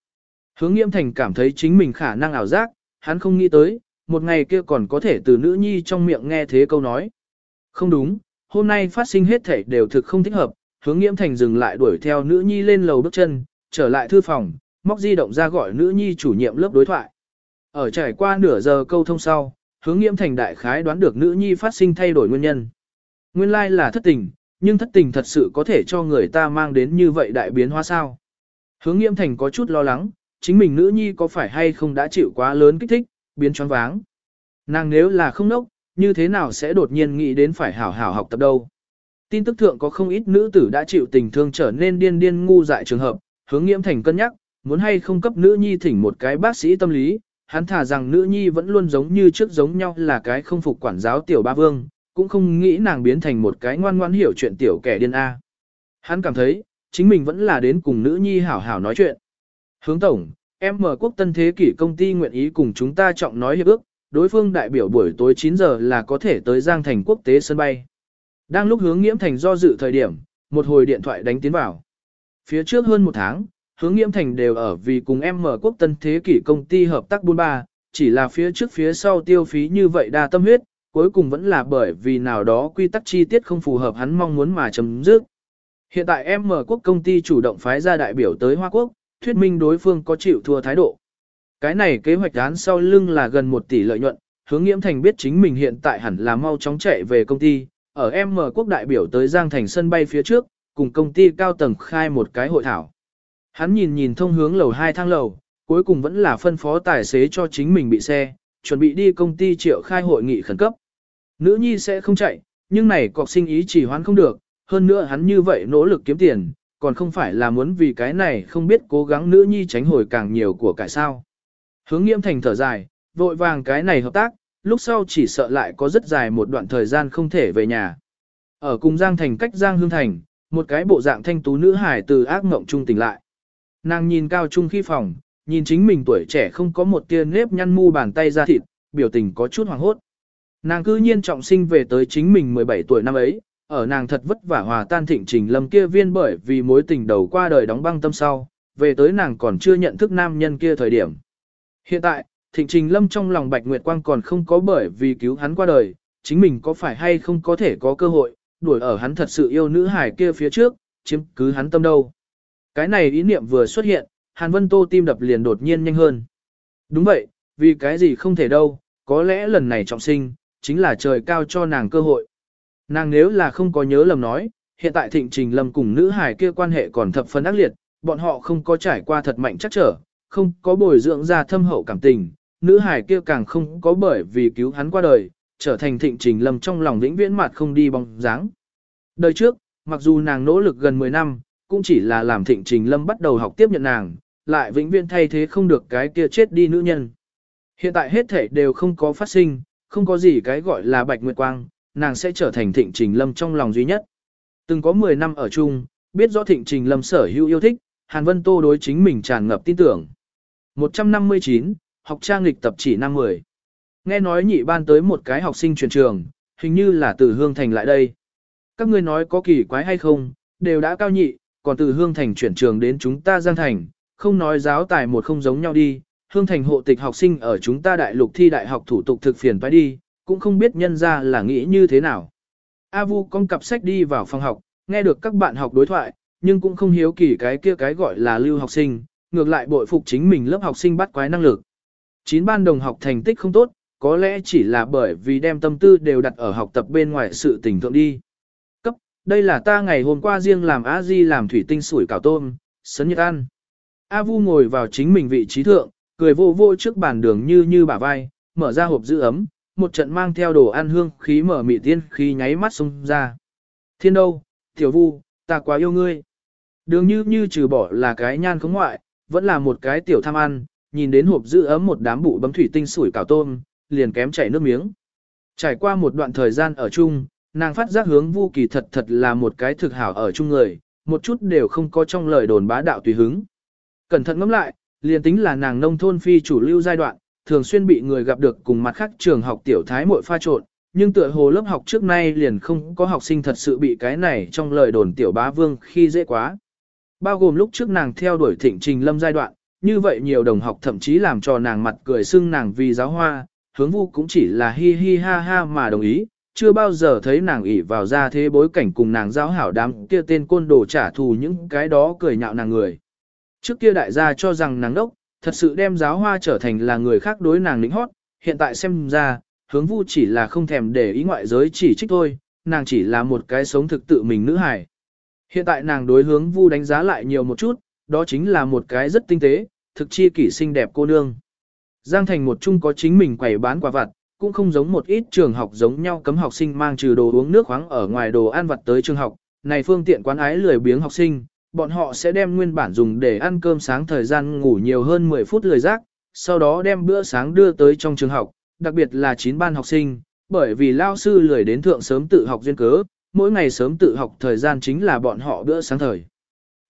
Hướng nghiêm thành cảm thấy chính mình khả năng ảo giác, hắn không nghĩ tới, một ngày kia còn có thể từ nữ nhi trong miệng nghe thế câu nói. Không đúng, hôm nay phát sinh hết thảy đều thực không thích hợp, hướng nghiễm thành dừng lại đuổi theo nữ nhi lên lầu bước chân, trở lại thư phòng, móc di động ra gọi nữ nhi chủ nhiệm lớp đối thoại. Ở trải qua nửa giờ câu thông sau, hướng nghiễm thành đại khái đoán được nữ nhi phát sinh thay đổi nguyên nhân. Nguyên lai là thất tình, nhưng thất tình thật sự có thể cho người ta mang đến như vậy đại biến hóa sao. Hướng nghiễm thành có chút lo lắng, chính mình nữ nhi có phải hay không đã chịu quá lớn kích thích, biến choáng váng. Nàng nếu là không nốc, như thế nào sẽ đột nhiên nghĩ đến phải hảo hảo học tập đâu. Tin tức thượng có không ít nữ tử đã chịu tình thương trở nên điên điên ngu dại trường hợp, hướng nghiễm thành cân nhắc, muốn hay không cấp nữ nhi thỉnh một cái bác sĩ tâm lý, hắn thả rằng nữ nhi vẫn luôn giống như trước giống nhau là cái không phục quản giáo tiểu ba vương, cũng không nghĩ nàng biến thành một cái ngoan ngoan hiểu chuyện tiểu kẻ điên A. Hắn cảm thấy, chính mình vẫn là đến cùng nữ nhi hảo hảo nói chuyện. Hướng tổng, em mở quốc tân thế kỷ công ty nguyện ý cùng chúng ta trọng nói hiệp ước, đối phương đại biểu buổi tối 9 giờ là có thể tới Giang Thành quốc tế sân bay. Đang lúc hướng nghiễm thành do dự thời điểm, một hồi điện thoại đánh tiến vào. Phía trước hơn một tháng, hướng nghiễm thành đều ở vì cùng em mở quốc tân thế kỷ công ty hợp tác buôn ba, chỉ là phía trước phía sau tiêu phí như vậy đa tâm huyết, cuối cùng vẫn là bởi vì nào đó quy tắc chi tiết không phù hợp hắn mong muốn mà chấm dứt. Hiện tại em mở quốc công ty chủ động phái ra đại biểu tới Hoa Quốc, thuyết minh đối phương có chịu thua thái độ. Cái này kế hoạch án sau lưng là gần 1 tỷ lợi nhuận, hướng nghiễm thành biết chính mình hiện tại hẳn là mau chóng chạy về công ty, ở M quốc đại biểu tới Giang Thành sân bay phía trước, cùng công ty cao tầng khai một cái hội thảo. Hắn nhìn nhìn thông hướng lầu hai thang lầu, cuối cùng vẫn là phân phó tài xế cho chính mình bị xe, chuẩn bị đi công ty triệu khai hội nghị khẩn cấp. Nữ nhi sẽ không chạy, nhưng này cọc sinh ý chỉ hoán không được, hơn nữa hắn như vậy nỗ lực kiếm tiền, còn không phải là muốn vì cái này không biết cố gắng nữ nhi tránh hồi càng nhiều của cải sao. Hướng nghiêm thành thở dài, vội vàng cái này hợp tác, lúc sau chỉ sợ lại có rất dài một đoạn thời gian không thể về nhà. Ở cùng Giang Thành cách Giang Hương Thành, một cái bộ dạng thanh tú nữ hải từ ác mộng trung tỉnh lại. Nàng nhìn cao trung khi phòng, nhìn chính mình tuổi trẻ không có một tia nếp nhăn mu bàn tay ra thịt, biểu tình có chút hoàng hốt. Nàng cư nhiên trọng sinh về tới chính mình 17 tuổi năm ấy, ở nàng thật vất vả hòa tan thịnh trình lâm kia viên bởi vì mối tình đầu qua đời đóng băng tâm sau, về tới nàng còn chưa nhận thức nam nhân kia thời điểm. Hiện tại, Thịnh Trình Lâm trong lòng Bạch Nguyệt Quang còn không có bởi vì cứu hắn qua đời, chính mình có phải hay không có thể có cơ hội, đuổi ở hắn thật sự yêu nữ hải kia phía trước, chiếm cứ hắn tâm đâu. Cái này ý niệm vừa xuất hiện, Hàn Vân Tô tim đập liền đột nhiên nhanh hơn. Đúng vậy, vì cái gì không thể đâu, có lẽ lần này trọng sinh, chính là trời cao cho nàng cơ hội. Nàng nếu là không có nhớ lầm nói, hiện tại Thịnh Trình Lâm cùng nữ hải kia quan hệ còn thập phần ác liệt, bọn họ không có trải qua thật mạnh chắc trở, không có bồi dưỡng ra thâm hậu cảm tình, nữ hải kia càng không có bởi vì cứu hắn qua đời, trở thành thịnh trình lâm trong lòng vĩnh viễn mặt không đi bóng dáng. Đời trước, mặc dù nàng nỗ lực gần 10 năm, cũng chỉ là làm thịnh trình lâm bắt đầu học tiếp nhận nàng, lại vĩnh viễn thay thế không được cái kia chết đi nữ nhân. Hiện tại hết thể đều không có phát sinh, không có gì cái gọi là bạch nguyệt quang, nàng sẽ trở thành thịnh trình lâm trong lòng duy nhất. Từng có 10 năm ở chung, biết rõ thịnh trình lâm sở hữu yêu thích, Hàn Vân Tô đối chính mình tràn ngập tin tưởng. 159, học trang lịch tập chỉ năm 10. Nghe nói nhị ban tới một cái học sinh truyền trường, hình như là từ Hương Thành lại đây. các ngươi nói có kỳ quái hay không, đều đã cao nhị, còn từ Hương Thành chuyển trường đến chúng ta Giang Thành, không nói giáo tài một không giống nhau đi, Hương Thành hộ tịch học sinh ở chúng ta đại lục thi đại học thủ tục thực phiền phải đi, cũng không biết nhân ra là nghĩ như thế nào. A Vu con cặp sách đi vào phòng học, nghe được các bạn học đối thoại, nhưng cũng không hiếu kỳ cái kia cái gọi là lưu học sinh, ngược lại bội phục chính mình lớp học sinh bắt quái năng lực. Chín ban đồng học thành tích không tốt, có lẽ chỉ là bởi vì đem tâm tư đều đặt ở học tập bên ngoài sự tình thượng đi. Cấp, đây là ta ngày hôm qua riêng làm a di làm thủy tinh sủi cảo tôm, sấn nhiệt ăn. A Vu ngồi vào chính mình vị trí thượng, cười vô vô trước bàn đường như như bả vai, mở ra hộp giữ ấm, một trận mang theo đồ ăn hương khí mở mị tiên khí nháy mắt xông ra. Thiên đâu, tiểu vu, ta quá yêu ngươi. Đường như như trừ bỏ là cái nhan không ngoại, vẫn là một cái tiểu tham ăn, nhìn đến hộp giữ ấm một đám bụ bấm thủy tinh sủi cảo tôm, liền kém chảy nước miếng. Trải qua một đoạn thời gian ở chung, nàng phát giác hướng vu kỳ thật thật là một cái thực hảo ở chung người, một chút đều không có trong lời đồn bá đạo tùy hứng. Cẩn thận ngẫm lại, liền tính là nàng nông thôn phi chủ lưu giai đoạn, thường xuyên bị người gặp được cùng mặt khác trường học tiểu thái muội pha trộn, nhưng tựa hồ lớp học trước nay liền không có học sinh thật sự bị cái này trong lời đồn tiểu bá vương khi dễ quá. Bao gồm lúc trước nàng theo đuổi thịnh trình lâm giai đoạn, như vậy nhiều đồng học thậm chí làm cho nàng mặt cười xưng nàng vì giáo hoa, hướng vu cũng chỉ là hi hi ha ha mà đồng ý, chưa bao giờ thấy nàng ỉ vào ra thế bối cảnh cùng nàng giáo hảo đám kia tên côn đồ trả thù những cái đó cười nhạo nàng người. Trước kia đại gia cho rằng nàng đốc, thật sự đem giáo hoa trở thành là người khác đối nàng lĩnh hót, hiện tại xem ra, hướng vu chỉ là không thèm để ý ngoại giới chỉ trích thôi, nàng chỉ là một cái sống thực tự mình nữ hài. Hiện tại nàng đối hướng vu đánh giá lại nhiều một chút, đó chính là một cái rất tinh tế, thực chi kỷ xinh đẹp cô nương. Giang Thành một chung có chính mình quầy bán quà vặt, cũng không giống một ít trường học giống nhau cấm học sinh mang trừ đồ uống nước khoáng ở ngoài đồ ăn vặt tới trường học, này phương tiện quán ái lười biếng học sinh, bọn họ sẽ đem nguyên bản dùng để ăn cơm sáng thời gian ngủ nhiều hơn 10 phút lười rác, sau đó đem bữa sáng đưa tới trong trường học, đặc biệt là 9 ban học sinh, bởi vì lao sư lười đến thượng sớm tự học duyên cớ, mỗi ngày sớm tự học thời gian chính là bọn họ bữa sáng thời.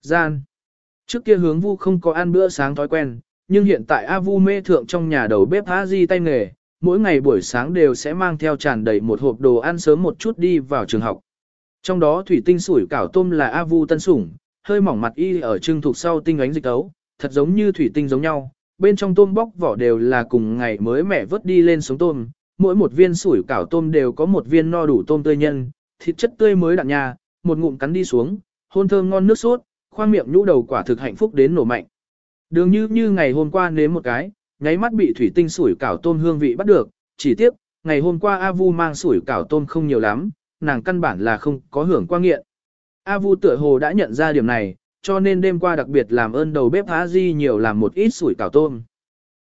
Gian Trước kia hướng vu không có ăn bữa sáng thói quen, nhưng hiện tại A Vu mê thượng trong nhà đầu bếp A Di tay nghề, mỗi ngày buổi sáng đều sẽ mang theo tràn đầy một hộp đồ ăn sớm một chút đi vào trường học. Trong đó thủy tinh sủi cảo tôm là A Vu tân sủng, hơi mỏng mặt y ở trưng thuộc sau tinh ánh dịch tấu, thật giống như thủy tinh giống nhau, bên trong tôm bóc vỏ đều là cùng ngày mới mẻ vớt đi lên sống tôm, mỗi một viên sủi cảo tôm đều có một viên no đủ tôm tươi nhân, thịt chất tươi mới đặn nhà, một ngụm cắn đi xuống, hôn thơm ngon nước sốt, khoang miệng nhũ đầu quả thực hạnh phúc đến nổ mạnh. Đường như như ngày hôm qua nếm một cái, nháy mắt bị thủy tinh sủi cảo tôm hương vị bắt được, chỉ tiếc, ngày hôm qua A Vu mang sủi cảo tôm không nhiều lắm, nàng căn bản là không có hưởng qua nghiện. A Vu tựa hồ đã nhận ra điểm này, cho nên đêm qua đặc biệt làm ơn đầu bếp Á Di nhiều làm một ít sủi cảo tôm.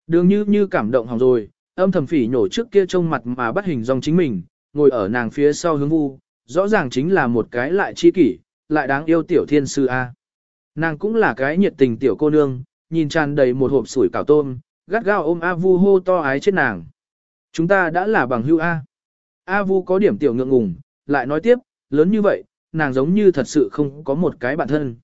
Đường như như cảm động hỏng rồi, âm thầm phỉ nhổ trước kia trông mặt mà bắt hình dòng chính mình, ngồi ở nàng phía sau hướng vu, rõ ràng chính là một cái lại chi kỷ, lại đáng yêu tiểu thiên sư A. Nàng cũng là cái nhiệt tình tiểu cô nương, nhìn tràn đầy một hộp sủi cảo tôm, gắt gao ôm A Vu hô to ái chết nàng. Chúng ta đã là bằng hữu A. A Vu có điểm tiểu ngượng ngùng, lại nói tiếp, lớn như vậy, nàng giống như thật sự không có một cái bản thân.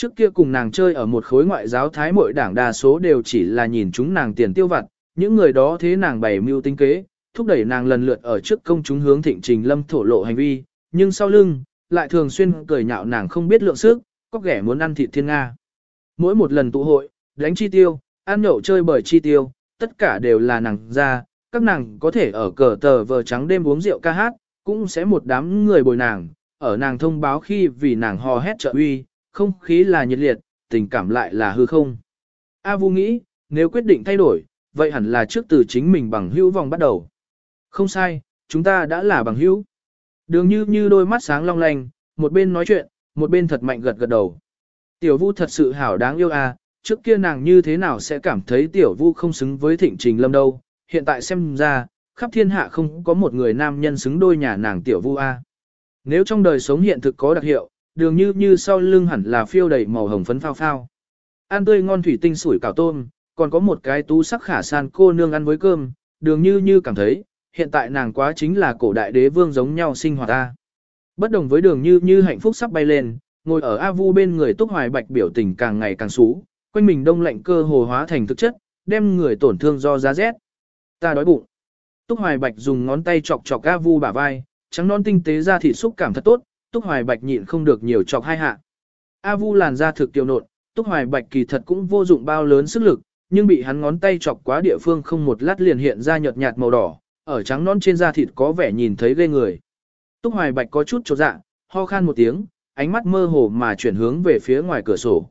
Trước kia cùng nàng chơi ở một khối ngoại giáo thái mội đảng đa số đều chỉ là nhìn chúng nàng tiền tiêu vặt, những người đó thế nàng bày mưu tinh kế, thúc đẩy nàng lần lượt ở trước công chúng hướng thịnh trình lâm thổ lộ hành vi, nhưng sau lưng, lại thường xuyên cười nhạo nàng không biết lượng sức, có kẻ muốn ăn thịt thiên Nga. Mỗi một lần tụ hội, đánh chi tiêu, ăn nhậu chơi bởi chi tiêu, tất cả đều là nàng ra, các nàng có thể ở cờ tờ vờ trắng đêm uống rượu ca hát, cũng sẽ một đám người bồi nàng, ở nàng thông báo khi vì nàng hò hét trợ uy, không khí là nhiệt liệt, tình cảm lại là hư không. A Vu nghĩ, nếu quyết định thay đổi, vậy hẳn là trước từ chính mình bằng hữu vòng bắt đầu. Không sai, chúng ta đã là bằng hữu. Đường như như đôi mắt sáng long lanh, một bên nói chuyện, một bên thật mạnh gật gật đầu. Tiểu Vu thật sự hảo đáng yêu à, trước kia nàng như thế nào sẽ cảm thấy Tiểu Vu không xứng với Thịnh Trình Lâm đâu, hiện tại xem ra, khắp thiên hạ không có một người nam nhân xứng đôi nhà nàng Tiểu Vu a. À. Nếu trong đời sống hiện thực có đặc hiệu, đường như như sau lưng hẳn là phiêu đầy màu hồng phấn phao phao. Ăn tươi ngon thủy tinh sủi cảo tôm, còn có một cái tú sắc khả san cô nương ăn với cơm, đường như như cảm thấy, hiện tại nàng quá chính là cổ đại đế vương giống nhau sinh hoạt ta. Bất đồng với đường như như hạnh phúc sắp bay lên, ngồi ở A Vu bên người Túc Hoài Bạch biểu tình càng ngày càng xú, quanh mình đông lạnh cơ hồ hóa thành thực chất, đem người tổn thương do giá rét. Ta đói bụng. Túc Hoài Bạch dùng ngón tay chọc chọc A Vu bả vai, trắng non tinh tế ra thịt xúc cảm thật tốt, Túc Hoài Bạch nhịn không được nhiều chọc hai hạ. A Vu làn ra thực tiêu nộn, Túc Hoài Bạch kỳ thật cũng vô dụng bao lớn sức lực, nhưng bị hắn ngón tay chọc quá địa phương không một lát liền hiện ra nhợt nhạt màu đỏ, ở trắng non trên da thịt có vẻ nhìn thấy ghê người. Túc Hoài Bạch có chút chột dạ, ho khan một tiếng, ánh mắt mơ hồ mà chuyển hướng về phía ngoài cửa sổ.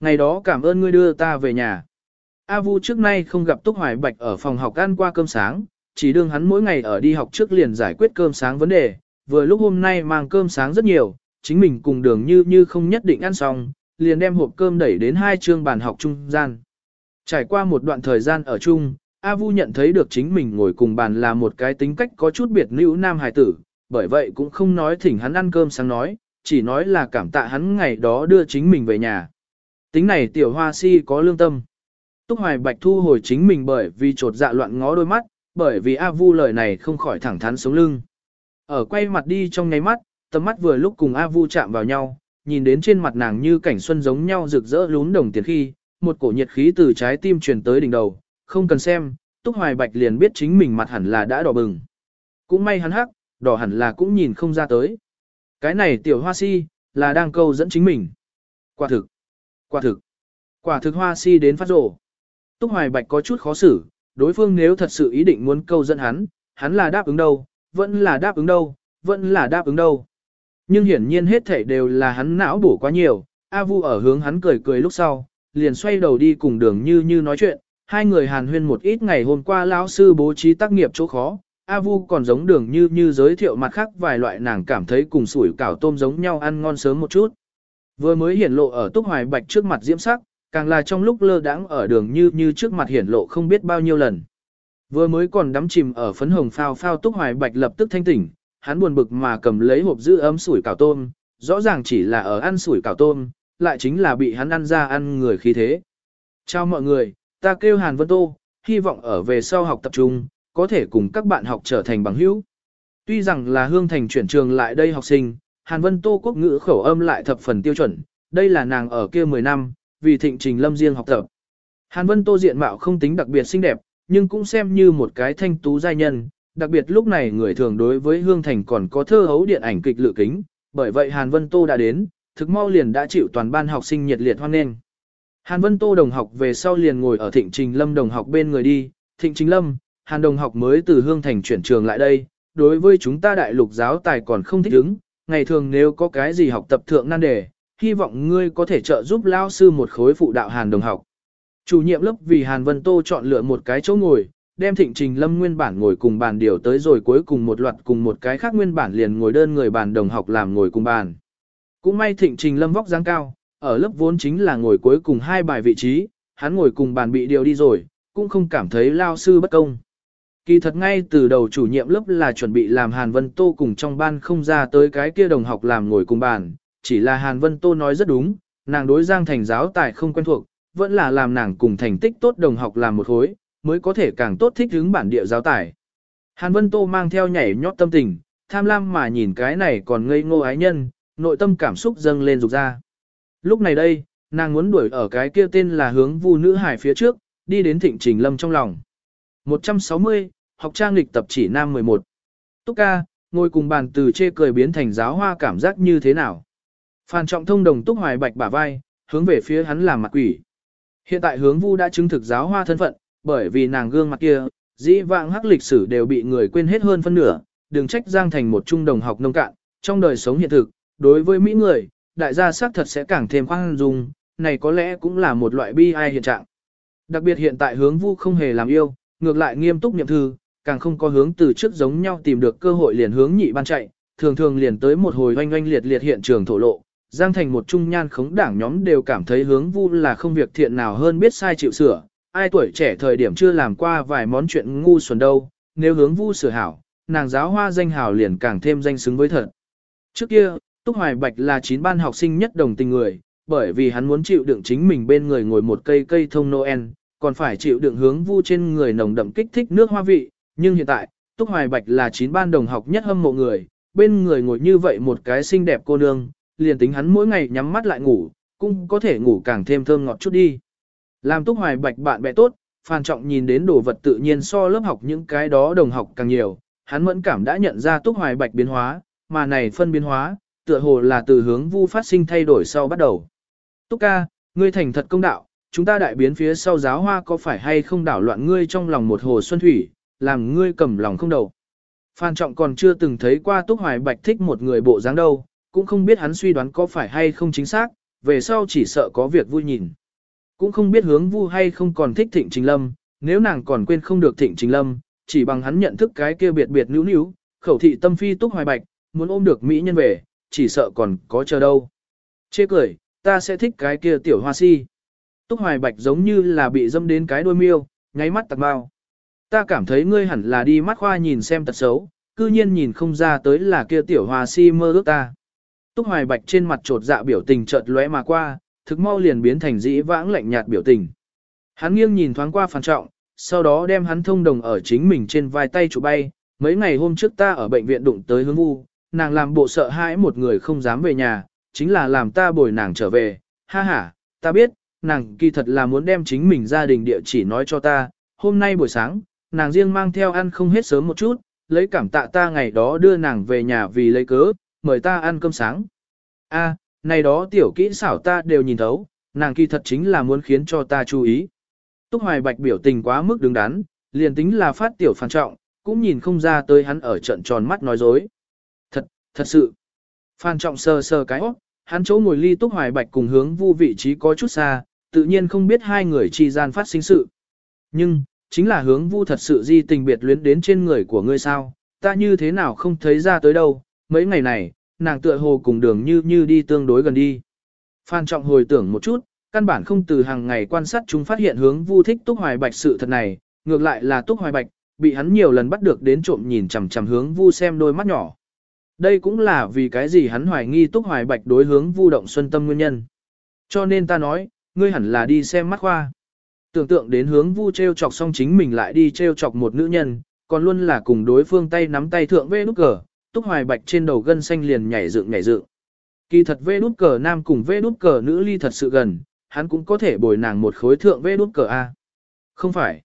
Ngày đó cảm ơn ngươi đưa ta về nhà. A Vu trước nay không gặp Túc Hoài Bạch ở phòng học ăn qua cơm sáng, chỉ đương hắn mỗi ngày ở đi học trước liền giải quyết cơm sáng vấn đề, vừa lúc hôm nay mang cơm sáng rất nhiều, chính mình cùng đường như như không nhất định ăn xong, liền đem hộp cơm đẩy đến hai chương bàn học trung gian. Trải qua một đoạn thời gian ở chung, A Vu nhận thấy được chính mình ngồi cùng bàn là một cái tính cách có chút biệt nữ nam hài tử, bởi vậy cũng không nói thỉnh hắn ăn cơm sáng nói, chỉ nói là cảm tạ hắn ngày đó đưa chính mình về nhà. Tính này tiểu hoa si có lương tâm. Túc Hoài Bạch thu hồi chính mình bởi vì trột dạ loạn ngó đôi mắt, bởi vì A Vu lời này không khỏi thẳng thắn sống lưng. Ở quay mặt đi trong nháy mắt, tầm mắt vừa lúc cùng A Vu chạm vào nhau, nhìn đến trên mặt nàng như cảnh xuân giống nhau rực rỡ lún đồng tiền khi, một cổ nhiệt khí từ trái tim truyền tới đỉnh đầu, không cần xem, Túc Hoài Bạch liền biết chính mình mặt hẳn là đã đỏ bừng. Cũng may hắn hắc, đỏ hẳn là cũng nhìn không ra tới. Cái này tiểu hoa si, là đang câu dẫn chính mình. Quả thực, quả thực, quả thực hoa si đến phát rổ. Túc Hoài Bạch có chút khó xử, đối phương nếu thật sự ý định muốn câu dẫn hắn, hắn là đáp ứng đâu, vẫn là đáp ứng đâu, vẫn là đáp ứng đâu. Nhưng hiển nhiên hết thảy đều là hắn não bổ quá nhiều, A Vu ở hướng hắn cười cười lúc sau, liền xoay đầu đi cùng đường như như nói chuyện, hai người hàn huyên một ít ngày hôm qua lão sư bố trí tác nghiệp chỗ khó, A Vu còn giống đường như như giới thiệu mặt khác vài loại nàng cảm thấy cùng sủi cảo tôm giống nhau ăn ngon sớm một chút. Vừa mới hiển lộ ở túc hoài bạch trước mặt diễm sắc, càng là trong lúc lơ đãng ở đường như như trước mặt hiển lộ không biết bao nhiêu lần. Vừa mới còn đắm chìm ở phấn hồng phao phao túc hoài bạch lập tức thanh tỉnh, hắn buồn bực mà cầm lấy hộp giữ ấm sủi cảo tôm, rõ ràng chỉ là ở ăn sủi cảo tôm, lại chính là bị hắn ăn ra ăn người khí thế. Chào mọi người, ta kêu Hàn Vân Tô, hy vọng ở về sau học tập trung, có thể cùng các bạn học trở thành bằng hữu. Tuy rằng là hương thành chuyển trường lại đây học sinh, Hàn Vân Tô quốc ngữ khẩu âm lại thập phần tiêu chuẩn, đây là nàng ở kia 10 năm, vì thịnh trình lâm riêng học tập. Hàn Vân Tô diện mạo không tính đặc biệt xinh đẹp, nhưng cũng xem như một cái thanh tú giai nhân, đặc biệt lúc này người thường đối với Hương Thành còn có thơ hấu điện ảnh kịch lựa kính, bởi vậy Hàn Vân Tô đã đến, thực mau liền đã chịu toàn ban học sinh nhiệt liệt hoan nghênh. Hàn Vân Tô đồng học về sau liền ngồi ở Thịnh Trình Lâm đồng học bên người đi, Thịnh Trình Lâm, Hàn đồng học mới từ Hương Thành chuyển trường lại đây, đối với chúng ta đại lục giáo tài còn không thích ứng, ngày thường nếu có cái gì học tập thượng nan đề, hy vọng ngươi có thể trợ giúp lao sư một khối phụ đạo Hàn đồng học. Chủ nhiệm lớp vì Hàn Vân Tô chọn lựa một cái chỗ ngồi, đem Thịnh Trình Lâm nguyên bản ngồi cùng bàn điều tới rồi cuối cùng một loạt cùng một cái khác nguyên bản liền ngồi đơn người bàn đồng học làm ngồi cùng bàn. Cũng may Thịnh Trình Lâm vóc dáng cao, ở lớp vốn chính là ngồi cuối cùng hai bài vị trí, hắn ngồi cùng bàn bị điều đi rồi, cũng không cảm thấy lao sư bất công. Kỳ thật ngay từ đầu chủ nhiệm lớp là chuẩn bị làm Hàn Vân Tô cùng trong ban không ra tới cái kia đồng học làm ngồi cùng bàn, chỉ là Hàn Vân Tô nói rất đúng, nàng đối Giang Thành giáo tài không quen thuộc, vẫn là làm nàng cùng thành tích tốt đồng học làm một khối, mới có thể càng tốt thích ứng bản địa giáo tải Hàn Vân Tô mang theo nhảy nhót tâm tình, tham lam mà nhìn cái này còn ngây ngô ái nhân, nội tâm cảm xúc dâng lên rục ra. Lúc này đây, nàng muốn đuổi ở cái kia tên là hướng vu nữ hải phía trước, đi đến thịnh trình lâm trong lòng. 160, học trang lịch tập chỉ nam 11. Túc ca, ngồi cùng bàn từ chê cười biến thành giáo hoa cảm giác như thế nào? Phan trọng thông đồng túc hoài bạch bả vai, hướng về phía hắn làm mặt quỷ. Hiện tại hướng vu đã chứng thực giáo hoa thân phận, bởi vì nàng gương mặt kia, dĩ vãng hắc lịch sử đều bị người quên hết hơn phân nửa, đừng trách giang thành một trung đồng học nông cạn, trong đời sống hiện thực, đối với Mỹ người, đại gia xác thật sẽ càng thêm khoan dung, này có lẽ cũng là một loại bi ai hiện trạng. Đặc biệt hiện tại hướng vu không hề làm yêu, ngược lại nghiêm túc niệm thư, càng không có hướng từ trước giống nhau tìm được cơ hội liền hướng nhị ban chạy, thường thường liền tới một hồi oanh oanh liệt liệt hiện trường thổ lộ. Giang thành một trung nhan khống đảng nhóm đều cảm thấy hướng vu là không việc thiện nào hơn biết sai chịu sửa, ai tuổi trẻ thời điểm chưa làm qua vài món chuyện ngu xuẩn đâu, nếu hướng vu sửa hảo, nàng giáo hoa danh hào liền càng thêm danh xứng với thật. Trước kia, Túc Hoài Bạch là chín ban học sinh nhất đồng tình người, bởi vì hắn muốn chịu đựng chính mình bên người ngồi một cây cây thông Noel, còn phải chịu đựng hướng vu trên người nồng đậm kích thích nước hoa vị, nhưng hiện tại, Túc Hoài Bạch là chín ban đồng học nhất hâm mộ người, bên người ngồi như vậy một cái xinh đẹp cô nương, liền tính hắn mỗi ngày nhắm mắt lại ngủ, cũng có thể ngủ càng thêm thơm ngọt chút đi. Làm Túc Hoài Bạch bạn bè tốt, Phan Trọng nhìn đến đồ vật tự nhiên so lớp học những cái đó đồng học càng nhiều, hắn mẫn cảm đã nhận ra Túc Hoài Bạch biến hóa, mà này phân biến hóa, tựa hồ là từ hướng vu phát sinh thay đổi sau bắt đầu. Túc ca, ngươi thành thật công đạo, chúng ta đại biến phía sau giáo hoa có phải hay không đảo loạn ngươi trong lòng một hồ xuân thủy, làm ngươi cầm lòng không đầu. Phan Trọng còn chưa từng thấy qua Túc Hoài Bạch thích một người bộ dáng đâu, cũng không biết hắn suy đoán có phải hay không chính xác, về sau chỉ sợ có việc vui nhìn. Cũng không biết hướng vu hay không còn thích Thịnh Trình Lâm, nếu nàng còn quên không được Thịnh Trình Lâm, chỉ bằng hắn nhận thức cái kia biệt biệt níu níu, khẩu thị tâm phi Túc Hoài Bạch, muốn ôm được Mỹ nhân về, chỉ sợ còn có chờ đâu. Chê cười, ta sẽ thích cái kia tiểu hoa si. Túc Hoài Bạch giống như là bị dâm đến cái đôi miêu, nháy mắt tạc bao. Ta cảm thấy ngươi hẳn là đi mắt khoa nhìn xem tật xấu, cư nhiên nhìn không ra tới là kia tiểu hoa si mơ ước ta. Túc Hoài Bạch trên mặt trột dạ biểu tình chợt lóe mà qua, thực mau liền biến thành dĩ vãng lạnh nhạt biểu tình. Hắn nghiêng nhìn thoáng qua Phan trọng, sau đó đem hắn thông đồng ở chính mình trên vai tay chủ bay. Mấy ngày hôm trước ta ở bệnh viện đụng tới hướng vu, nàng làm bộ sợ hãi một người không dám về nhà, chính là làm ta bồi nàng trở về. Ha ha, ta biết, nàng kỳ thật là muốn đem chính mình gia đình địa chỉ nói cho ta. Hôm nay buổi sáng, nàng riêng mang theo ăn không hết sớm một chút, lấy cảm tạ ta ngày đó đưa nàng về nhà vì lấy cớ, mời ta ăn cơm sáng. A, này đó tiểu kỹ xảo ta đều nhìn thấu, nàng kỳ thật chính là muốn khiến cho ta chú ý. Túc Hoài Bạch biểu tình quá mức đứng đắn, liền tính là phát tiểu phản trọng, cũng nhìn không ra tới hắn ở trận tròn mắt nói dối. Thật, thật sự. Phan trọng sờ sờ cái óc, hắn chỗ ngồi ly Túc Hoài Bạch cùng hướng vu vị trí có chút xa, tự nhiên không biết hai người chi gian phát sinh sự. Nhưng, chính là hướng vu thật sự di tình biệt luyến đến trên người của ngươi sao, ta như thế nào không thấy ra tới đâu, mấy ngày này, nàng tựa hồ cùng đường như như đi tương đối gần đi. Phan Trọng hồi tưởng một chút, căn bản không từ hàng ngày quan sát chúng phát hiện hướng vu thích Túc Hoài Bạch sự thật này, ngược lại là Túc Hoài Bạch, bị hắn nhiều lần bắt được đến trộm nhìn chằm chằm hướng vu xem đôi mắt nhỏ. Đây cũng là vì cái gì hắn hoài nghi Túc Hoài Bạch đối hướng vu động xuân tâm nguyên nhân. Cho nên ta nói, ngươi hẳn là đi xem mắt khoa. Tưởng tượng đến hướng vu treo chọc xong chính mình lại đi treo chọc một nữ nhân, còn luôn là cùng đối phương tay nắm tay thượng vê nút cờ, túc hoài bạch trên đầu gân xanh liền nhảy dựng nhảy dựng. Kỳ thật vê nút cờ nam cùng vê nút cờ nữ ly thật sự gần, hắn cũng có thể bồi nàng một khối thượng vê nút cờ A. Không phải.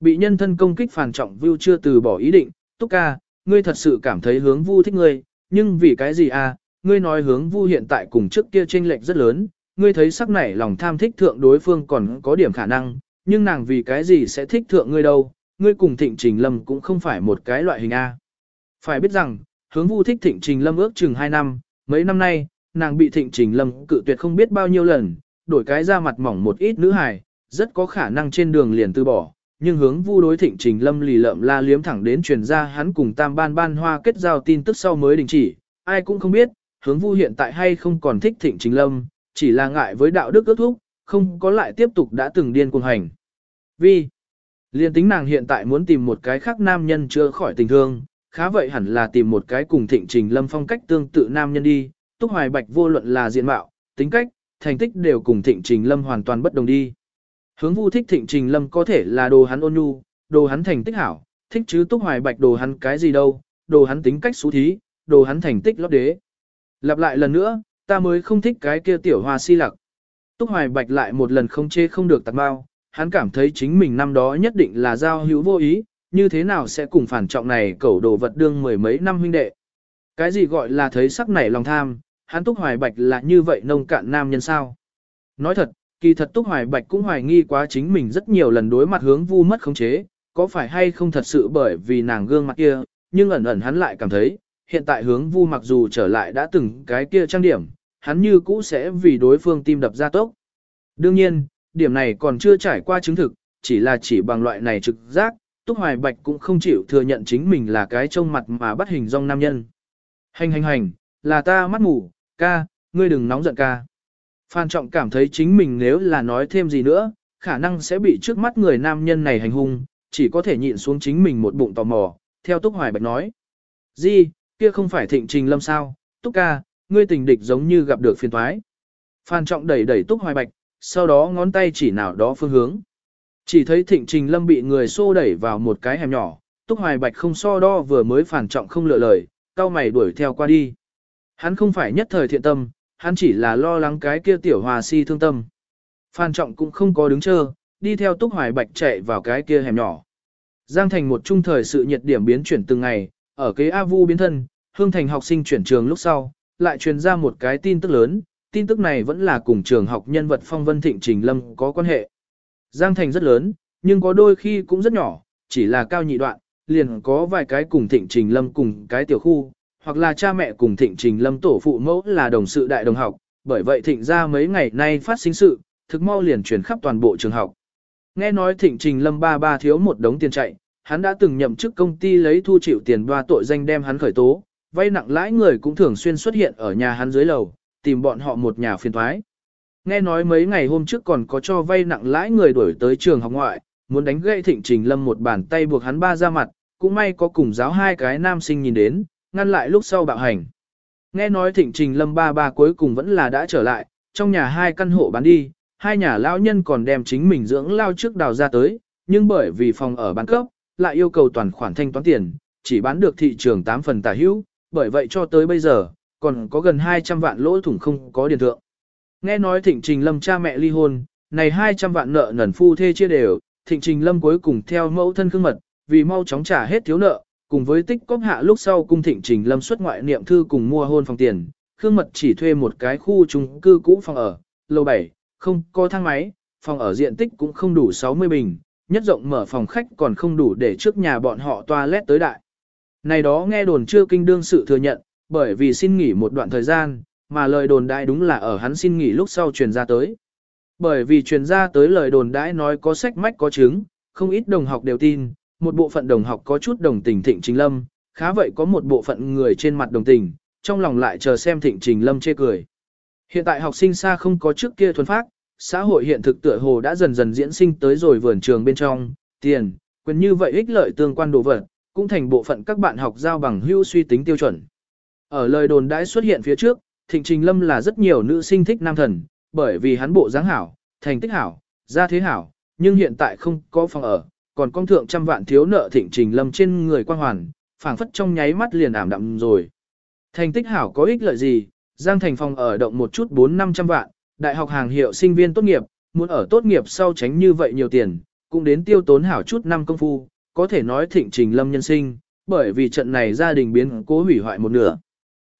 Bị nhân thân công kích phản trọng Vưu chưa từ bỏ ý định, túc ca, ngươi thật sự cảm thấy hướng vu thích ngươi, nhưng vì cái gì a? ngươi nói hướng vu hiện tại cùng trước kia chênh lệch rất lớn, ngươi thấy sắc này lòng tham thích thượng đối phương còn có điểm khả năng, nhưng nàng vì cái gì sẽ thích thượng ngươi đâu, ngươi cùng thịnh trình lâm cũng không phải một cái loại hình A. Phải biết rằng, hướng vu thích thịnh trình lâm ước chừng 2 năm, mấy năm nay, nàng bị thịnh trình lâm cự tuyệt không biết bao nhiêu lần, đổi cái ra mặt mỏng một ít nữ hài, rất có khả năng trên đường liền từ bỏ. Nhưng hướng vu đối thịnh trình lâm lì lợm la liếm thẳng đến truyền ra hắn cùng tam ban ban hoa kết giao tin tức sau mới đình chỉ, ai cũng không biết, hướng vu hiện tại hay không còn thích thịnh trình lâm, chỉ là ngại với đạo đức ước thúc, không có lại tiếp tục đã từng điên cuồng hành. Vì, liên tính nàng hiện tại muốn tìm một cái khác nam nhân chưa khỏi tình thương, khá vậy hẳn là tìm một cái cùng thịnh trình lâm phong cách tương tự nam nhân đi, túc hoài bạch vô luận là diện mạo, tính cách, thành tích đều cùng thịnh trình lâm hoàn toàn bất đồng đi. Hướng vu thích thịnh trình lâm có thể là đồ hắn ôn nhu, đồ hắn thành tích hảo, thích chứ túc hoài bạch đồ hắn cái gì đâu, đồ hắn tính cách xú thí, đồ hắn thành tích lót đế. Lặp lại lần nữa, ta mới không thích cái kia tiểu hoa si lặc. Túc Hoài Bạch lại một lần không chê không được tạc bao, hắn cảm thấy chính mình năm đó nhất định là giao hữu vô ý, như thế nào sẽ cùng phản trọng này cẩu đồ vật đương mười mấy năm huynh đệ. Cái gì gọi là thấy sắc nảy lòng tham, hắn Túc Hoài Bạch là như vậy nông cạn nam nhân sao. Nói thật, kỳ thật Túc Hoài Bạch cũng hoài nghi quá chính mình rất nhiều lần đối mặt hướng vu mất khống chế, có phải hay không thật sự bởi vì nàng gương mặt kia, nhưng ẩn ẩn hắn lại cảm thấy, hiện tại hướng vu mặc dù trở lại đã từng cái kia trang điểm, hắn như cũ sẽ vì đối phương tim đập ra tốc. Đương nhiên, điểm này còn chưa trải qua chứng thực, chỉ là chỉ bằng loại này trực giác, Túc Hoài Bạch cũng không chịu thừa nhận chính mình là cái trông mặt mà bắt hình dong nam nhân. Hành hành hành, là ta mắt mù, ca, ngươi đừng nóng giận ca. Phan Trọng cảm thấy chính mình nếu là nói thêm gì nữa, khả năng sẽ bị trước mắt người nam nhân này hành hung, chỉ có thể nhịn xuống chính mình một bụng tò mò, theo Túc Hoài Bạch nói. Di, kia không phải thịnh trình lâm sao, Túc ca, ngươi tình địch giống như gặp được phiền thoái. Phan Trọng đẩy đẩy Túc Hoài Bạch, sau đó ngón tay chỉ nào đó phương hướng. Chỉ thấy Thịnh Trình Lâm bị người xô đẩy vào một cái hẻm nhỏ, Túc Hoài Bạch không so đo vừa mới phản Trọng không lựa lời, cao mày đuổi theo qua đi. Hắn không phải nhất thời thiện tâm, hắn chỉ là lo lắng cái kia tiểu hòa si thương tâm. Phan Trọng cũng không có đứng chờ, đi theo Túc Hoài Bạch chạy vào cái kia hẻm nhỏ. Giang thành một trung thời sự nhiệt điểm biến chuyển từng ngày, ở kế A Vu biến thân, Hương Thành học sinh chuyển trường lúc sau, lại truyền ra một cái tin tức lớn, tin tức này vẫn là cùng trường học nhân vật phong vân thịnh Trình Lâm có quan hệ. Giang thành rất lớn, nhưng có đôi khi cũng rất nhỏ, chỉ là cao nhị đoạn, liền có vài cái cùng thịnh Trình Lâm cùng cái tiểu khu, hoặc là cha mẹ cùng thịnh Trình Lâm tổ phụ mẫu là đồng sự đại đồng học, bởi vậy thịnh ra mấy ngày nay phát sinh sự, thực mau liền truyền khắp toàn bộ trường học. Nghe nói thịnh Trình Lâm ba ba thiếu một đống tiền chạy, hắn đã từng nhậm chức công ty lấy thu chịu tiền đoa tội danh đem hắn khởi tố, vay nặng lãi người cũng thường xuyên xuất hiện ở nhà hắn dưới lầu, tìm bọn họ một nhà phiền thoái. Nghe nói mấy ngày hôm trước còn có cho vay nặng lãi người đuổi tới trường học ngoại, muốn đánh gậy thịnh trình lâm một bàn tay buộc hắn ba ra mặt, cũng may có cùng giáo hai cái nam sinh nhìn đến, ngăn lại lúc sau bạo hành. Nghe nói thịnh trình lâm ba ba cuối cùng vẫn là đã trở lại, trong nhà hai căn hộ bán đi, hai nhà lão nhân còn đem chính mình dưỡng lao trước đào ra tới, nhưng bởi vì phòng ở bán cấp, lại yêu cầu toàn khoản thanh toán tiền, chỉ bán được thị trường 8 phần tả hữu, bởi vậy cho tới bây giờ, còn có gần 200 vạn lỗ thủng không có điện thượng. Nghe nói Thịnh Trình Lâm cha mẹ ly hôn, này 200 vạn nợ nần phu thê chia đều, Thịnh Trình Lâm cuối cùng theo mẫu thân khương mật, vì mau chóng trả hết thiếu nợ, cùng với tích cóp hạ lúc sau cung Thịnh Trình Lâm xuất ngoại niệm thư cùng mua hôn phòng tiền, khương mật chỉ thuê một cái khu chung cư cũ phòng ở, lầu 7, không có thang máy, phòng ở diện tích cũng không đủ 60 bình, nhất rộng mở phòng khách còn không đủ để trước nhà bọn họ toilet tới đại. Này đó nghe đồn chưa kinh đương sự thừa nhận, bởi vì xin nghỉ một đoạn thời gian, mà lời đồn đại đúng là ở hắn xin nghỉ lúc sau truyền ra tới. Bởi vì truyền ra tới lời đồn đãi nói có sách mách có chứng, không ít đồng học đều tin, một bộ phận đồng học có chút đồng tình Thịnh Trình Lâm, khá vậy có một bộ phận người trên mặt đồng tình, trong lòng lại chờ xem Thịnh Trình Lâm chê cười. Hiện tại học sinh xa không có trước kia thuần phát, xã hội hiện thực tựa hồ đã dần dần diễn sinh tới rồi vườn trường bên trong, tiền, quyền như vậy ích lợi tương quan đồ vật, cũng thành bộ phận các bạn học giao bằng hưu suy tính tiêu chuẩn. Ở lời đồn đãi xuất hiện phía trước, Thịnh Trình Lâm là rất nhiều nữ sinh thích nam thần, bởi vì hắn bộ dáng hảo, thành tích hảo, gia thế hảo, nhưng hiện tại không có phòng ở, còn công thượng trăm vạn thiếu nợ Thịnh Trình Lâm trên người quan hoàn, phảng phất trong nháy mắt liền ảm đạm rồi. Thành tích hảo có ích lợi gì, Giang Thành phòng ở động một chút 4-500 vạn, đại học hàng hiệu sinh viên tốt nghiệp, muốn ở tốt nghiệp sau tránh như vậy nhiều tiền, cũng đến tiêu tốn hảo chút năm công phu, có thể nói thịnh trình lâm nhân sinh, bởi vì trận này gia đình biến cố hủy hoại một nửa.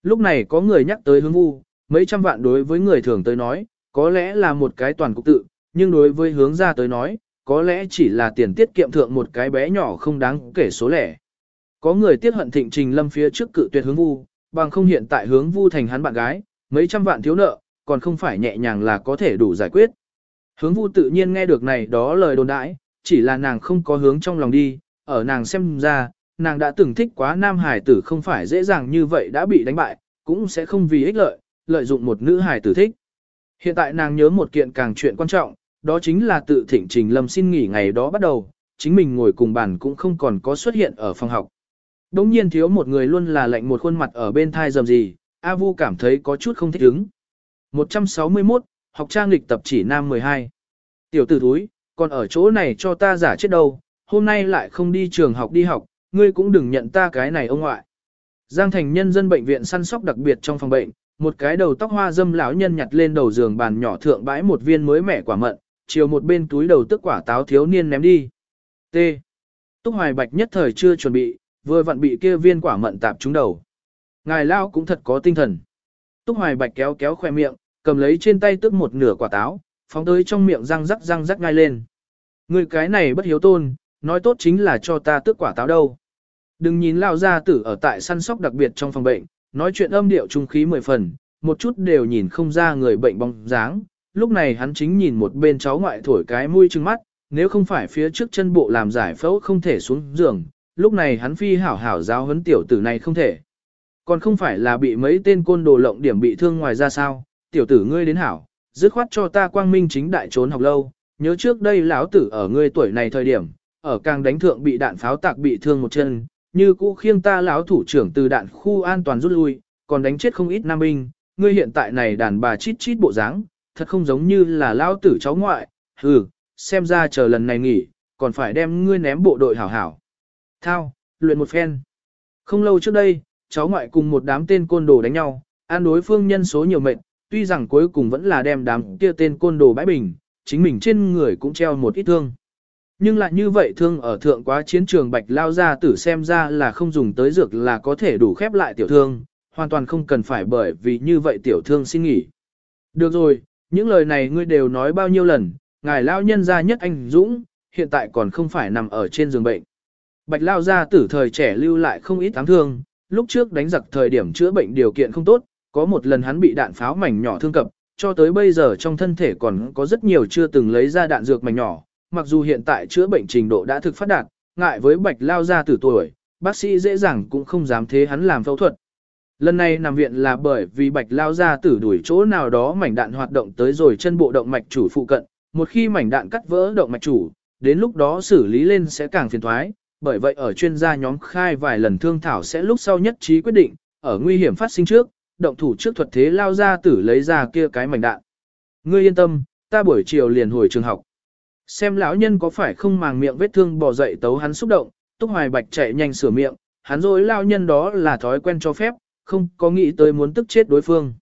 Lúc này có người nhắc tới hướng vu, mấy trăm vạn đối với người thường tới nói, có lẽ là một cái toàn cục tự, nhưng đối với hướng ra tới nói, có lẽ chỉ là tiền tiết kiệm thượng một cái bé nhỏ không đáng kể số lẻ. Có người tiết hận thịnh trình lâm phía trước cự tuyệt hướng vu, bằng không hiện tại hướng vu thành hắn bạn gái, mấy trăm vạn thiếu nợ, còn không phải nhẹ nhàng là có thể đủ giải quyết. Hướng vu tự nhiên nghe được này đó lời đồn đãi, chỉ là nàng không có hướng trong lòng đi, ở nàng xem ra, nàng đã từng thích quá nam hải tử không phải dễ dàng như vậy đã bị đánh bại, cũng sẽ không vì ích lợi, lợi dụng một nữ hải tử thích. Hiện tại nàng nhớ một kiện càng chuyện quan trọng, đó chính là tự thỉnh trình lâm xin nghỉ ngày đó bắt đầu, chính mình ngồi cùng bàn cũng không còn có xuất hiện ở phòng học. Đống nhiên thiếu một người luôn là lạnh một khuôn mặt ở bên thai dầm gì, A Vu cảm thấy có chút không thích ứng. 161, học trang lịch tập chỉ nam 12. Tiểu tử thúi, còn ở chỗ này cho ta giả chết đâu, hôm nay lại không đi trường học đi học, ngươi cũng đừng nhận ta cái này ông ngoại. Giang thành nhân dân bệnh viện săn sóc đặc biệt trong phòng bệnh, một cái đầu tóc hoa dâm lão nhân nhặt lên đầu giường bàn nhỏ thượng bãi một viên mới mẻ quả mận, chiều một bên túi đầu tức quả táo thiếu niên ném đi. T. Túc Hoài Bạch nhất thời chưa chuẩn bị, vừa vặn bị kia viên quả mận tạp trúng đầu. Ngài lao cũng thật có tinh thần. Túc Hoài Bạch kéo kéo khoe miệng, cầm lấy trên tay tức một nửa quả táo, phóng tới trong miệng răng rắc răng rắc ngay lên. Người cái này bất hiếu tôn, nói tốt chính là cho ta tước quả táo đâu. Đừng nhìn lao gia tử ở tại săn sóc đặc biệt trong phòng bệnh, nói chuyện âm điệu trung khí mười phần, một chút đều nhìn không ra người bệnh bóng dáng. Lúc này hắn chính nhìn một bên cháu ngoại thổi cái mũi trừng mắt, nếu không phải phía trước chân bộ làm giải phẫu không thể xuống giường, lúc này hắn phi hảo hảo giáo huấn tiểu tử này không thể. Còn không phải là bị mấy tên côn đồ lộng điểm bị thương ngoài ra sao, tiểu tử ngươi đến hảo, dứt khoát cho ta quang minh chính đại trốn học lâu, nhớ trước đây lão tử ở ngươi tuổi này thời điểm, ở càng đánh thượng bị đạn pháo tạc bị thương một chân, như cũ khiêng ta lão thủ trưởng từ đạn khu an toàn rút lui, còn đánh chết không ít nam binh, ngươi hiện tại này đàn bà chít chít bộ dáng, thật không giống như là lão tử cháu ngoại, hừ, xem ra chờ lần này nghỉ, còn phải đem ngươi ném bộ đội hảo hảo. Thao, luyện một phen. Không lâu trước đây, cháu ngoại cùng một đám tên côn đồ đánh nhau, an đối phương nhân số nhiều mệnh, tuy rằng cuối cùng vẫn là đem đám kia tên côn đồ bãi bình, chính mình trên người cũng treo một ít thương. Nhưng lại như vậy thương ở thượng quá chiến trường bạch lao ra tử xem ra là không dùng tới dược là có thể đủ khép lại tiểu thương, hoàn toàn không cần phải bởi vì như vậy tiểu thương xin nghỉ. Được rồi, những lời này ngươi đều nói bao nhiêu lần, ngài lao nhân gia nhất anh Dũng, hiện tại còn không phải nằm ở trên giường bệnh. Bạch lao gia tử thời trẻ lưu lại không ít ám thương, lúc trước đánh giặc thời điểm chữa bệnh điều kiện không tốt, có một lần hắn bị đạn pháo mảnh nhỏ thương cập, cho tới bây giờ trong thân thể còn có rất nhiều chưa từng lấy ra đạn dược mảnh nhỏ, mặc dù hiện tại chữa bệnh trình độ đã thực phát đạt, ngại với bạch lao gia tử tuổi, bác sĩ dễ dàng cũng không dám thế hắn làm phẫu thuật. Lần này nằm viện là bởi vì bạch lao gia tử đuổi chỗ nào đó mảnh đạn hoạt động tới rồi chân bộ động mạch chủ phụ cận, một khi mảnh đạn cắt vỡ động mạch chủ, đến lúc đó xử lý lên sẽ càng phiền thoái, bởi vậy ở chuyên gia nhóm khai vài lần thương thảo sẽ lúc sau nhất trí quyết định, ở nguy hiểm phát sinh trước, động thủ trước thuật thế lao ra tử lấy ra kia cái mảnh đạn. Ngươi yên tâm, ta buổi chiều liền hồi trường học. Xem lão nhân có phải không màng miệng vết thương bò dậy tấu hắn xúc động, Túc Hoài Bạch chạy nhanh sửa miệng, hắn dối lão nhân đó là thói quen cho phép, không có nghĩ tới muốn tức chết đối phương.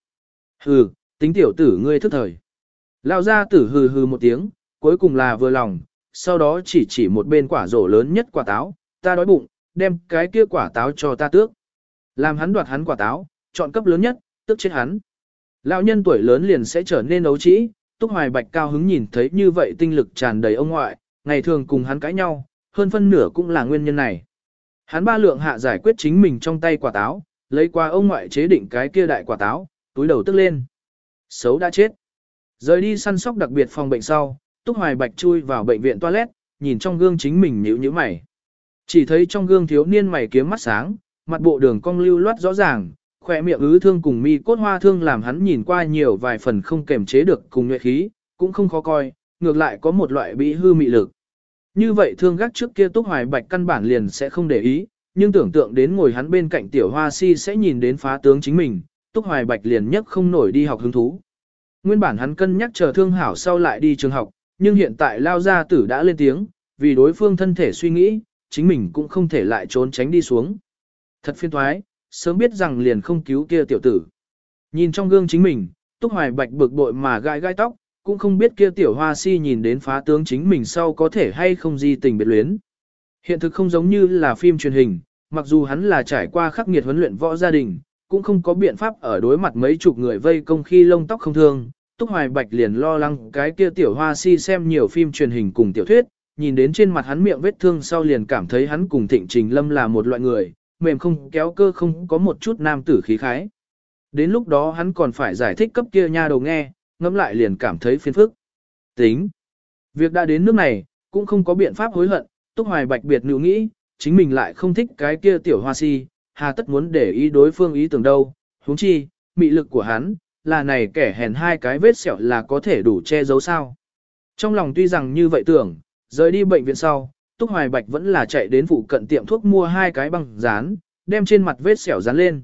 Hừ, tính tiểu tử ngươi thức thời. Lão gia tử hừ hừ một tiếng, cuối cùng là vừa lòng, sau đó chỉ chỉ một bên quả rổ lớn nhất quả táo, ta đói bụng, đem cái kia quả táo cho ta tước. Làm hắn đoạt hắn quả táo, chọn cấp lớn nhất, tức chết hắn. Lão nhân tuổi lớn liền sẽ trở nên ấu trĩ, Túc Hoài Bạch cao hứng nhìn thấy như vậy tinh lực tràn đầy ông ngoại, ngày thường cùng hắn cãi nhau, hơn phân nửa cũng là nguyên nhân này. Hắn ba lượng hạ giải quyết chính mình trong tay quả táo, lấy qua ông ngoại chế định cái kia đại quả táo, túi đầu tức lên. Xấu đã chết. Rời đi săn sóc đặc biệt phòng bệnh sau, Túc Hoài Bạch chui vào bệnh viện toilet, nhìn trong gương chính mình nhíu nhíu mày. Chỉ thấy trong gương thiếu niên mày kiếm mắt sáng, mặt bộ đường cong lưu loát rõ ràng, khỏe miệng ứ thương cùng mi cốt hoa thương làm hắn nhìn qua nhiều vài phần không kềm chế được cùng nhuệ khí, cũng không khó coi, ngược lại có một loại bị hư mị lực. Như vậy thương gác trước kia Túc Hoài Bạch căn bản liền sẽ không để ý, nhưng tưởng tượng đến ngồi hắn bên cạnh tiểu hoa si sẽ nhìn đến phá tướng chính mình, Túc Hoài Bạch liền nhất không nổi đi học hứng thú. Nguyên bản hắn cân nhắc chờ thương hảo sau lại đi trường học, nhưng hiện tại lao gia tử đã lên tiếng, vì đối phương thân thể suy nghĩ, chính mình cũng không thể lại trốn tránh đi xuống. Thật phiên thoái, sớm biết rằng liền không cứu kia tiểu tử. Nhìn trong gương chính mình, Túc Hoài Bạch bực bội mà gai gai tóc, cũng không biết kia tiểu hoa si nhìn đến phá tướng chính mình sau có thể hay không di tình biệt luyến. Hiện thực không giống như là phim truyền hình, mặc dù hắn là trải qua khắc nghiệt huấn luyện võ gia đình, cũng không có biện pháp ở đối mặt mấy chục người vây công khi lông tóc không thương. Túc Hoài Bạch liền lo lắng cái kia tiểu hoa si xem nhiều phim truyền hình cùng tiểu thuyết, nhìn đến trên mặt hắn miệng vết thương sau liền cảm thấy hắn cùng Thịnh Trình Lâm là một loại người, mềm không kéo cơ không có một chút nam tử khí khái. Đến lúc đó hắn còn phải giải thích cấp kia nha đầu nghe, ngẫm lại liền cảm thấy phiền phức. Tính. Việc đã đến nước này, cũng không có biện pháp hối hận, Túc Hoài Bạch biệt nữ nghĩ, chính mình lại không thích cái kia tiểu hoa si, hà tất muốn để ý đối phương ý tưởng đâu, huống chi, mị lực của hắn, là này kẻ hèn hai cái vết sẹo là có thể đủ che giấu sao. Trong lòng tuy rằng như vậy tưởng, rời đi bệnh viện sau, Túc Hoài Bạch vẫn là chạy đến phụ cận tiệm thuốc mua hai cái băng dán, đem trên mặt vết sẹo dán lên.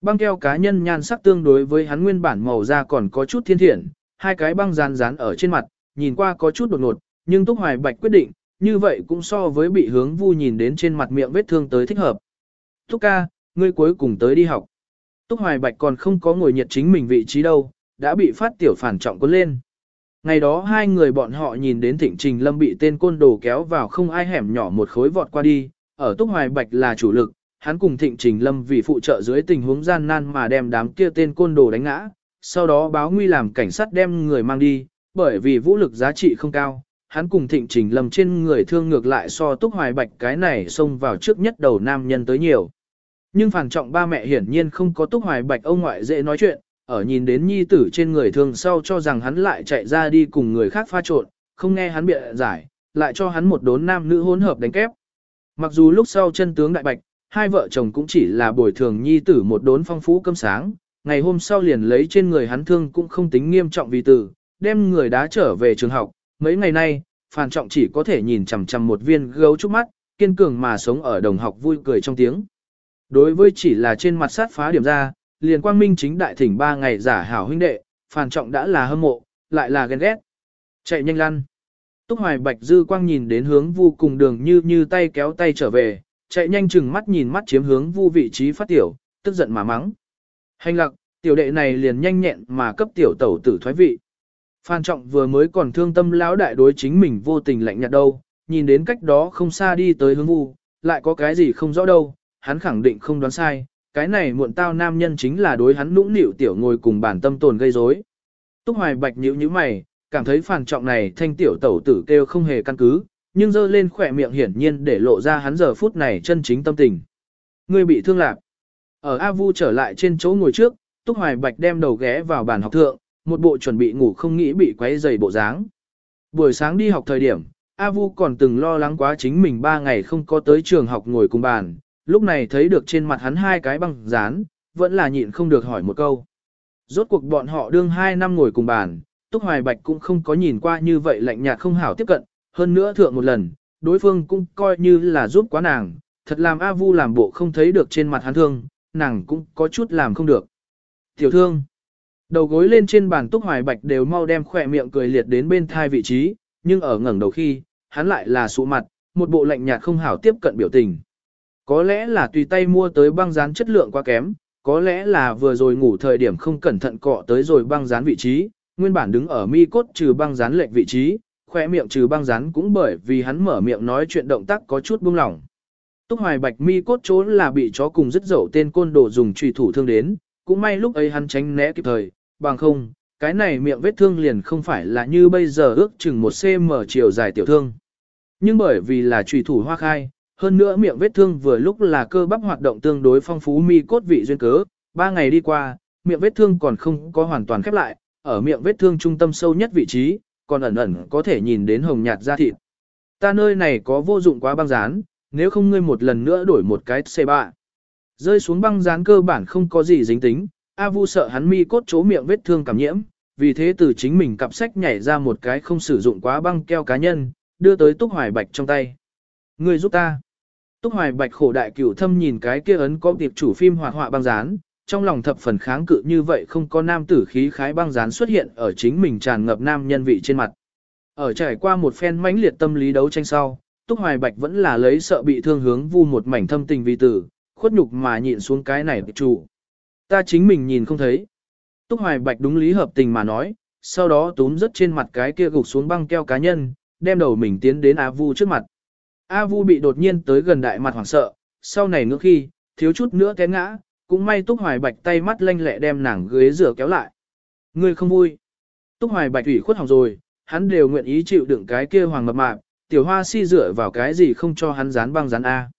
Băng keo cá nhân nhan sắc tương đối với hắn nguyên bản màu da còn có chút thiên thiện, hai cái băng dán dán ở trên mặt, nhìn qua có chút đột ngột, nhưng Túc Hoài Bạch quyết định, như vậy cũng so với bị hướng vu nhìn đến trên mặt miệng vết thương tới thích hợp. Túc ca, ngươi cuối cùng tới đi học. Túc Hoài Bạch còn không có ngồi nhiệt chính mình vị trí đâu, đã bị phát tiểu phản trọng cuốn lên. Ngày đó hai người bọn họ nhìn đến Thịnh Trình Lâm bị tên côn đồ kéo vào không ai hẻm nhỏ một khối vọt qua đi, ở Túc Hoài Bạch là chủ lực, hắn cùng Thịnh Trình Lâm vì phụ trợ dưới tình huống gian nan mà đem đám kia tên côn đồ đánh ngã, sau đó báo nguy làm cảnh sát đem người mang đi, bởi vì vũ lực giá trị không cao, hắn cùng Thịnh Trình Lâm trên người thương ngược lại so Túc Hoài Bạch cái này xông vào trước nhất đầu nam nhân tới nhiều. Nhưng phản trọng ba mẹ hiển nhiên không có Túc Hoài Bạch ông ngoại dễ nói chuyện, ở nhìn đến nhi tử trên người thương sau cho rằng hắn lại chạy ra đi cùng người khác pha trộn, không nghe hắn bịa giải, lại cho hắn một đốn nam nữ hỗn hợp đánh kép. Mặc dù lúc sau chân tướng đại bạch, hai vợ chồng cũng chỉ là bồi thường nhi tử một đốn phong phú cơm sáng, ngày hôm sau liền lấy trên người hắn thương cũng không tính nghiêm trọng vì tử, đem người đá trở về trường học. Mấy ngày nay, Phan Trọng chỉ có thể nhìn chằm chằm một viên gấu trúc mắt, kiên cường mà sống ở đồng học vui cười trong tiếng. Đối với chỉ là trên mặt sát phá điểm ra, liền quang minh chính đại thỉnh ba ngày giả hảo huynh đệ, phàn trọng đã là hâm mộ, lại là ghen ghét. Chạy nhanh lăn. Túc Hoài Bạch dư quang nhìn đến hướng vu cùng đường như như tay kéo tay trở về, chạy nhanh chừng mắt nhìn mắt chiếm hướng vu vị trí phát tiểu, tức giận mà mắng. Hành lặc, tiểu đệ này liền nhanh nhẹn mà cấp tiểu tẩu tử thoái vị. Phan Trọng vừa mới còn thương tâm lão đại đối chính mình vô tình lạnh nhạt đâu, nhìn đến cách đó không xa đi tới hướng vu, lại có cái gì không rõ đâu, hắn khẳng định không đoán sai, cái này muộn tao nam nhân chính là đối hắn nũng nịu tiểu ngồi cùng bản tâm tồn gây rối. Túc Hoài Bạch nhíu nhíu mày, cảm thấy phản trọng này thanh tiểu tẩu tử kêu không hề căn cứ, nhưng dơ lên khỏe miệng hiển nhiên để lộ ra hắn giờ phút này chân chính tâm tình. ngươi bị thương lạc. Ở A Vu trở lại trên chỗ ngồi trước, Túc Hoài Bạch đem đầu ghé vào bàn học thượng, một bộ chuẩn bị ngủ không nghĩ bị quấy dày bộ dáng. Buổi sáng đi học thời điểm, A Vu còn từng lo lắng quá chính mình ba ngày không có tới trường học ngồi cùng bàn, lúc này thấy được trên mặt hắn hai cái băng dán, vẫn là nhịn không được hỏi một câu. Rốt cuộc bọn họ đương hai năm ngồi cùng bàn, Túc Hoài Bạch cũng không có nhìn qua như vậy lạnh nhạt không hảo tiếp cận, hơn nữa thượng một lần, đối phương cũng coi như là giúp quá nàng, thật làm A Vu làm bộ không thấy được trên mặt hắn thương, nàng cũng có chút làm không được. Tiểu thương, đầu gối lên trên bàn Túc Hoài Bạch đều mau đem khỏe miệng cười liệt đến bên thai vị trí, nhưng ở ngẩng đầu khi, hắn lại là sụ mặt, một bộ lạnh nhạt không hảo tiếp cận biểu tình. Có lẽ là tùy tay mua tới băng dán chất lượng quá kém, có lẽ là vừa rồi ngủ thời điểm không cẩn thận cọ tới rồi băng dán vị trí, nguyên bản đứng ở mi cốt trừ băng dán lệch vị trí, khỏe miệng trừ băng dán cũng bởi vì hắn mở miệng nói chuyện động tác có chút buông lỏng. Túc Hoài Bạch mi cốt trốn là bị chó cùng dứt dậu tên côn đồ dùng trùy thủ thương đến, cũng may lúc ấy hắn tránh né kịp thời, bằng không, cái này miệng vết thương liền không phải là như bây giờ ước chừng một cm chiều dài tiểu thương. Nhưng bởi vì là trùy thủ hoa khai, hơn nữa miệng vết thương vừa lúc là cơ bắp hoạt động tương đối phong phú mi cốt vị duyên cớ, ba ngày đi qua, miệng vết thương còn không có hoàn toàn khép lại, ở miệng vết thương trung tâm sâu nhất vị trí, còn ẩn ẩn có thể nhìn đến hồng nhạt da thịt. Ta nơi này có vô dụng quá băng dán, nếu không ngươi một lần nữa đổi một cái C3. Rơi xuống băng dán cơ bản không có gì dính tính, A Vu sợ hắn mi cốt chỗ miệng vết thương cảm nhiễm, vì thế từ chính mình cặp sách nhảy ra một cái không sử dụng quá băng keo cá nhân, đưa tới Túc Hoài Bạch trong tay. Ngươi giúp ta. Túc Hoài Bạch khổ đại cửu thâm nhìn cái kia ấn có tiệp chủ phim hoạt họa băng dán, trong lòng thập phần kháng cự như vậy không có nam tử khí khái băng dán xuất hiện ở chính mình tràn ngập nam nhân vị trên mặt. Ở trải qua một phen mãnh liệt tâm lý đấu tranh sau, Túc Hoài Bạch vẫn là lấy sợ bị thương hướng vu một mảnh thâm tình vì tử, khuất nhục mà nhịn xuống cái này chủ. Ta chính mình nhìn không thấy. Túc Hoài Bạch đúng lý hợp tình mà nói, sau đó túm rất trên mặt cái kia gục xuống băng keo cá nhân, đem đầu mình tiến đến á Vu trước mặt. A Vu bị đột nhiên tới gần đại mặt hoảng sợ, sau này ngước khi, thiếu chút nữa té ngã, cũng may Túc Hoài Bạch tay mắt lanh lẹ đem nàng ghế rửa kéo lại. Ngươi không vui. Túc Hoài Bạch ủy khuất hỏng rồi, hắn đều nguyện ý chịu đựng cái kia hoàng mập mạp, tiểu hoa si dựa vào cái gì không cho hắn dán băng dán A.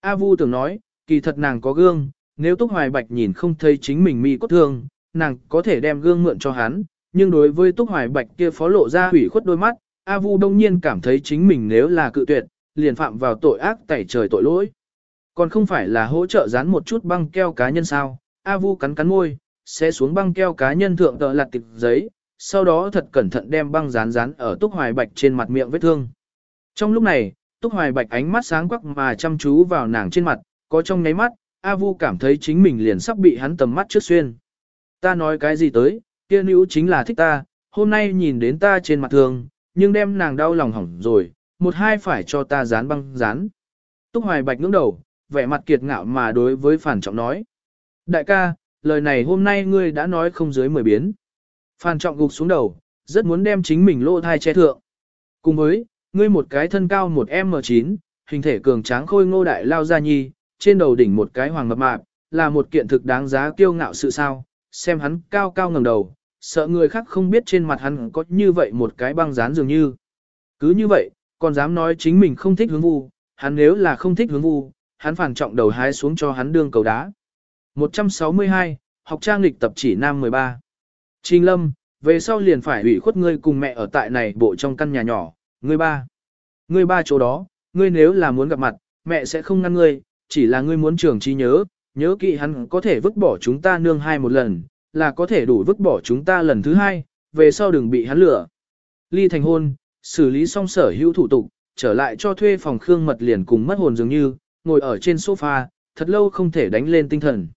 A Vu tưởng nói, kỳ thật nàng có gương, nếu Túc Hoài Bạch nhìn không thấy chính mình mi cốt thương, nàng có thể đem gương mượn cho hắn, nhưng đối với Túc Hoài Bạch kia phó lộ ra hủy khuất đôi mắt, A Vu đông nhiên cảm thấy chính mình nếu là cự tuyệt, liền phạm vào tội ác tẩy trời tội lỗi. Còn không phải là hỗ trợ dán một chút băng keo cá nhân sao, A Vu cắn cắn môi, sẽ xuống băng keo cá nhân thượng tờ lạt tịch giấy, sau đó thật cẩn thận đem băng dán dán ở Túc Hoài Bạch trên mặt miệng vết thương. Trong lúc này, Túc Hoài Bạch ánh mắt sáng quắc mà chăm chú vào nàng trên mặt, có trong nháy mắt, A Vu cảm thấy chính mình liền sắp bị hắn tầm mắt trước xuyên. Ta nói cái gì tới, kia nữ chính là thích ta, hôm nay nhìn đến ta trên mặt thường, nhưng đem nàng đau lòng hỏng rồi, một hai phải cho ta dán băng dán. Túc Hoài Bạch ngưỡng đầu, vẻ mặt kiệt ngạo mà đối với Phản Trọng nói. Đại ca, lời này hôm nay ngươi đã nói không dưới mười biến. Phản Trọng gục xuống đầu, rất muốn đem chính mình lô thai che thượng. Cùng với, ngươi một cái thân cao một M9, hình thể cường tráng khôi ngô đại lao ra nhi, trên đầu đỉnh một cái hoàng mập mạp, là một kiện thực đáng giá kiêu ngạo sự sao, xem hắn cao cao ngẩng đầu, sợ người khác không biết trên mặt hắn có như vậy một cái băng dán dường như. Cứ như vậy, còn dám nói chính mình không thích hướng vu, hắn nếu là không thích hướng vu, hắn phản trọng đầu hái xuống cho hắn đương cầu đá. 162, học trang lịch tập chỉ nam 13. Trình Lâm, về sau liền phải ủy khuất ngươi cùng mẹ ở tại này bộ trong căn nhà nhỏ, ngươi ba. Ngươi ba chỗ đó, ngươi nếu là muốn gặp mặt, mẹ sẽ không ngăn ngươi, chỉ là ngươi muốn trưởng trí nhớ, nhớ kỹ hắn có thể vứt bỏ chúng ta nương hai một lần, là có thể đủ vứt bỏ chúng ta lần thứ hai, về sau đừng bị hắn lừa. Ly thành hôn, xử lý xong sở hữu thủ tục, trở lại cho thuê phòng Khương Mật liền cùng mất hồn dường như, ngồi ở trên sofa, thật lâu không thể đánh lên tinh thần.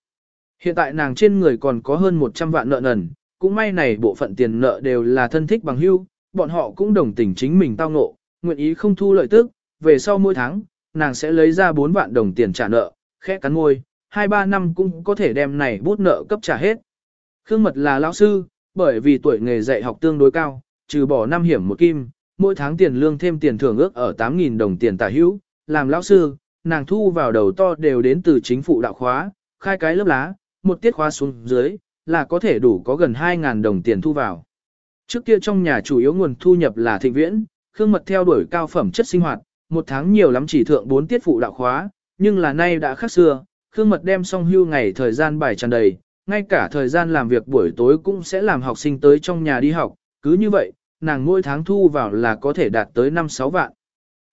Hiện tại nàng trên người còn có hơn 100 vạn nợ nần, cũng may này bộ phận tiền nợ đều là thân thích bằng hữu, bọn họ cũng đồng tình chính mình tao ngộ, nguyện ý không thu lợi tức, về sau mỗi tháng, nàng sẽ lấy ra 4 vạn đồng tiền trả nợ, khẽ cắn môi, 2-3 năm cũng có thể đem này bút nợ cấp trả hết. Khương Mật là lão sư, bởi vì tuổi nghề dạy học tương đối cao, trừ bỏ năm hiểm một kim, mỗi tháng tiền lương thêm tiền thưởng ước ở 8.000 đồng tiền tả hữu, làm lão sư, nàng thu vào đầu to đều đến từ chính phủ đạo khóa, khai cái lớp lá, một tiết khóa xuống dưới, là có thể đủ có gần 2.000 đồng tiền thu vào. Trước kia trong nhà chủ yếu nguồn thu nhập là thịnh viễn, Khương Mật theo đuổi cao phẩm chất sinh hoạt, một tháng nhiều lắm chỉ thượng 4 tiết phụ đạo khóa, nhưng là nay đã khác xưa, Khương Mật đem xong hưu ngày thời gian bài tràn đầy, ngay cả thời gian làm việc buổi tối cũng sẽ làm học sinh tới trong nhà đi học, cứ như vậy, nàng mỗi tháng thu vào là có thể đạt tới 5-6 vạn.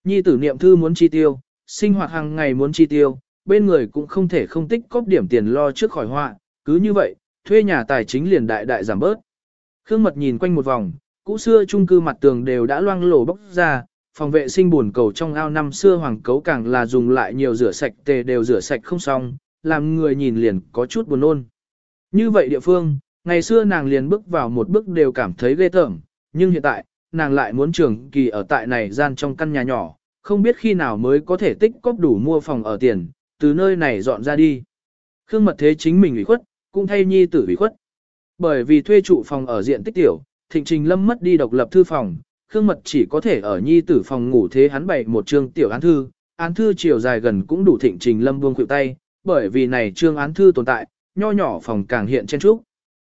Nhi tử niệm thư muốn chi tiêu, sinh hoạt hàng ngày muốn chi tiêu, bên người cũng không thể không tích cóp điểm tiền lo trước khỏi họa, cứ như vậy, thuê nhà tài chính liền đại đại giảm bớt. Khương Mật nhìn quanh một vòng, cũ xưa chung cư mặt tường đều đã loang lổ bốc ra, phòng vệ sinh buồn cầu trong ao năm xưa hoàng cấu càng là dùng lại nhiều rửa sạch tề đều rửa sạch không xong, làm người nhìn liền có chút buồn nôn. Như vậy địa phương, ngày xưa nàng liền bước vào một bước đều cảm thấy ghê tởm, nhưng hiện tại, nàng lại muốn trường kỳ ở tại này gian trong căn nhà nhỏ, không biết khi nào mới có thể tích cóp đủ mua phòng ở tiền, từ nơi này dọn ra đi. Khương mật thế chính mình ủy khuất, cũng thay nhi tử ủy khuất. Bởi vì thuê trụ phòng ở diện tích tiểu, thịnh trình lâm mất đi độc lập thư phòng, Khương mật chỉ có thể ở nhi tử phòng ngủ thế hắn bày một chương tiểu án thư, án thư chiều dài gần cũng đủ thịnh trình lâm buông khuỷu tay, bởi vì này chương án thư tồn tại, nho nhỏ phòng càng hiện trên trúc.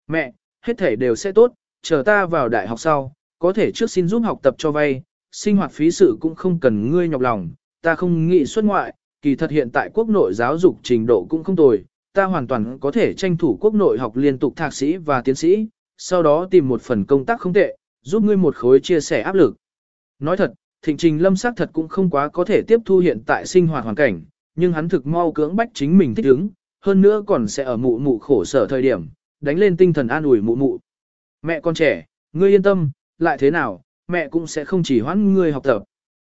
Mẹ, hết thể đều sẽ tốt, chờ ta vào đại học sau, có thể trước xin giúp học tập cho vay, sinh hoạt phí sự cũng không cần ngươi nhọc lòng, ta không nghĩ xuất ngoại, kỳ thật hiện tại quốc nội giáo dục trình độ cũng không tồi, ta hoàn toàn có thể tranh thủ quốc nội học liên tục thạc sĩ và tiến sĩ, sau đó tìm một phần công tác không tệ, giúp ngươi một khối chia sẻ áp lực. Nói thật, thịnh trình lâm sắc thật cũng không quá có thể tiếp thu hiện tại sinh hoạt hoàn cảnh, nhưng hắn thực mau cưỡng bách chính mình thích ứng, hơn nữa còn sẽ ở mụ mụ khổ sở thời điểm, đánh lên tinh thần an ủi mụ mụ. Mẹ con trẻ, ngươi yên tâm, lại thế nào, mẹ cũng sẽ không chỉ hoãn ngươi học tập.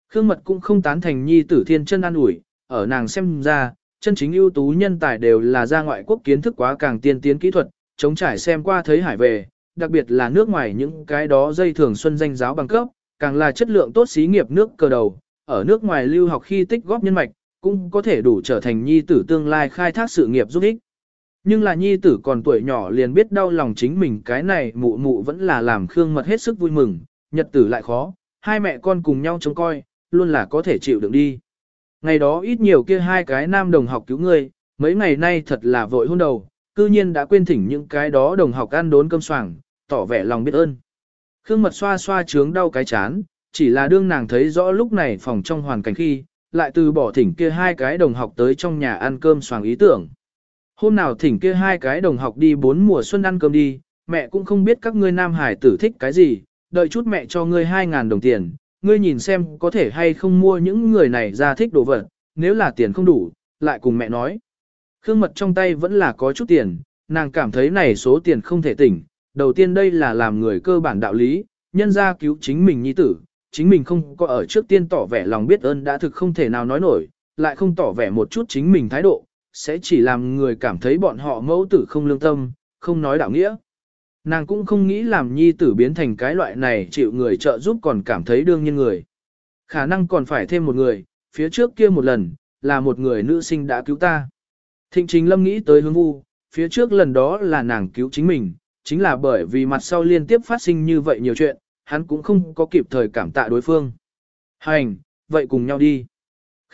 Khương Mật cũng không tán thành nhi tử thiên chân an ủi, ở nàng xem ra, chân chính ưu tú nhân tài đều là ra ngoại quốc kiến thức quá càng tiên tiến kỹ thuật, chống trải xem qua thấy hải về, đặc biệt là nước ngoài những cái đó dây thường xuân danh giáo bằng cấp, càng là chất lượng tốt xí nghiệp nước cờ đầu, ở nước ngoài lưu học khi tích góp nhân mạch, cũng có thể đủ trở thành nhi tử tương lai khai thác sự nghiệp giúp ích. Nhưng là nhi tử còn tuổi nhỏ liền biết đau lòng chính mình cái này mụ mụ vẫn là làm Khương Mật hết sức vui mừng, nhật tử lại khó, hai mẹ con cùng nhau trông coi, luôn là có thể chịu đựng đi. Ngày đó ít nhiều kia hai cái nam đồng học cứu ngươi, mấy ngày nay thật là vội hôn đầu, cư nhiên đã quên thỉnh những cái đó đồng học ăn đốn cơm soảng, tỏ vẻ lòng biết ơn. Khương Mật xoa xoa trướng đau cái chán, chỉ là đương nàng thấy rõ lúc này phòng trong hoàn cảnh khi, lại từ bỏ thỉnh kia hai cái đồng học tới trong nhà ăn cơm soảng ý tưởng. Hôm nào thỉnh kia hai cái đồng học đi bốn mùa xuân ăn cơm đi, mẹ cũng không biết các ngươi nam hải tử thích cái gì, đợi chút mẹ cho ngươi hai ngàn đồng tiền, ngươi nhìn xem có thể hay không mua những người này ra thích đồ vật, nếu là tiền không đủ, lại cùng mẹ nói. Khương mật trong tay vẫn là có chút tiền, nàng cảm thấy này số tiền không thể tỉnh, đầu tiên đây là làm người cơ bản đạo lý, nhân ra cứu chính mình nhi tử, chính mình không có ở trước tiên tỏ vẻ lòng biết ơn đã thực không thể nào nói nổi, lại không tỏ vẻ một chút chính mình thái độ, sẽ chỉ làm người cảm thấy bọn họ mẫu tử không lương tâm, không nói đạo nghĩa. Nàng cũng không nghĩ làm nhi tử biến thành cái loại này chịu người trợ giúp còn cảm thấy đương nhiên người. Khả năng còn phải thêm một người, phía trước kia một lần, là một người nữ sinh đã cứu ta. Thịnh trình lâm nghĩ tới hướng vu, phía trước lần đó là nàng cứu chính mình, chính là bởi vì mặt sau liên tiếp phát sinh như vậy nhiều chuyện, hắn cũng không có kịp thời cảm tạ đối phương. Hành, vậy cùng nhau đi.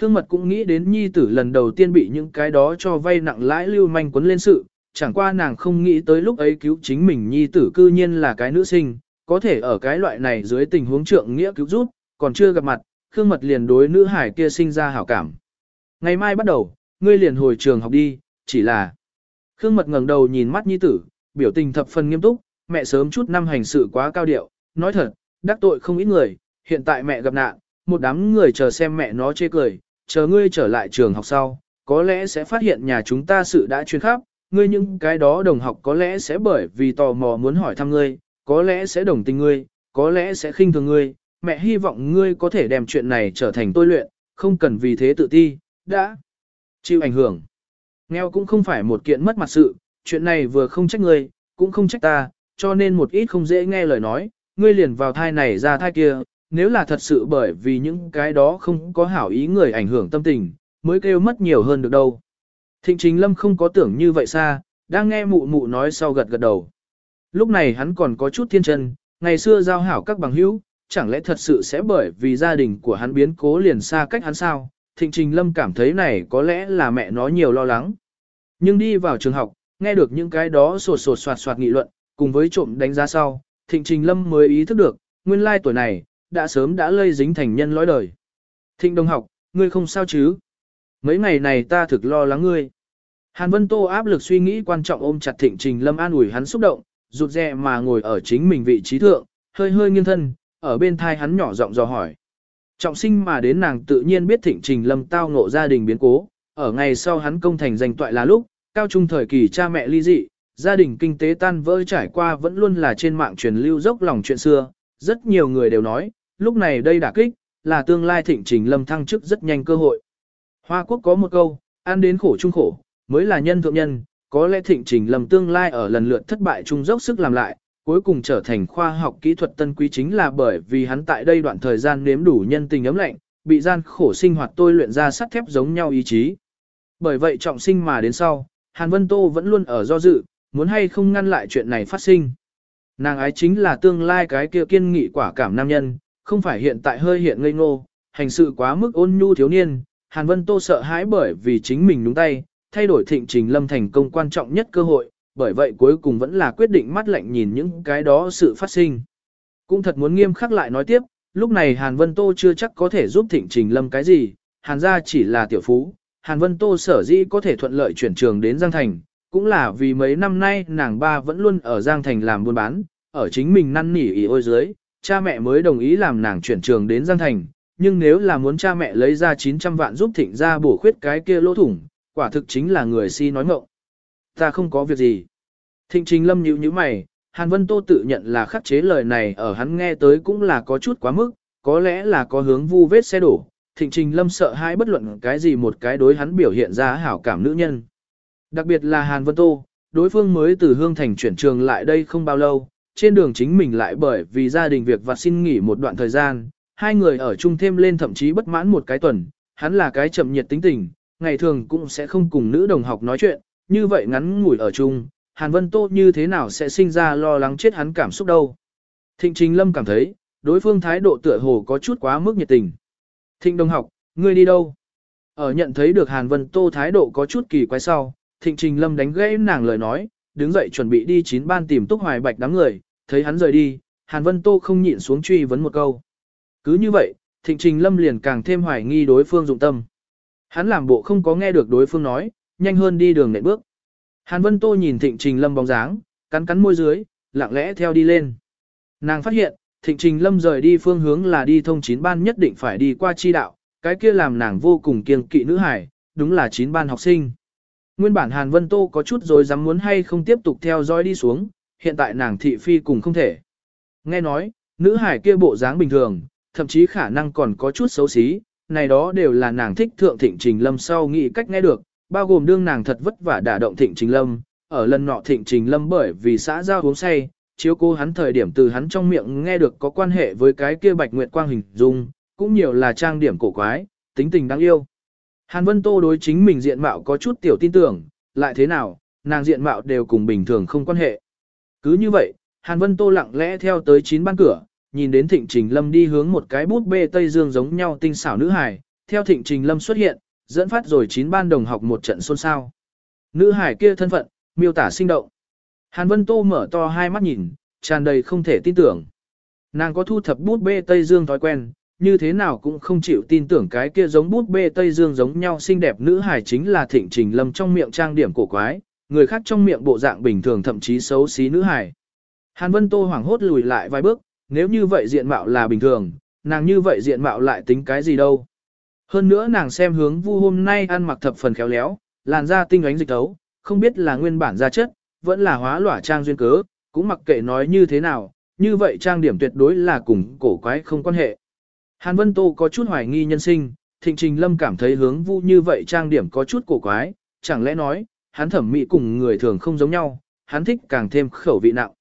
Khương Mật cũng nghĩ đến nhi tử lần đầu tiên bị những cái đó cho vay nặng lãi lưu manh quấn lên sự, chẳng qua nàng không nghĩ tới lúc ấy cứu chính mình nhi tử cư nhiên là cái nữ sinh, có thể ở cái loại này dưới tình huống trượng nghĩa cứu giúp, còn chưa gặp mặt, Khương Mật liền đối nữ hải kia sinh ra hảo cảm. Ngày mai bắt đầu, ngươi liền hồi trường học đi, chỉ là... Khương Mật ngẩng đầu nhìn mắt nhi tử, biểu tình thập phần nghiêm túc, mẹ sớm chút năm hành sự quá cao điệu, nói thật, đắc tội không ít người, hiện tại mẹ gặp nạn, một đám người chờ xem mẹ nó chê cười, chờ ngươi trở lại trường học sau, có lẽ sẽ phát hiện nhà chúng ta sự đã chuyên khắp, ngươi những cái đó đồng học có lẽ sẽ bởi vì tò mò muốn hỏi thăm ngươi, có lẽ sẽ đồng tình ngươi, có lẽ sẽ khinh thường ngươi, mẹ hy vọng ngươi có thể đem chuyện này trở thành tôi luyện, không cần vì thế tự ti, đã chịu ảnh hưởng. Nghèo cũng không phải một kiện mất mặt sự, chuyện này vừa không trách ngươi, cũng không trách ta, cho nên một ít không dễ nghe lời nói, ngươi liền vào thai này ra thai kia, nếu là thật sự bởi vì những cái đó không có hảo ý người ảnh hưởng tâm tình, mới kêu mất nhiều hơn được đâu. Thịnh Trình Lâm không có tưởng như vậy xa, đang nghe mụ mụ nói sau gật gật đầu. Lúc này hắn còn có chút thiên chân, ngày xưa giao hảo các bằng hữu, chẳng lẽ thật sự sẽ bởi vì gia đình của hắn biến cố liền xa cách hắn sao? Thịnh Trình Lâm cảm thấy này có lẽ là mẹ nó nhiều lo lắng. Nhưng đi vào trường học, nghe được những cái đó sột sột soạt soạt nghị luận, cùng với trộm đánh giá sau, Thịnh Trình Lâm mới ý thức được, nguyên lai tuổi này, đã sớm đã lây dính thành nhân lõi đời. Thịnh đồng học, ngươi không sao chứ? Mấy ngày này ta thực lo lắng ngươi. Hàn Vân Tô áp lực suy nghĩ quan trọng ôm chặt Thịnh Trình Lâm an ủi hắn xúc động, rụt rè mà ngồi ở chính mình vị trí thượng, hơi hơi nghiêng thân, ở bên thai hắn nhỏ giọng dò hỏi. Trọng sinh mà đến nàng tự nhiên biết Thịnh Trình Lâm tao ngộ gia đình biến cố, ở ngày sau hắn công thành danh toại là lúc, cao trung thời kỳ cha mẹ ly dị, gia đình kinh tế tan vỡ trải qua vẫn luôn là trên mạng truyền lưu dốc lòng chuyện xưa, rất nhiều người đều nói, lúc này đây đả kích, là tương lai thịnh trình lâm thăng chức rất nhanh cơ hội. Hoa quốc có một câu, ăn đến khổ chung khổ, mới là nhân thượng nhân, có lẽ thịnh trình lâm tương lai ở lần lượt thất bại chung dốc sức làm lại, cuối cùng trở thành khoa học kỹ thuật tân quý chính là bởi vì hắn tại đây đoạn thời gian nếm đủ nhân tình ấm lạnh, bị gian khổ sinh hoạt tôi luyện ra sắt thép giống nhau ý chí. Bởi vậy trọng sinh mà đến sau, Hàn Vân Tô vẫn luôn ở do dự, muốn hay không ngăn lại chuyện này phát sinh. Nàng ái chính là tương lai cái kia kiên nghị quả cảm nam nhân, không phải hiện tại hơi hiện ngây ngô, hành sự quá mức ôn nhu thiếu niên. Hàn Vân Tô sợ hãi bởi vì chính mình đúng tay, thay đổi thịnh trình lâm thành công quan trọng nhất cơ hội, bởi vậy cuối cùng vẫn là quyết định mắt lạnh nhìn những cái đó sự phát sinh. Cũng thật muốn nghiêm khắc lại nói tiếp, lúc này Hàn Vân Tô chưa chắc có thể giúp thịnh trình lâm cái gì, Hàn gia chỉ là tiểu phú, Hàn Vân Tô sở dĩ có thể thuận lợi chuyển trường đến Giang Thành, cũng là vì mấy năm nay nàng ba vẫn luôn ở Giang Thành làm buôn bán, ở chính mình năn nỉ ý ôi dưới, cha mẹ mới đồng ý làm nàng chuyển trường đến Giang Thành, nhưng nếu là muốn cha mẹ lấy ra 900 vạn giúp thịnh ra bổ khuyết cái kia lỗ thủng, quả thực chính là người si nói ngọng. Ta không có việc gì. Thịnh trình lâm nhíu nhíu mày, Hàn Vân Tô tự nhận là khắc chế lời này ở hắn nghe tới cũng là có chút quá mức, có lẽ là có hướng vu vết xe đổ, thịnh trình lâm sợ hãi bất luận cái gì một cái đối hắn biểu hiện ra hảo cảm nữ nhân. Đặc biệt là Hàn Vân Tô, đối phương mới từ Hương Thành chuyển trường lại đây không bao lâu, trên đường chính mình lại bởi vì gia đình việc và xin nghỉ một đoạn thời gian, hai người ở chung thêm lên thậm chí bất mãn một cái tuần, hắn là cái chậm nhiệt tính tình, ngày thường cũng sẽ không cùng nữ đồng học nói chuyện, như vậy ngắn ngủi ở chung, Hàn Vân Tô như thế nào sẽ sinh ra lo lắng chết hắn cảm xúc đâu. Thịnh Trình Lâm cảm thấy, đối phương thái độ tựa hồ có chút quá mức nhiệt tình. Thịnh đồng học, ngươi đi đâu? Ở nhận thấy được Hàn Vân Tô thái độ có chút kỳ quái sau, Thịnh Trình Lâm đánh gãy nàng lời nói, đứng dậy chuẩn bị đi chín ban tìm Túc Hoài Bạch đám người, thấy hắn rời đi, Hàn Vân Tô không nhịn xuống truy vấn một câu. Cứ như vậy, Thịnh Trình Lâm liền càng thêm hoài nghi đối phương dụng tâm. Hắn làm bộ không có nghe được đối phương nói, nhanh hơn đi đường nện bước. Hàn Vân Tô nhìn Thịnh Trình Lâm bóng dáng, cắn cắn môi dưới, lặng lẽ theo đi lên. Nàng phát hiện, Thịnh Trình Lâm rời đi phương hướng là đi thông chín ban nhất định phải đi qua chi đạo, cái kia làm nàng vô cùng kiêng kỵ nữ hải, đúng là chín ban học sinh. Nguyên bản Hàn Vân Tô có chút rồi dám muốn hay không tiếp tục theo dõi đi xuống, hiện tại nàng thị phi cùng không thể. Nghe nói, nữ hải kia bộ dáng bình thường, thậm chí khả năng còn có chút xấu xí, này đó đều là nàng thích thượng thịnh trình lâm sau nghĩ cách nghe được, bao gồm đương nàng thật vất vả đả động thịnh trình lâm, ở lần nọ thịnh trình lâm bởi vì xã giao uống say, chiếu cô hắn thời điểm từ hắn trong miệng nghe được có quan hệ với cái kia bạch nguyệt quang hình dung, cũng nhiều là trang điểm cổ quái, tính tình đáng yêu. Hàn Vân Tô đối chính mình diện mạo có chút tiểu tin tưởng, lại thế nào, nàng diện mạo đều cùng bình thường không quan hệ. Cứ như vậy, Hàn Vân Tô lặng lẽ theo tới chín ban cửa, nhìn đến Thịnh Trình Lâm đi hướng một cái bút bê Tây Dương giống nhau tinh xảo nữ hài, theo Thịnh Trình Lâm xuất hiện, dẫn phát rồi chín ban đồng học một trận xôn xao. Nữ hài kia thân phận, miêu tả sinh động. Hàn Vân Tô mở to hai mắt nhìn, tràn đầy không thể tin tưởng. Nàng có thu thập bút bê Tây Dương thói quen, như thế nào cũng không chịu tin tưởng cái kia giống bút bê Tây Dương giống nhau xinh đẹp nữ hài chính là Thịnh Trình Lâm trong miệng trang điểm cổ quái, người khác trong miệng bộ dạng bình thường thậm chí xấu xí nữ hài Hàn Vân Tô hoảng hốt lùi lại vài bước, nếu như vậy diện mạo là bình thường, nàng như vậy diện mạo lại tính cái gì đâu. Hơn nữa nàng xem hướng vu hôm nay ăn mặc thập phần khéo léo, làn da tinh ánh dịch tấu, không biết là nguyên bản da chất, vẫn là hóa lỏa trang duyên cớ, cũng mặc kệ nói như thế nào, như vậy trang điểm tuyệt đối là cùng cổ quái không quan hệ. Hàn Vân Tô có chút hoài nghi nhân sinh, Thịnh Trình Lâm cảm thấy hướng vu như vậy trang điểm có chút cổ quái, chẳng lẽ nói, hắn thẩm mỹ cùng người thường không giống nhau, hắn thích càng thêm khẩu vị nặng.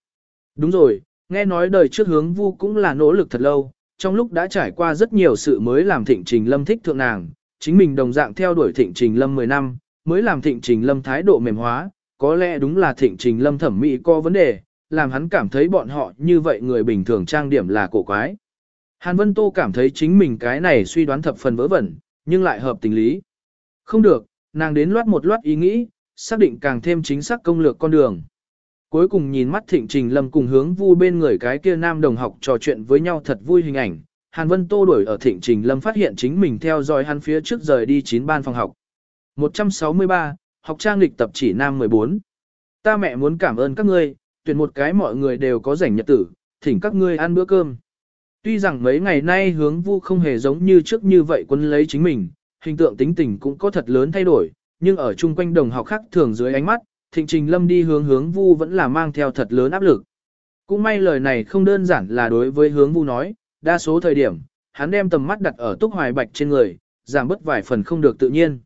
Đúng rồi, nghe nói đời trước hướng vu cũng là nỗ lực thật lâu, trong lúc đã trải qua rất nhiều sự mới làm Thịnh Trình Lâm thích thượng nàng, chính mình đồng dạng theo đuổi Thịnh Trình Lâm 10 năm, mới làm Thịnh Trình Lâm thái độ mềm hóa, có lẽ đúng là Thịnh Trình Lâm thẩm mỹ có vấn đề, làm hắn cảm thấy bọn họ như vậy người bình thường trang điểm là cổ quái. Hàn Vân Tô cảm thấy chính mình cái này suy đoán thập phần vớ vẩn, nhưng lại hợp tình lý. Không được, nàng đến loát một loát ý nghĩ, xác định càng thêm chính xác công lược con đường. Cuối cùng nhìn mắt Thịnh Trình Lâm cùng hướng vu bên người cái kia nam đồng học trò chuyện với nhau thật vui hình ảnh. Hàn Vân Tô đuổi ở Thịnh Trình Lâm phát hiện chính mình theo dõi hắn phía trước rời đi chín ban phòng học. 163, học trang lịch tập chỉ nam 14. Ta mẹ muốn cảm ơn các ngươi, tuyển một cái mọi người đều có rảnh nhật tử, thỉnh các ngươi ăn bữa cơm. Tuy rằng mấy ngày nay hướng vu không hề giống như trước như vậy quân lấy chính mình, hình tượng tính tình cũng có thật lớn thay đổi, nhưng ở chung quanh đồng học khác thường dưới ánh mắt, thịnh trình lâm đi hướng hướng vu vẫn là mang theo thật lớn áp lực. Cũng may lời này không đơn giản là đối với hướng vu nói, đa số thời điểm, hắn đem tầm mắt đặt ở túc hoài bạch trên người, giảm bớt vài phần không được tự nhiên.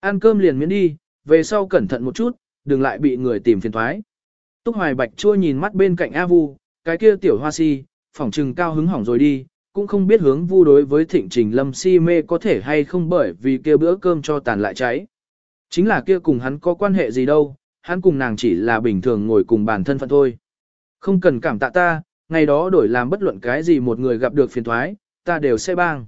Ăn cơm liền miễn đi, về sau cẩn thận một chút, đừng lại bị người tìm phiền thoái. Túc hoài bạch chua nhìn mắt bên cạnh A vu, cái kia tiểu hoa si, phỏng trừng cao hứng hỏng rồi đi, cũng không biết hướng vu đối với thịnh trình lâm si mê có thể hay không bởi vì kia bữa cơm cho tàn lại cháy. Chính là kia cùng hắn có quan hệ gì đâu, hắn cùng nàng chỉ là bình thường ngồi cùng bản thân phận thôi. Không cần cảm tạ ta, ngày đó đổi làm bất luận cái gì một người gặp được phiền thoái, ta đều sẽ bang.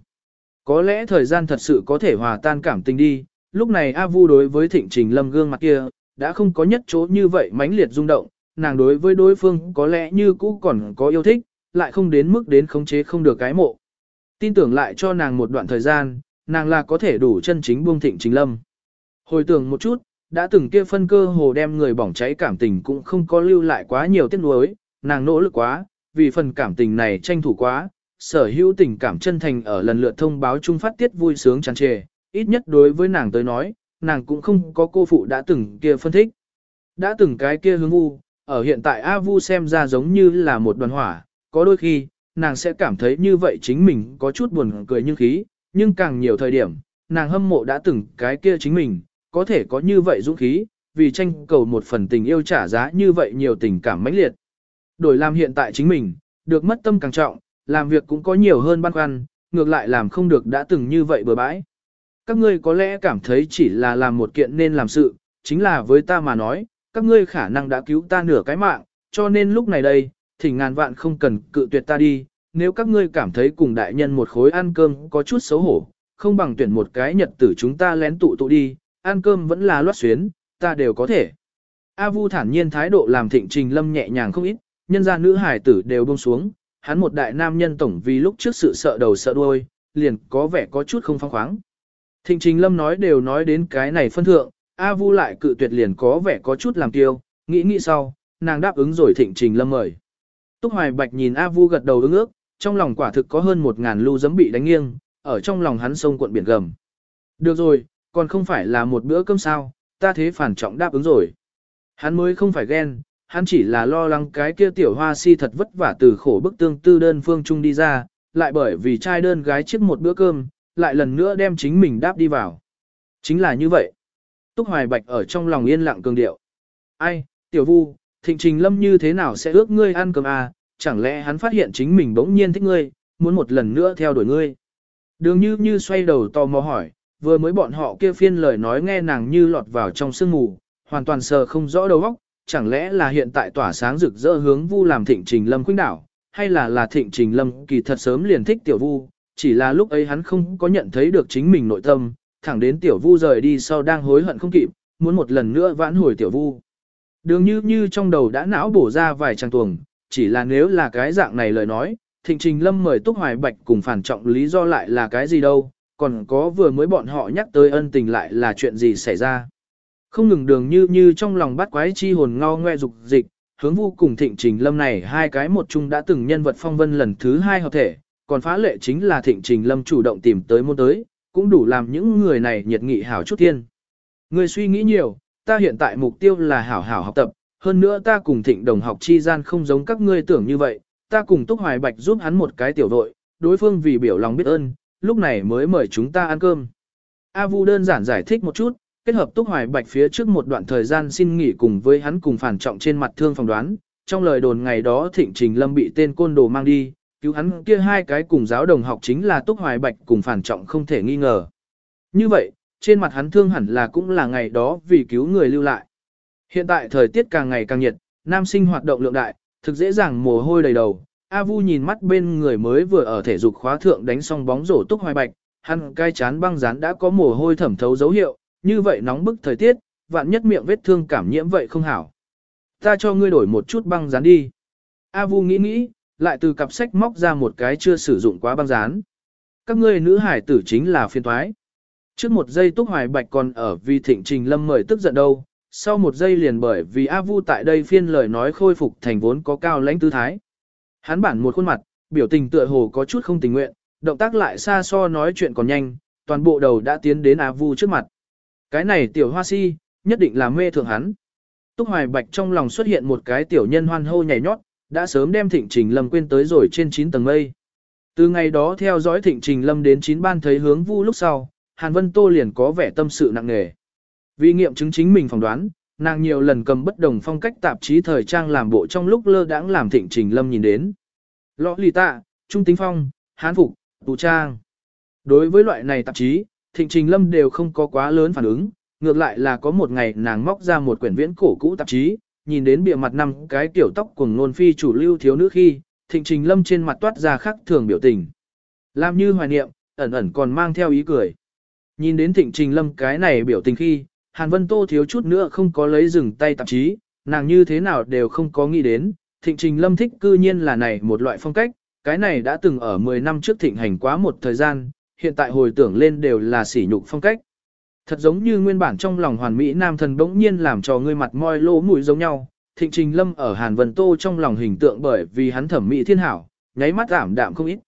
Có lẽ thời gian thật sự có thể hòa tan cảm tình đi, lúc này A Vu đối với thịnh trình lâm gương mặt kia, đã không có nhất chỗ như vậy mãnh liệt rung động, nàng đối với đối phương có lẽ như cũ còn có yêu thích, lại không đến mức đến khống chế không được cái mộ. Tin tưởng lại cho nàng một đoạn thời gian, nàng là có thể đủ chân chính buông thịnh chính lâm. Hồi tưởng một chút, đã từng kia phân cơ hồ đem người bỏng cháy cảm tình cũng không có lưu lại quá nhiều tiếc nuối, nàng nỗ lực quá, vì phần cảm tình này tranh thủ quá, sở hữu tình cảm chân thành ở lần lượt thông báo chung phát tiết vui sướng tràn trề, ít nhất đối với nàng tới nói, nàng cũng không có cô phụ đã từng kia phân thích. Đã từng cái kia hướng vu, ở hiện tại A Vu xem ra giống như là một đoàn hỏa, có đôi khi, nàng sẽ cảm thấy như vậy chính mình có chút buồn cười nhưng khí, nhưng càng nhiều thời điểm, nàng hâm mộ đã từng cái kia chính mình, có thể có như vậy dũng khí, vì tranh cầu một phần tình yêu trả giá như vậy nhiều tình cảm mãnh liệt. Đổi làm hiện tại chính mình, được mất tâm càng trọng, làm việc cũng có nhiều hơn băn khoăn, ngược lại làm không được đã từng như vậy bừa bãi. Các ngươi có lẽ cảm thấy chỉ là làm một kiện nên làm sự, chính là với ta mà nói, các ngươi khả năng đã cứu ta nửa cái mạng, cho nên lúc này đây, thỉnh ngàn vạn không cần cự tuyệt ta đi, nếu các ngươi cảm thấy cùng đại nhân một khối ăn cơm có chút xấu hổ, không bằng tuyển một cái nhật tử chúng ta lén tụ tụ đi, ăn cơm vẫn là loát xuyến, ta đều có thể. A Vu thản nhiên thái độ làm thịnh trình lâm nhẹ nhàng không ít, nhân gia nữ hải tử đều buông xuống, hắn một đại nam nhân tổng vì lúc trước sự sợ đầu sợ đuôi, liền có vẻ có chút không phong khoáng. Thịnh trình lâm nói đều nói đến cái này phân thượng, A Vu lại cự tuyệt liền có vẻ có chút làm tiêu, nghĩ nghĩ sau, nàng đáp ứng rồi thịnh trình lâm mời. Túc Hoài Bạch nhìn A Vu gật đầu ứng ước, trong lòng quả thực có hơn một ngàn lưu giấm bị đánh nghiêng, ở trong lòng hắn sông cuộn biển gầm. Được rồi, còn không phải là một bữa cơm sao, ta thế phản trọng đáp ứng rồi. Hắn mới không phải ghen, hắn chỉ là lo lắng cái kia tiểu hoa si thật vất vả từ khổ bức tương tư đơn phương chung đi ra, lại bởi vì trai đơn gái trước một bữa cơm, lại lần nữa đem chính mình đáp đi vào. Chính là như vậy. Túc Hoài Bạch ở trong lòng yên lặng cường điệu. Ai, tiểu vu, thịnh trình lâm như thế nào sẽ ước ngươi ăn cơm à, chẳng lẽ hắn phát hiện chính mình bỗng nhiên thích ngươi, muốn một lần nữa theo đuổi ngươi. Đường như như xoay đầu tò mò hỏi, vừa mới bọn họ kia phiên lời nói nghe nàng như lọt vào trong sương mù, hoàn toàn sờ không rõ đầu óc, chẳng lẽ là hiện tại tỏa sáng rực rỡ hướng vu làm thịnh trình lâm khuynh đảo, hay là là thịnh trình lâm kỳ thật sớm liền thích tiểu vu, chỉ là lúc ấy hắn không có nhận thấy được chính mình nội tâm, thẳng đến tiểu vu rời đi sau đang hối hận không kịp, muốn một lần nữa vãn hồi tiểu vu. Đường như như trong đầu đã não bổ ra vài trang tuồng, chỉ là nếu là cái dạng này lời nói, thịnh trình lâm mời Túc Hoài Bạch cùng phản trọng lý do lại là cái gì đâu, còn có vừa mới bọn họ nhắc tới ân tình lại là chuyện gì xảy ra. Không ngừng đường như như trong lòng bắt quái chi hồn ngao ngoe dục dịch, hướng vô cùng thịnh trình lâm này hai cái một chung đã từng nhân vật phong vân lần thứ hai hợp thể, còn phá lệ chính là thịnh trình lâm chủ động tìm tới môn tới, cũng đủ làm những người này nhiệt nghị hảo chút thiên. Người suy nghĩ nhiều, ta hiện tại mục tiêu là hảo hảo học tập, hơn nữa ta cùng thịnh đồng học chi gian không giống các ngươi tưởng như vậy, ta cùng Túc Hoài Bạch giúp hắn một cái tiểu đội, đối phương vì biểu lòng biết ơn, lúc này mới mời chúng ta ăn cơm. A Vu đơn giản giải thích một chút, kết hợp Túc Hoài Bạch phía trước một đoạn thời gian xin nghỉ cùng với hắn cùng phản trọng trên mặt thương phỏng đoán, trong lời đồn ngày đó Thịnh Trình Lâm bị tên côn đồ mang đi, cứu hắn kia hai cái cùng giáo đồng học chính là Túc Hoài Bạch cùng phản trọng không thể nghi ngờ. Như vậy, trên mặt hắn thương hẳn là cũng là ngày đó vì cứu người lưu lại. Hiện tại thời tiết càng ngày càng nhiệt, nam sinh hoạt động lượng đại, thực dễ dàng mồ hôi đầy đầu. A Vu nhìn mắt bên người mới vừa ở thể dục khóa thượng đánh xong bóng rổ túc hoài bạch, hắn cai chán băng dán đã có mồ hôi thẩm thấu dấu hiệu, như vậy nóng bức thời tiết, vạn nhất miệng vết thương cảm nhiễm vậy không hảo. Ta cho ngươi đổi một chút băng dán đi. A Vu nghĩ nghĩ, lại từ cặp sách móc ra một cái chưa sử dụng quá băng dán. Các ngươi nữ hải tử chính là phiên thoái. Trước một giây Túc Hoài Bạch còn ở vì thịnh trình lâm mời tức giận đâu, sau một giây liền bởi vì A Vu tại đây phiên lời nói khôi phục thành vốn có cao lãnh tư thái. Hắn bản một khuôn mặt, biểu tình tựa hồ có chút không tình nguyện, động tác lại xa so nói chuyện còn nhanh, toàn bộ đầu đã tiến đến A Vu trước mặt. Cái này tiểu hoa si, nhất định là mê thượng hắn. Túc Hoài Bạch trong lòng xuất hiện một cái tiểu nhân hoan hô nhảy nhót, đã sớm đem Thịnh Trình Lâm quên tới rồi trên 9 tầng mây. Từ ngày đó theo dõi Thịnh Trình Lâm đến 9 ban thấy hướng Vu lúc sau, Hàn Vân Tô liền có vẻ tâm sự nặng nề. Vì nghiệm chứng chính mình phỏng đoán, nàng nhiều lần cầm bất đồng phong cách tạp chí thời trang làm bộ trong lúc lơ đãng làm Thịnh Trình Lâm nhìn đến. Lõ lì tạ, trung tính phong, hán phục, tù trang. Đối với loại này tạp chí, Thịnh Trình Lâm đều không có quá lớn phản ứng, ngược lại là có một ngày nàng móc ra một quyển viễn cổ cũ tạp chí, nhìn đến bìa mặt năm cái tiểu tóc cùng nôn phi chủ lưu thiếu nữ khi, Thịnh Trình Lâm trên mặt toát ra khắc thường biểu tình. Làm như hoài niệm, ẩn ẩn còn mang theo ý cười. Nhìn đến Thịnh Trình Lâm cái này biểu tình khi, Hàn Vân Tô thiếu chút nữa không có lấy dừng tay tạp chí, nàng như thế nào đều không có nghĩ đến, Thịnh Trình Lâm thích cư nhiên là này một loại phong cách, cái này đã từng ở 10 năm trước thịnh hành quá một thời gian, hiện tại hồi tưởng lên đều là sỉ nhục phong cách. Thật giống như nguyên bản trong lòng hoàn mỹ nam thần bỗng nhiên làm cho người mặt moi lỗ mũi giống nhau, thịnh trình lâm ở Hàn Vân Tô trong lòng hình tượng bởi vì hắn thẩm mỹ thiên hảo, nháy mắt giảm đạm không ít.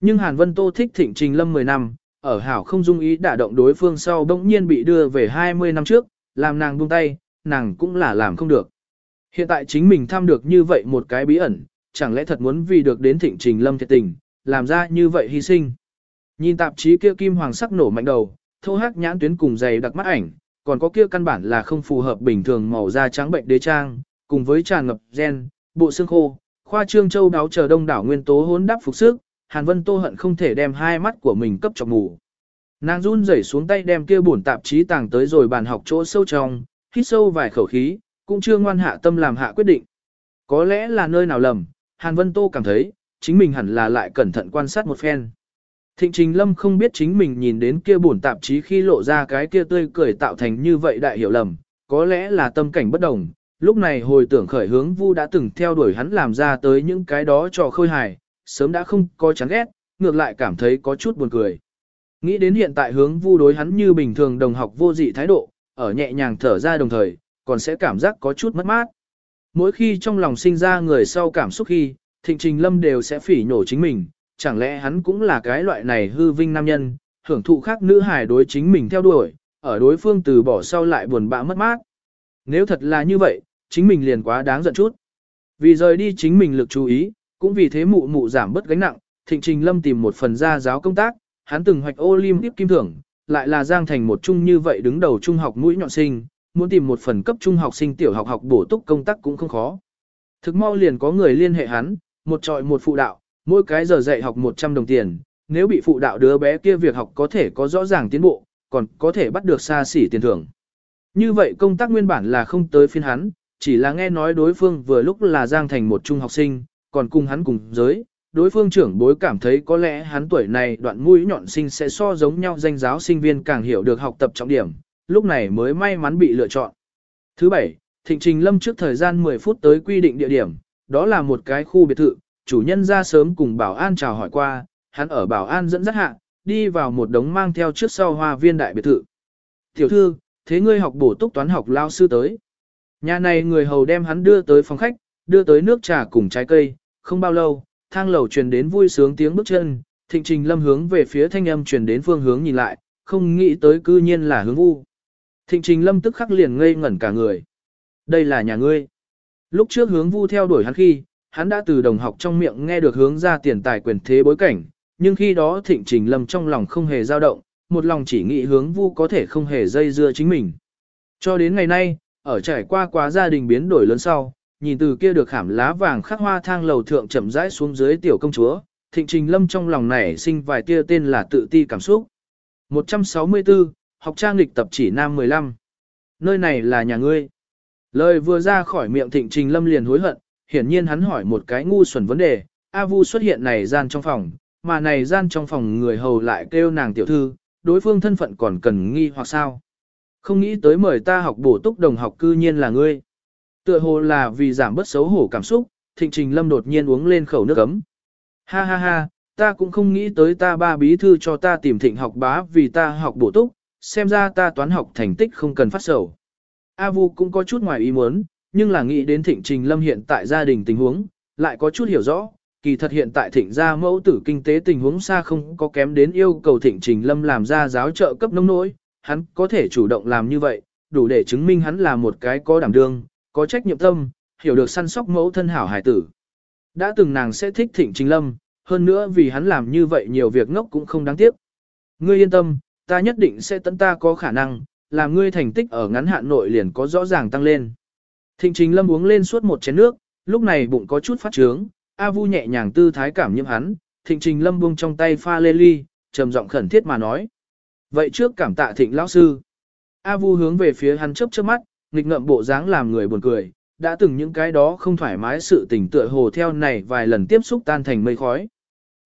Nhưng Hàn Vân Tô thích thịnh trình lâm 10 năm, ở hảo không dung ý đả động đối phương sau bỗng nhiên bị đưa về 20 năm trước, làm nàng buông tay, nàng cũng là làm không được. Hiện tại chính mình thăm được như vậy một cái bí ẩn, chẳng lẽ thật muốn vì được đến thịnh trình lâm thiệt tình, làm ra như vậy hy sinh. Nhìn tạp chí kia kim hoàng sắc nổ mạnh đầu, thô hắc nhãn tuyến cùng dày đặc mắt ảnh, còn có kia căn bản là không phù hợp bình thường màu da trắng bệnh đế trang, cùng với tràn ngập gen, bộ xương khô, khoa trương châu đáo chờ đông đảo nguyên tố hỗn đắp phục sức, Hàn Vân Tô hận không thể đem hai mắt của mình cấp cho ngủ. Nàng run rẩy xuống tay đem kia bổn tạp chí tàng tới rồi bàn học chỗ sâu trong, hít sâu vài khẩu khí, cũng chưa ngoan hạ tâm làm hạ quyết định. Có lẽ là nơi nào lầm, Hàn Vân Tô cảm thấy, chính mình hẳn là lại cẩn thận quan sát một phen. Thịnh Trình Lâm không biết chính mình nhìn đến kia bổn tạp chí khi lộ ra cái kia tươi cười tạo thành như vậy đại hiểu lầm, có lẽ là tâm cảnh bất đồng. Lúc này hồi tưởng khởi hướng Vu đã từng theo đuổi hắn làm ra tới những cái đó trò khôi hài, sớm đã không có chán ghét, ngược lại cảm thấy có chút buồn cười. Nghĩ đến hiện tại hướng Vu đối hắn như bình thường đồng học vô dị thái độ, ở nhẹ nhàng thở ra đồng thời, còn sẽ cảm giác có chút mất mát. Mỗi khi trong lòng sinh ra người sau cảm xúc khi, Thịnh Trình Lâm đều sẽ phỉ nhổ chính mình, chẳng lẽ hắn cũng là cái loại này hư vinh nam nhân, hưởng thụ khác nữ hài đối chính mình theo đuổi, ở đối phương từ bỏ sau lại buồn bã mất mát. Nếu thật là như vậy, chính mình liền quá đáng giận chút. Vì rời đi chính mình lực chú ý, cũng vì thế mụ mụ giảm bớt gánh nặng, Thịnh Trình Lâm tìm một phần gia giáo công tác, hắn từng hoạch Olympic kim thưởng, lại là giang thành một trung như vậy đứng đầu trung học mũi nhọn sinh, muốn tìm một phần cấp trung học sinh tiểu học học bổ túc công tác cũng không khó. Thực mau liền có người liên hệ hắn, một trọi một phụ đạo, mỗi cái giờ dạy học 100 đồng tiền, nếu bị phụ đạo đứa bé kia việc học có thể có rõ ràng tiến bộ, còn có thể bắt được xa xỉ tiền thưởng. Như vậy công tác nguyên bản là không tới phiên hắn, chỉ là nghe nói đối phương vừa lúc là Giang Thành một trung học sinh, còn cùng hắn cùng giới, đối phương trưởng bối cảm thấy có lẽ hắn tuổi này đoạn mũi nhọn sinh sẽ so giống nhau danh giáo sinh viên càng hiểu được học tập trọng điểm, lúc này mới may mắn bị lựa chọn. Thứ bảy, Thịnh Trình Lâm trước thời gian 10 phút tới quy định địa điểm, đó là một cái khu biệt thự, chủ nhân ra sớm cùng bảo an chào hỏi qua, hắn ở bảo an dẫn dắt hạ, đi vào một đống mang theo trước sau hoa viên đại biệt thự. Tiểu thư, thế ngươi học bổ túc toán học lao sư tới. Nhà này người hầu đem hắn đưa tới phòng khách, đưa tới nước trà cùng trái cây, không bao lâu, thang lầu truyền đến vui sướng tiếng bước chân, thịnh trình lâm hướng về phía thanh âm truyền đến phương hướng nhìn lại, không nghĩ tới cư nhiên là hướng vu. Thịnh trình lâm tức khắc liền ngây ngẩn cả người. Đây là nhà ngươi. Lúc trước hướng vu theo đuổi hắn khi, hắn đã từ đồng học trong miệng nghe được hướng ra tiền tài quyền thế bối cảnh, nhưng khi đó thịnh trình lâm trong lòng không hề dao động, một lòng chỉ nghĩ hướng vu có thể không hề dây dưa chính mình. Cho đến ngày nay, ở trải qua quá gia đình biến đổi lớn sau, nhìn từ kia được khảm lá vàng khắc hoa thang lầu thượng chậm rãi xuống dưới tiểu công chúa, thịnh trình lâm trong lòng này sinh vài tia tên là tự ti cảm xúc. 164, học trang lịch tập chỉ nam 15. Nơi này là nhà ngươi. Lời vừa ra khỏi miệng thịnh trình lâm liền hối hận, hiển nhiên hắn hỏi một cái ngu xuẩn vấn đề, A Vu xuất hiện này gian trong phòng, mà này gian trong phòng người hầu lại kêu nàng tiểu thư, đối phương thân phận còn cần nghi hoặc sao. Không nghĩ tới mời ta học bổ túc đồng học cư nhiên là ngươi. Tựa hồ là vì giảm bớt xấu hổ cảm xúc, thịnh trình lâm đột nhiên uống lên khẩu nước ấm. Ha ha ha, ta cũng không nghĩ tới ta ba bí thư cho ta tìm thịnh học bá vì ta học bổ túc, xem ra ta toán học thành tích không cần phát sầu. A Vu cũng có chút ngoài ý muốn, nhưng là nghĩ đến thịnh trình lâm hiện tại gia đình tình huống, lại có chút hiểu rõ, kỳ thật hiện tại thịnh gia mẫu tử kinh tế tình huống xa không có kém đến yêu cầu thịnh trình lâm làm ra giáo trợ cấp nông nỗi, hắn có thể chủ động làm như vậy, đủ để chứng minh hắn là một cái có đảm đương, có trách nhiệm tâm, hiểu được săn sóc mẫu thân hảo hải tử. Đã từng nàng sẽ thích thịnh trình lâm, hơn nữa vì hắn làm như vậy nhiều việc ngốc cũng không đáng tiếc. Ngươi yên tâm, ta nhất định sẽ tận ta có khả năng, làm ngươi thành tích ở ngắn hạn nội liền có rõ ràng tăng lên. Thịnh trình lâm uống lên suốt một chén nước, lúc này bụng có chút phát trướng, A Vu nhẹ nhàng tư thái cảm nhiễm hắn, thịnh trình lâm buông trong tay pha lê ly, trầm giọng khẩn thiết mà nói. Vậy trước cảm tạ thịnh lão sư. A Vu hướng về phía hắn chớp chớp mắt, nghịch ngợm bộ dáng làm người buồn cười, đã từng những cái đó không thoải mái sự tình tựa hồ theo này vài lần tiếp xúc tan thành mây khói.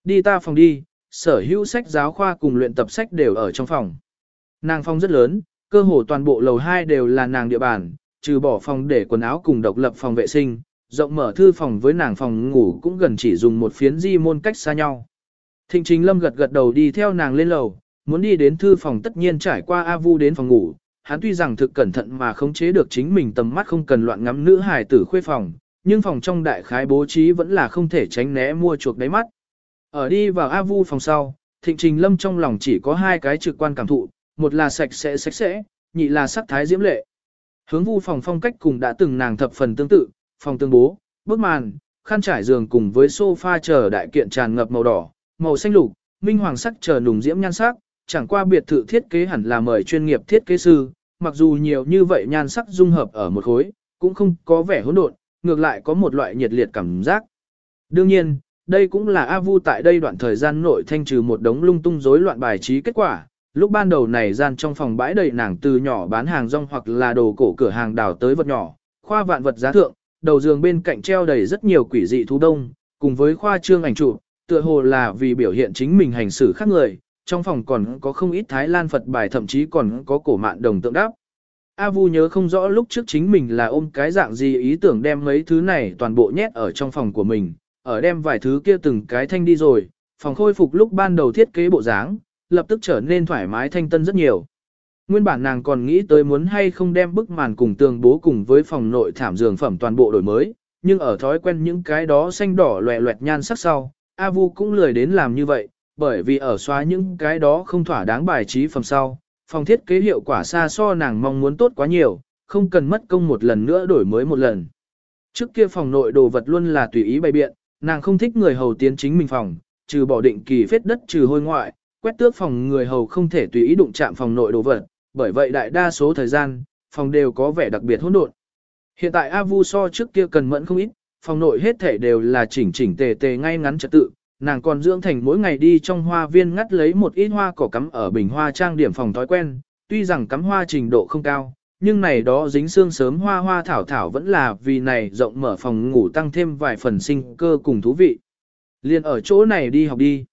Đi ta phòng đi, sở hữu sách giáo khoa cùng luyện tập sách đều ở trong phòng. Nàng phòng rất lớn, cơ hồ toàn bộ lầu 2 đều là nàng địa bàn, trừ bỏ phòng để quần áo cùng độc lập phòng vệ sinh, rộng mở thư phòng với nàng phòng ngủ cũng gần chỉ dùng một phiến di môn cách xa nhau. Thịnh Trình Lâm gật gật đầu đi theo nàng lên lầu, muốn đi đến thư phòng tất nhiên trải qua A Vu đến phòng ngủ, hắn tuy rằng thực cẩn thận mà khống chế được chính mình tầm mắt không cần loạn ngắm nữ hài tử khuê phòng, nhưng phòng trong đại khái bố trí vẫn là không thể tránh né mua chuộc đáy mắt. Ở đi vào A Vu phòng sau, Thịnh Trình Lâm trong lòng chỉ có hai cái trực quan cảm thụ, một là sạch sẽ sạch sẽ, nhị là sắc thái diễm lệ. Hướng Vu phòng phong cách cùng đã từng nàng thập phần tương tự, phòng tương bố, bức màn, khăn trải giường cùng với sofa chờ đại kiện tràn ngập màu đỏ, màu xanh lục, minh hoàng sắc chờ nùng diễm nhan sắc, chẳng qua biệt thự thiết kế hẳn là mời chuyên nghiệp thiết kế sư, mặc dù nhiều như vậy nhan sắc dung hợp ở một khối, cũng không có vẻ hỗn độn, ngược lại có một loại nhiệt liệt cảm giác. Đương nhiên, đây cũng là A Vu tại đây đoạn thời gian nội thanh trừ một đống lung tung rối loạn bài trí kết quả. Lúc ban đầu này gian trong phòng bãi đầy nàng từ nhỏ bán hàng rong hoặc là đồ cổ cửa hàng đào tới vật nhỏ, khoa vạn vật giá thượng, đầu giường bên cạnh treo đầy rất nhiều quỷ dị thú đông, cùng với khoa trương ảnh chụp, tựa hồ là vì biểu hiện chính mình hành xử khác người, trong phòng còn có không ít Thái Lan Phật bài thậm chí còn có cổ mạn đồng tượng đáp. A Vu nhớ không rõ lúc trước chính mình là ôm cái dạng gì ý tưởng đem mấy thứ này toàn bộ nhét ở trong phòng của mình, ở đem vài thứ kia từng cái thanh đi rồi, phòng khôi phục lúc ban đầu thiết kế bộ dáng, lập tức trở nên thoải mái thanh tân rất nhiều. Nguyên bản nàng còn nghĩ tới muốn hay không đem bức màn cùng tường bố cùng với phòng nội thảm giường phẩm toàn bộ đổi mới, nhưng ở thói quen những cái đó xanh đỏ loẹ loẹt nhan sắc sau, A Vu cũng lười đến làm như vậy, bởi vì ở xóa những cái đó không thỏa đáng bài trí phẩm sau, phòng thiết kế hiệu quả xa so nàng mong muốn tốt quá nhiều, không cần mất công một lần nữa đổi mới một lần. Trước kia phòng nội đồ vật luôn là tùy ý bày biện, nàng không thích người hầu tiến chính mình phòng, trừ bỏ định kỳ phết đất trừ hôi ngoại, quét tước phòng người hầu không thể tùy ý đụng chạm phòng nội đồ vật, bởi vậy đại đa số thời gian, phòng đều có vẻ đặc biệt hỗn độn. Hiện tại A Vu so trước kia cần mẫn không ít, phòng nội hết thể đều là chỉnh chỉnh tề tề ngay ngắn trật tự, nàng còn dưỡng thành mỗi ngày đi trong hoa viên ngắt lấy một ít hoa cỏ cắm ở bình hoa trang điểm phòng thói quen, tuy rằng cắm hoa trình độ không cao, nhưng này đó dính xương sớm hoa hoa thảo thảo vẫn là vì này rộng mở phòng ngủ tăng thêm vài phần sinh cơ cùng thú vị. Liên ở chỗ này đi học đi.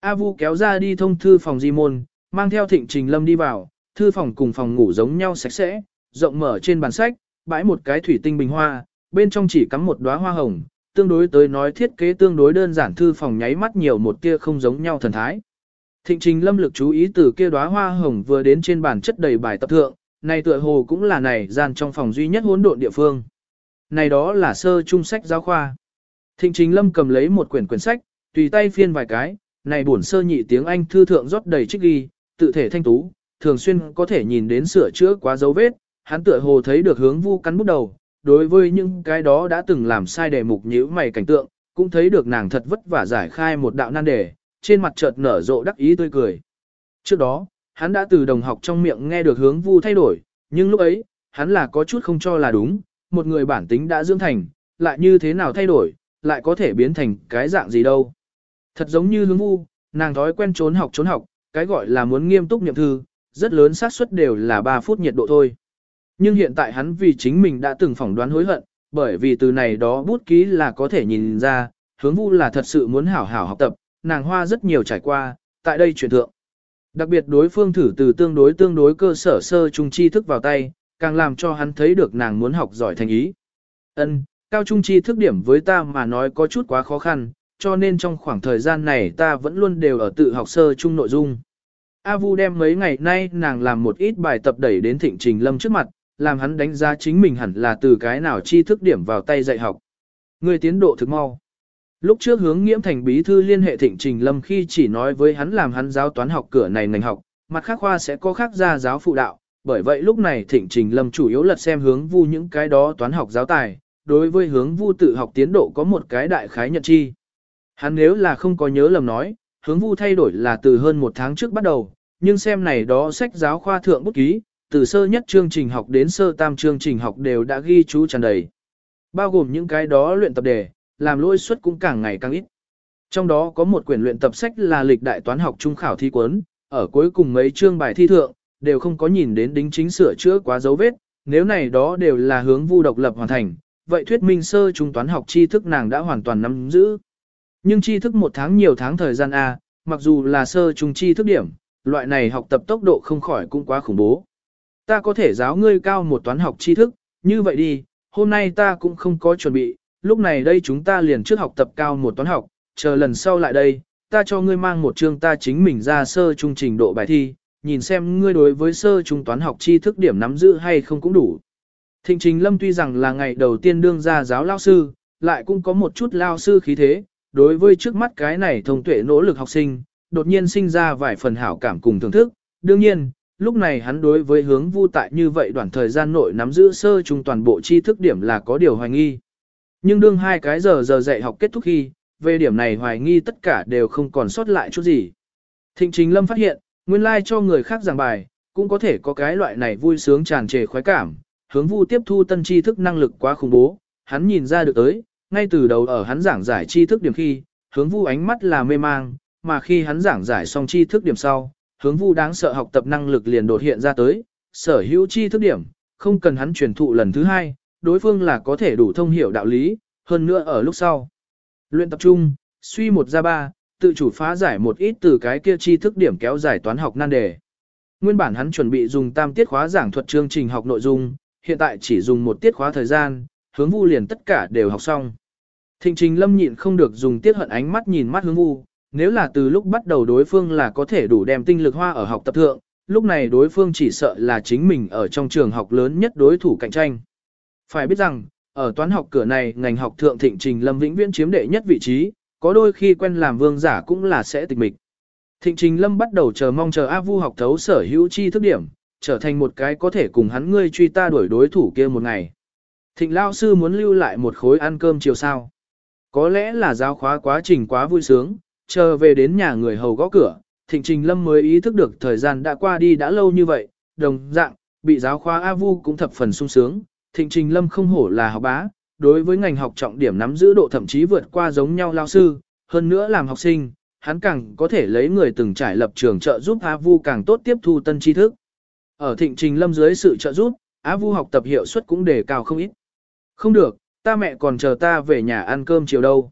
A Vu kéo ra đi thông thư phòng di môn, mang theo thịnh trình lâm đi vào, thư phòng cùng phòng ngủ giống nhau sạch sẽ, rộng mở trên bàn sách, bãi một cái thủy tinh bình hoa, bên trong chỉ cắm một đóa hoa hồng, tương đối tới nói thiết kế tương đối đơn giản thư phòng nháy mắt nhiều một tia không giống nhau thần thái. Thịnh trình lâm lực chú ý từ kia đóa hoa hồng vừa đến trên bàn chất đầy bài tập thượng, này tựa hồ cũng là này gian trong phòng duy nhất hỗn độn địa phương. Này đó là sơ trung sách giáo khoa. Thịnh trình lâm cầm lấy một quyển quyển sách, tùy tay phiên vài cái, này bổn sơ nhị tiếng Anh thư thượng rót đầy trích ghi, tự thể thanh tú, thường xuyên có thể nhìn đến sửa chữa quá dấu vết, hắn tựa hồ thấy được hướng vu cắn bút đầu, đối với những cái đó đã từng làm sai đề mục nhữ mày cảnh tượng, cũng thấy được nàng thật vất vả giải khai một đạo nan đề, trên mặt chợt nở rộ đắc ý tươi cười. Trước đó, hắn đã từ đồng học trong miệng nghe được hướng vu thay đổi, nhưng lúc ấy, hắn là có chút không cho là đúng, một người bản tính đã dưỡng thành, lại như thế nào thay đổi, lại có thể biến thành cái dạng gì đâu. Thật giống như hướng vu, nàng thói quen trốn học trốn học, cái gọi là muốn nghiêm túc niệm thư, rất lớn xác suất đều là 3 phút nhiệt độ thôi. Nhưng hiện tại hắn vì chính mình đã từng phỏng đoán hối hận, bởi vì từ này đó bút ký là có thể nhìn ra, hướng vu là thật sự muốn hảo hảo học tập, nàng hoa rất nhiều trải qua, tại đây truyền thượng. Đặc biệt đối phương thử từ tương đối tương đối cơ sở sơ trung tri thức vào tay, càng làm cho hắn thấy được nàng muốn học giỏi thành ý. Ân, cao trung tri thức điểm với ta mà nói có chút quá khó khăn, cho nên trong khoảng thời gian này ta vẫn luôn đều ở tự học sơ trung nội dung. A Vu đem mấy ngày nay nàng làm một ít bài tập đẩy đến Thịnh Trình Lâm trước mặt, làm hắn đánh giá chính mình hẳn là từ cái nào tri thức điểm vào tay dạy học. Người tiến độ thực mau. Lúc trước hướng nghiễm thành bí thư liên hệ Thịnh Trình Lâm khi chỉ nói với hắn làm hắn giáo toán học cửa này ngành học, mặt khác khoa sẽ có khác ra giáo phụ đạo, bởi vậy lúc này Thịnh Trình Lâm chủ yếu lật xem hướng vu những cái đó toán học giáo tài, đối với hướng vu tự học tiến độ có một cái đại khái nhận chi. Hắn nếu là không có nhớ lầm nói, hướng vu thay đổi là từ hơn một tháng trước bắt đầu, nhưng xem này đó sách giáo khoa thượng bút ký, từ sơ nhất chương trình học đến sơ tam chương trình học đều đã ghi chú tràn đầy. Bao gồm những cái đó luyện tập đề, làm lỗi suất cũng càng ngày càng ít. Trong đó có một quyển luyện tập sách là lịch đại toán học trung khảo thi cuốn, ở cuối cùng mấy chương bài thi thượng, đều không có nhìn đến đính chính sửa chữa quá dấu vết, nếu này đó đều là hướng vu độc lập hoàn thành, vậy thuyết minh sơ trung toán học tri thức nàng đã hoàn toàn nắm giữ. Nhưng tri thức một tháng nhiều tháng thời gian A, mặc dù là sơ trung tri thức điểm, loại này học tập tốc độ không khỏi cũng quá khủng bố. Ta có thể giáo ngươi cao một toán học tri thức, như vậy đi, hôm nay ta cũng không có chuẩn bị, lúc này đây chúng ta liền trước học tập cao một toán học, chờ lần sau lại đây, ta cho ngươi mang một chương ta chính mình ra sơ trung trình độ bài thi, nhìn xem ngươi đối với sơ trung toán học tri thức điểm nắm giữ hay không cũng đủ. Thịnh Trình Lâm tuy rằng là ngày đầu tiên đương ra giáo lao sư, lại cũng có một chút lao sư khí thế, đối với trước mắt cái này thông tuệ nỗ lực học sinh, đột nhiên sinh ra vài phần hảo cảm cùng thưởng thức. Đương nhiên, lúc này hắn đối với hướng vu tại như vậy đoạn thời gian nội nắm giữ sơ chung toàn bộ tri thức điểm là có điều hoài nghi. Nhưng đương hai cái giờ giờ dạy học kết thúc khi, về điểm này hoài nghi tất cả đều không còn sót lại chút gì. Thịnh chính Lâm phát hiện, nguyên lai like cho người khác giảng bài, cũng có thể có cái loại này vui sướng tràn trề khoái cảm, hướng vu tiếp thu tân tri thức năng lực quá khủng bố, hắn nhìn ra được tới, ngay từ đầu ở hắn giảng giải tri thức điểm khi, hướng vu ánh mắt là mê mang, mà khi hắn giảng giải xong tri thức điểm sau, hướng vu đáng sợ học tập năng lực liền đột hiện ra tới, sở hữu tri thức điểm, không cần hắn truyền thụ lần thứ hai, đối phương là có thể đủ thông hiểu đạo lý, hơn nữa ở lúc sau. Luyện tập trung, suy một ra ba, tự chủ phá giải một ít từ cái kia tri thức điểm kéo giải toán học nan đề. Nguyên bản hắn chuẩn bị dùng tam tiết khóa giảng thuật chương trình học nội dung, hiện tại chỉ dùng một tiết khóa thời gian, hướng vu liền tất cả đều học xong. Thịnh trình lâm nhịn không được dùng tiết hận ánh mắt nhìn mắt hướng vu, nếu là từ lúc bắt đầu đối phương là có thể đủ đem tinh lực hoa ở học tập thượng, lúc này đối phương chỉ sợ là chính mình ở trong trường học lớn nhất đối thủ cạnh tranh. Phải biết rằng, ở toán học cửa này ngành học thượng thịnh trình lâm vĩnh viễn chiếm đệ nhất vị trí, có đôi khi quen làm vương giả cũng là sẽ tịch mịch. Thịnh trình lâm bắt đầu chờ mong chờ A Vu học thấu sở hữu chi thức điểm, trở thành một cái có thể cùng hắn ngươi truy ta đuổi đối thủ kia một ngày. Thịnh lao sư muốn lưu lại một khối ăn cơm chiều sao. Có lẽ là giáo khóa quá trình quá vui sướng, chờ về đến nhà người hầu gõ cửa, thịnh trình lâm mới ý thức được thời gian đã qua đi đã lâu như vậy, đồng dạng, bị giáo khoa A Vu cũng thập phần sung sướng, thịnh trình lâm không hổ là học bá, đối với ngành học trọng điểm nắm giữ độ thậm chí vượt qua giống nhau lao sư, hơn nữa làm học sinh, hắn càng có thể lấy người từng trải lập trường trợ giúp A Vu càng tốt tiếp thu tân tri thức. Ở thịnh trình lâm dưới sự trợ giúp, A Vu học tập hiệu suất cũng đề cao không ít. Không được, ta mẹ còn chờ ta về nhà ăn cơm chiều đâu.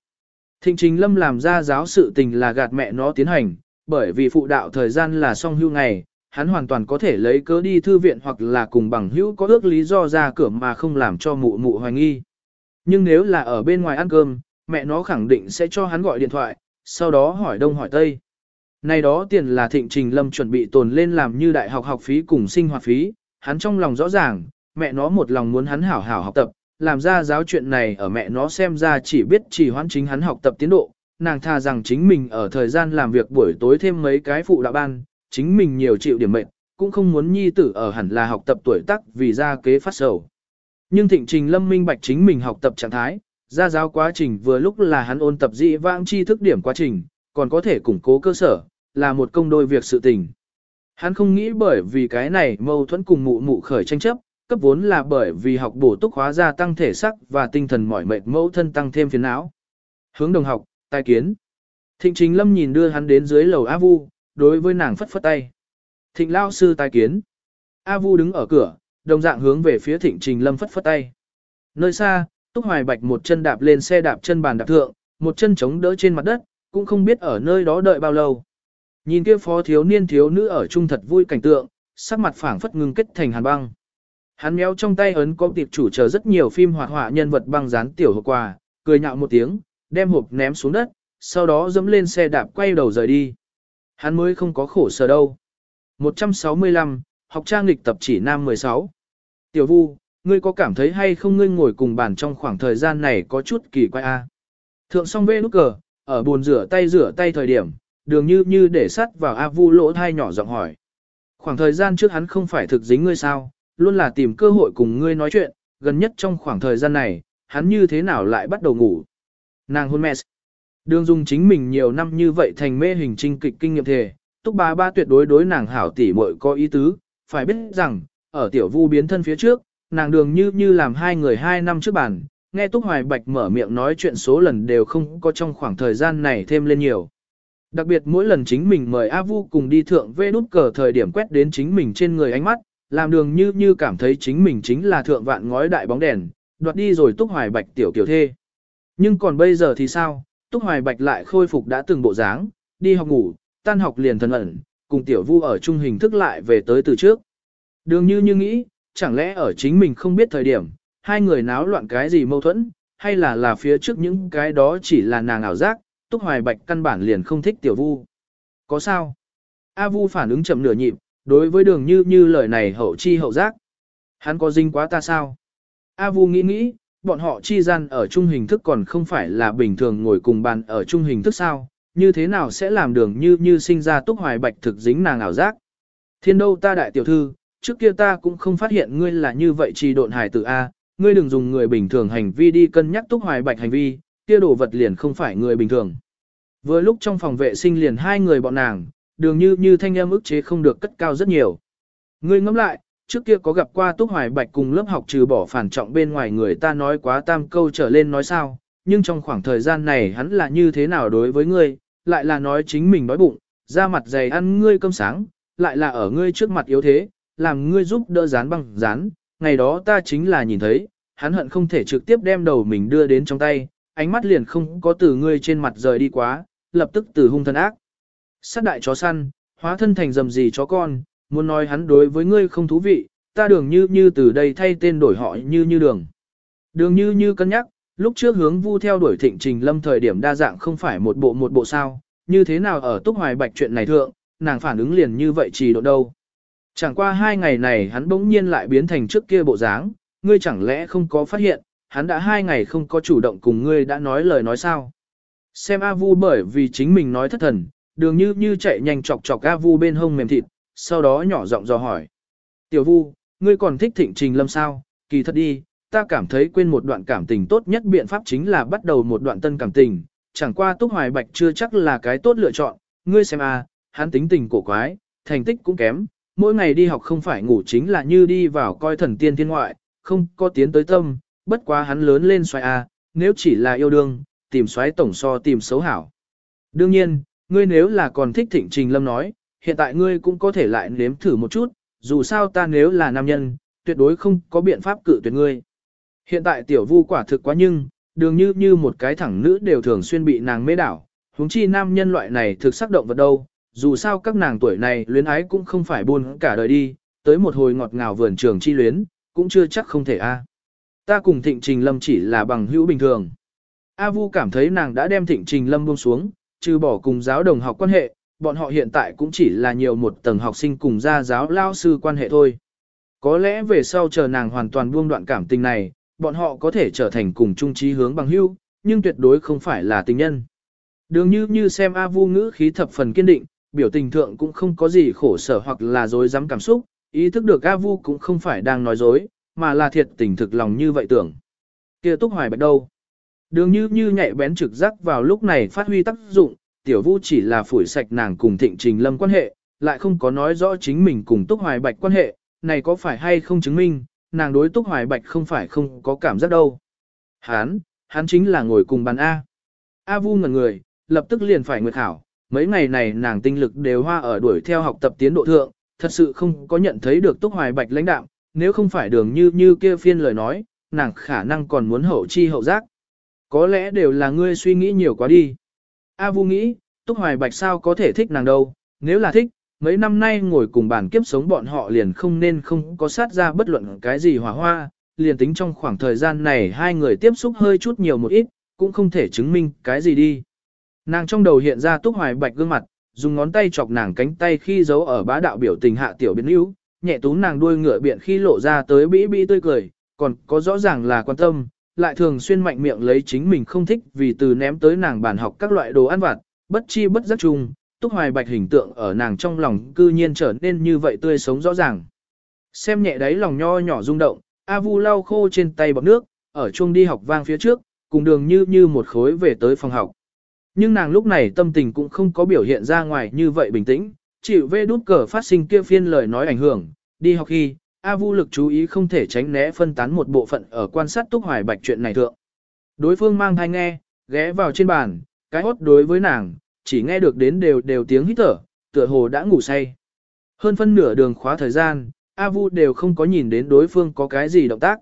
Thịnh trình lâm làm ra giáo sự tình là gạt mẹ nó tiến hành, bởi vì phụ đạo thời gian là song hưu ngày, hắn hoàn toàn có thể lấy cớ đi thư viện hoặc là cùng bằng hữu có ước lý do ra cửa mà không làm cho mụ mụ hoài nghi. Nhưng nếu là ở bên ngoài ăn cơm, mẹ nó khẳng định sẽ cho hắn gọi điện thoại, sau đó hỏi đông hỏi tây. Này đó tiền là thịnh trình lâm chuẩn bị tồn lên làm như đại học học phí cùng sinh hoạt phí, hắn trong lòng rõ ràng, mẹ nó một lòng muốn hắn hảo hảo học tập, làm ra giáo chuyện này ở mẹ nó xem ra chỉ biết chỉ hoãn chính hắn học tập tiến độ, nàng tha rằng chính mình ở thời gian làm việc buổi tối thêm mấy cái phụ đạo ban, chính mình nhiều chịu điểm mệnh, cũng không muốn nhi tử ở hẳn là học tập tuổi tác vì ra kế phát sầu. Nhưng thịnh trình lâm minh bạch chính mình học tập trạng thái, ra giáo quá trình vừa lúc là hắn ôn tập dị vãng tri thức điểm quá trình, còn có thể củng cố cơ sở, là một công đôi việc sự tình. Hắn không nghĩ bởi vì cái này mâu thuẫn cùng mụ mụ khởi tranh chấp, cấp vốn là bởi vì học bổ túc hóa gia tăng thể sắc và tinh thần mỏi mệt mẫu thân tăng thêm phiền não. Hướng đồng học, tài kiến. Thịnh Trình Lâm nhìn đưa hắn đến dưới lầu A Vu, đối với nàng phất phất tay. Thịnh Lao sư tài kiến. A Vu đứng ở cửa, đồng dạng hướng về phía Thịnh Trình Lâm phất phất tay. Nơi xa, Túc Hoài Bạch một chân đạp lên xe đạp chân bàn đạp thượng, một chân chống đỡ trên mặt đất, cũng không biết ở nơi đó đợi bao lâu. Nhìn kia phó thiếu niên thiếu nữ ở trung thật vui cảnh tượng, sắc mặt phảng phất ngưng kết thành hàn băng. Hắn méo trong tay ấn có tiệp chủ chờ rất nhiều phim hoạt họa nhân vật băng dán tiểu hộp quà, cười nhạo một tiếng, đem hộp ném xuống đất, sau đó dẫm lên xe đạp quay đầu rời đi. Hắn mới không có khổ sở đâu. 165, học trang lịch tập chỉ nam 16. Tiểu Vu, ngươi có cảm thấy hay không ngươi ngồi cùng bàn trong khoảng thời gian này có chút kỳ quái a? Thượng song vê nút cờ, ở buồn rửa tay rửa tay thời điểm, đường như như để sắt vào A Vu lỗ thai nhỏ giọng hỏi. Khoảng thời gian trước hắn không phải thực dính ngươi sao, luôn là tìm cơ hội cùng ngươi nói chuyện, gần nhất trong khoảng thời gian này, hắn như thế nào lại bắt đầu ngủ. Nàng hôn mẹ. Đường dung chính mình nhiều năm như vậy thành mê hình trinh kịch kinh nghiệm thể, túc ba ba tuyệt đối đối nàng hảo tỉ muội có ý tứ, phải biết rằng, ở tiểu vu biến thân phía trước, nàng đường như như làm hai người hai năm trước bàn, nghe túc hoài bạch mở miệng nói chuyện số lần đều không có trong khoảng thời gian này thêm lên nhiều. Đặc biệt mỗi lần chính mình mời A Vu cùng đi thượng vê nút cờ thời điểm quét đến chính mình trên người ánh mắt, làm đường như như cảm thấy chính mình chính là thượng vạn ngói đại bóng đèn, đoạt đi rồi túc hoài bạch tiểu kiểu thê. Nhưng còn bây giờ thì sao, túc hoài bạch lại khôi phục đã từng bộ dáng, đi học ngủ, tan học liền thần ẩn, cùng tiểu vu ở chung hình thức lại về tới từ trước. Đường như như nghĩ, chẳng lẽ ở chính mình không biết thời điểm, hai người náo loạn cái gì mâu thuẫn, hay là là phía trước những cái đó chỉ là nàng ảo giác, túc hoài bạch căn bản liền không thích tiểu vu. Có sao? A vu phản ứng chậm nửa nhịp, đối với đường như như lời này hậu chi hậu giác. Hắn có dinh quá ta sao? A vu nghĩ nghĩ, bọn họ chi gian ở chung hình thức còn không phải là bình thường ngồi cùng bàn ở chung hình thức sao, như thế nào sẽ làm đường như như sinh ra túc hoài bạch thực dính nàng ảo giác. Thiên đâu ta đại tiểu thư, trước kia ta cũng không phát hiện ngươi là như vậy trì độn hài tử A, ngươi đừng dùng người bình thường hành vi đi cân nhắc túc hoài bạch hành vi, kia đồ vật liền không phải người bình thường. Vừa lúc trong phòng vệ sinh liền hai người bọn nàng, đường như như thanh âm ức chế không được cất cao rất nhiều. Ngươi ngẫm lại, trước kia có gặp qua Túc Hoài Bạch cùng lớp học trừ bỏ phản trọng bên ngoài người ta nói quá tam câu trở lên nói sao, nhưng trong khoảng thời gian này hắn là như thế nào đối với ngươi, lại là nói chính mình đói bụng, ra mặt dày ăn ngươi cơm sáng, lại là ở ngươi trước mặt yếu thế, làm ngươi giúp đỡ dán bằng dán, ngày đó ta chính là nhìn thấy, hắn hận không thể trực tiếp đem đầu mình đưa đến trong tay, ánh mắt liền không có từ ngươi trên mặt rời đi quá, lập tức từ hung thân ác. Sát đại chó săn, hóa thân thành dầm gì chó con, muốn nói hắn đối với ngươi không thú vị, ta đường như như từ đây thay tên đổi họ như như đường. Đường như như cân nhắc, lúc trước hướng vu theo đuổi thịnh trình lâm thời điểm đa dạng không phải một bộ một bộ sao, như thế nào ở túc hoài bạch chuyện này thượng, nàng phản ứng liền như vậy trì độ đâu. Chẳng qua hai ngày này hắn bỗng nhiên lại biến thành trước kia bộ dáng, ngươi chẳng lẽ không có phát hiện, hắn đã hai ngày không có chủ động cùng ngươi đã nói lời nói sao. Xem A Vu bởi vì chính mình nói thất thần, đường như như chạy nhanh chọc chọc A Vu bên hông mềm thịt, sau đó nhỏ giọng dò hỏi. Tiểu Vu, ngươi còn thích thịnh trình lâm sao, kỳ thật đi, ta cảm thấy quên một đoạn cảm tình tốt nhất biện pháp chính là bắt đầu một đoạn tân cảm tình, chẳng qua Túc Hoài Bạch chưa chắc là cái tốt lựa chọn, ngươi xem a, hắn tính tình cổ quái, thành tích cũng kém, mỗi ngày đi học không phải ngủ chính là như đi vào coi thần tiên thiên ngoại, không có tiến tới tâm, bất quá hắn lớn lên xoay a, nếu chỉ là yêu đương, tìm xoáy tổng so tìm xấu hảo. Đương nhiên, ngươi nếu là còn thích thịnh trình lâm nói, hiện tại ngươi cũng có thể lại nếm thử một chút, dù sao ta nếu là nam nhân, tuyệt đối không có biện pháp cự tuyệt ngươi. Hiện tại tiểu vu quả thực quá nhưng, đường như như một cái thẳng nữ đều thường xuyên bị nàng mê đảo, huống chi nam nhân loại này thực sắc động vật đâu, dù sao các nàng tuổi này luyến ái cũng không phải buồn cả đời đi, tới một hồi ngọt ngào vườn trường chi luyến, cũng chưa chắc không thể a. À. Ta cùng Thịnh Trình Lâm chỉ là bằng hữu bình thường. A Vu cảm thấy nàng đã đem Thịnh Trình Lâm buông xuống, trừ bỏ cùng giáo đồng học quan hệ, bọn họ hiện tại cũng chỉ là nhiều một tầng học sinh cùng gia giáo lao sư quan hệ thôi. Có lẽ về sau chờ nàng hoàn toàn buông đoạn cảm tình này, bọn họ có thể trở thành cùng chung trí hướng bằng hữu, nhưng tuyệt đối không phải là tình nhân. Đường như như xem A Vu ngữ khí thập phần kiên định, biểu tình thượng cũng không có gì khổ sở hoặc là dối dám cảm xúc, ý thức được A Vu cũng không phải đang nói dối, mà là thiệt tình thực lòng như vậy tưởng. kia túc hoài bạch đâu? Đường như như nhạy bén trực giác vào lúc này phát huy tác dụng, tiểu vu chỉ là phủi sạch nàng cùng thịnh trình lâm quan hệ, lại không có nói rõ chính mình cùng túc hoài bạch quan hệ, này có phải hay không chứng minh, nàng đối túc hoài bạch không phải không có cảm giác đâu. Hán, hắn chính là ngồi cùng bàn A. A vu ngẩn người, lập tức liền phải nguyệt khảo, mấy ngày này nàng tinh lực đều hoa ở đuổi theo học tập tiến độ thượng, thật sự không có nhận thấy được túc hoài bạch lãnh đạo, nếu không phải đường như như kia phiên lời nói, nàng khả năng còn muốn hậu chi hậu giác. Có lẽ đều là ngươi suy nghĩ nhiều quá đi. A Vu nghĩ, Túc Hoài Bạch sao có thể thích nàng đâu, nếu là thích, mấy năm nay ngồi cùng bàn kiếp sống bọn họ liền không nên không có sát ra bất luận cái gì hòa hoa, liền tính trong khoảng thời gian này hai người tiếp xúc hơi chút nhiều một ít, cũng không thể chứng minh cái gì đi. Nàng trong đầu hiện ra túc hoài bạch gương mặt, dùng ngón tay chọc nàng cánh tay khi giấu ở bá đạo biểu tình hạ tiểu biến yếu, nhẹ tú nàng đuôi ngựa biện khi lộ ra tới bĩ bĩ tươi cười, còn có rõ ràng là quan tâm, lại thường xuyên mạnh miệng lấy chính mình không thích vì từ ném tới nàng bàn học các loại đồ ăn vặt, bất chi bất giác chung, túc hoài bạch hình tượng ở nàng trong lòng cư nhiên trở nên như vậy tươi sống rõ ràng. Xem nhẹ đáy lòng nho nhỏ rung động, A Vu lau khô trên tay bọc nước, ở chuông đi học vang phía trước, cùng đường như như một khối về tới phòng học. Nhưng nàng lúc này tâm tình cũng không có biểu hiện ra ngoài như vậy bình tĩnh, chịu vê đút cờ phát sinh kia phiên lời nói ảnh hưởng, đi học khi, A Vu lực chú ý không thể tránh né phân tán một bộ phận ở quan sát Túc Hoài Bạch chuyện này thượng. Đối phương mang thai nghe, ghé vào trên bàn, cái hốt đối với nàng, chỉ nghe được đến đều đều tiếng hít thở, tựa hồ đã ngủ say. Hơn phân nửa đường khóa thời gian, A Vu đều không có nhìn đến đối phương có cái gì động tác.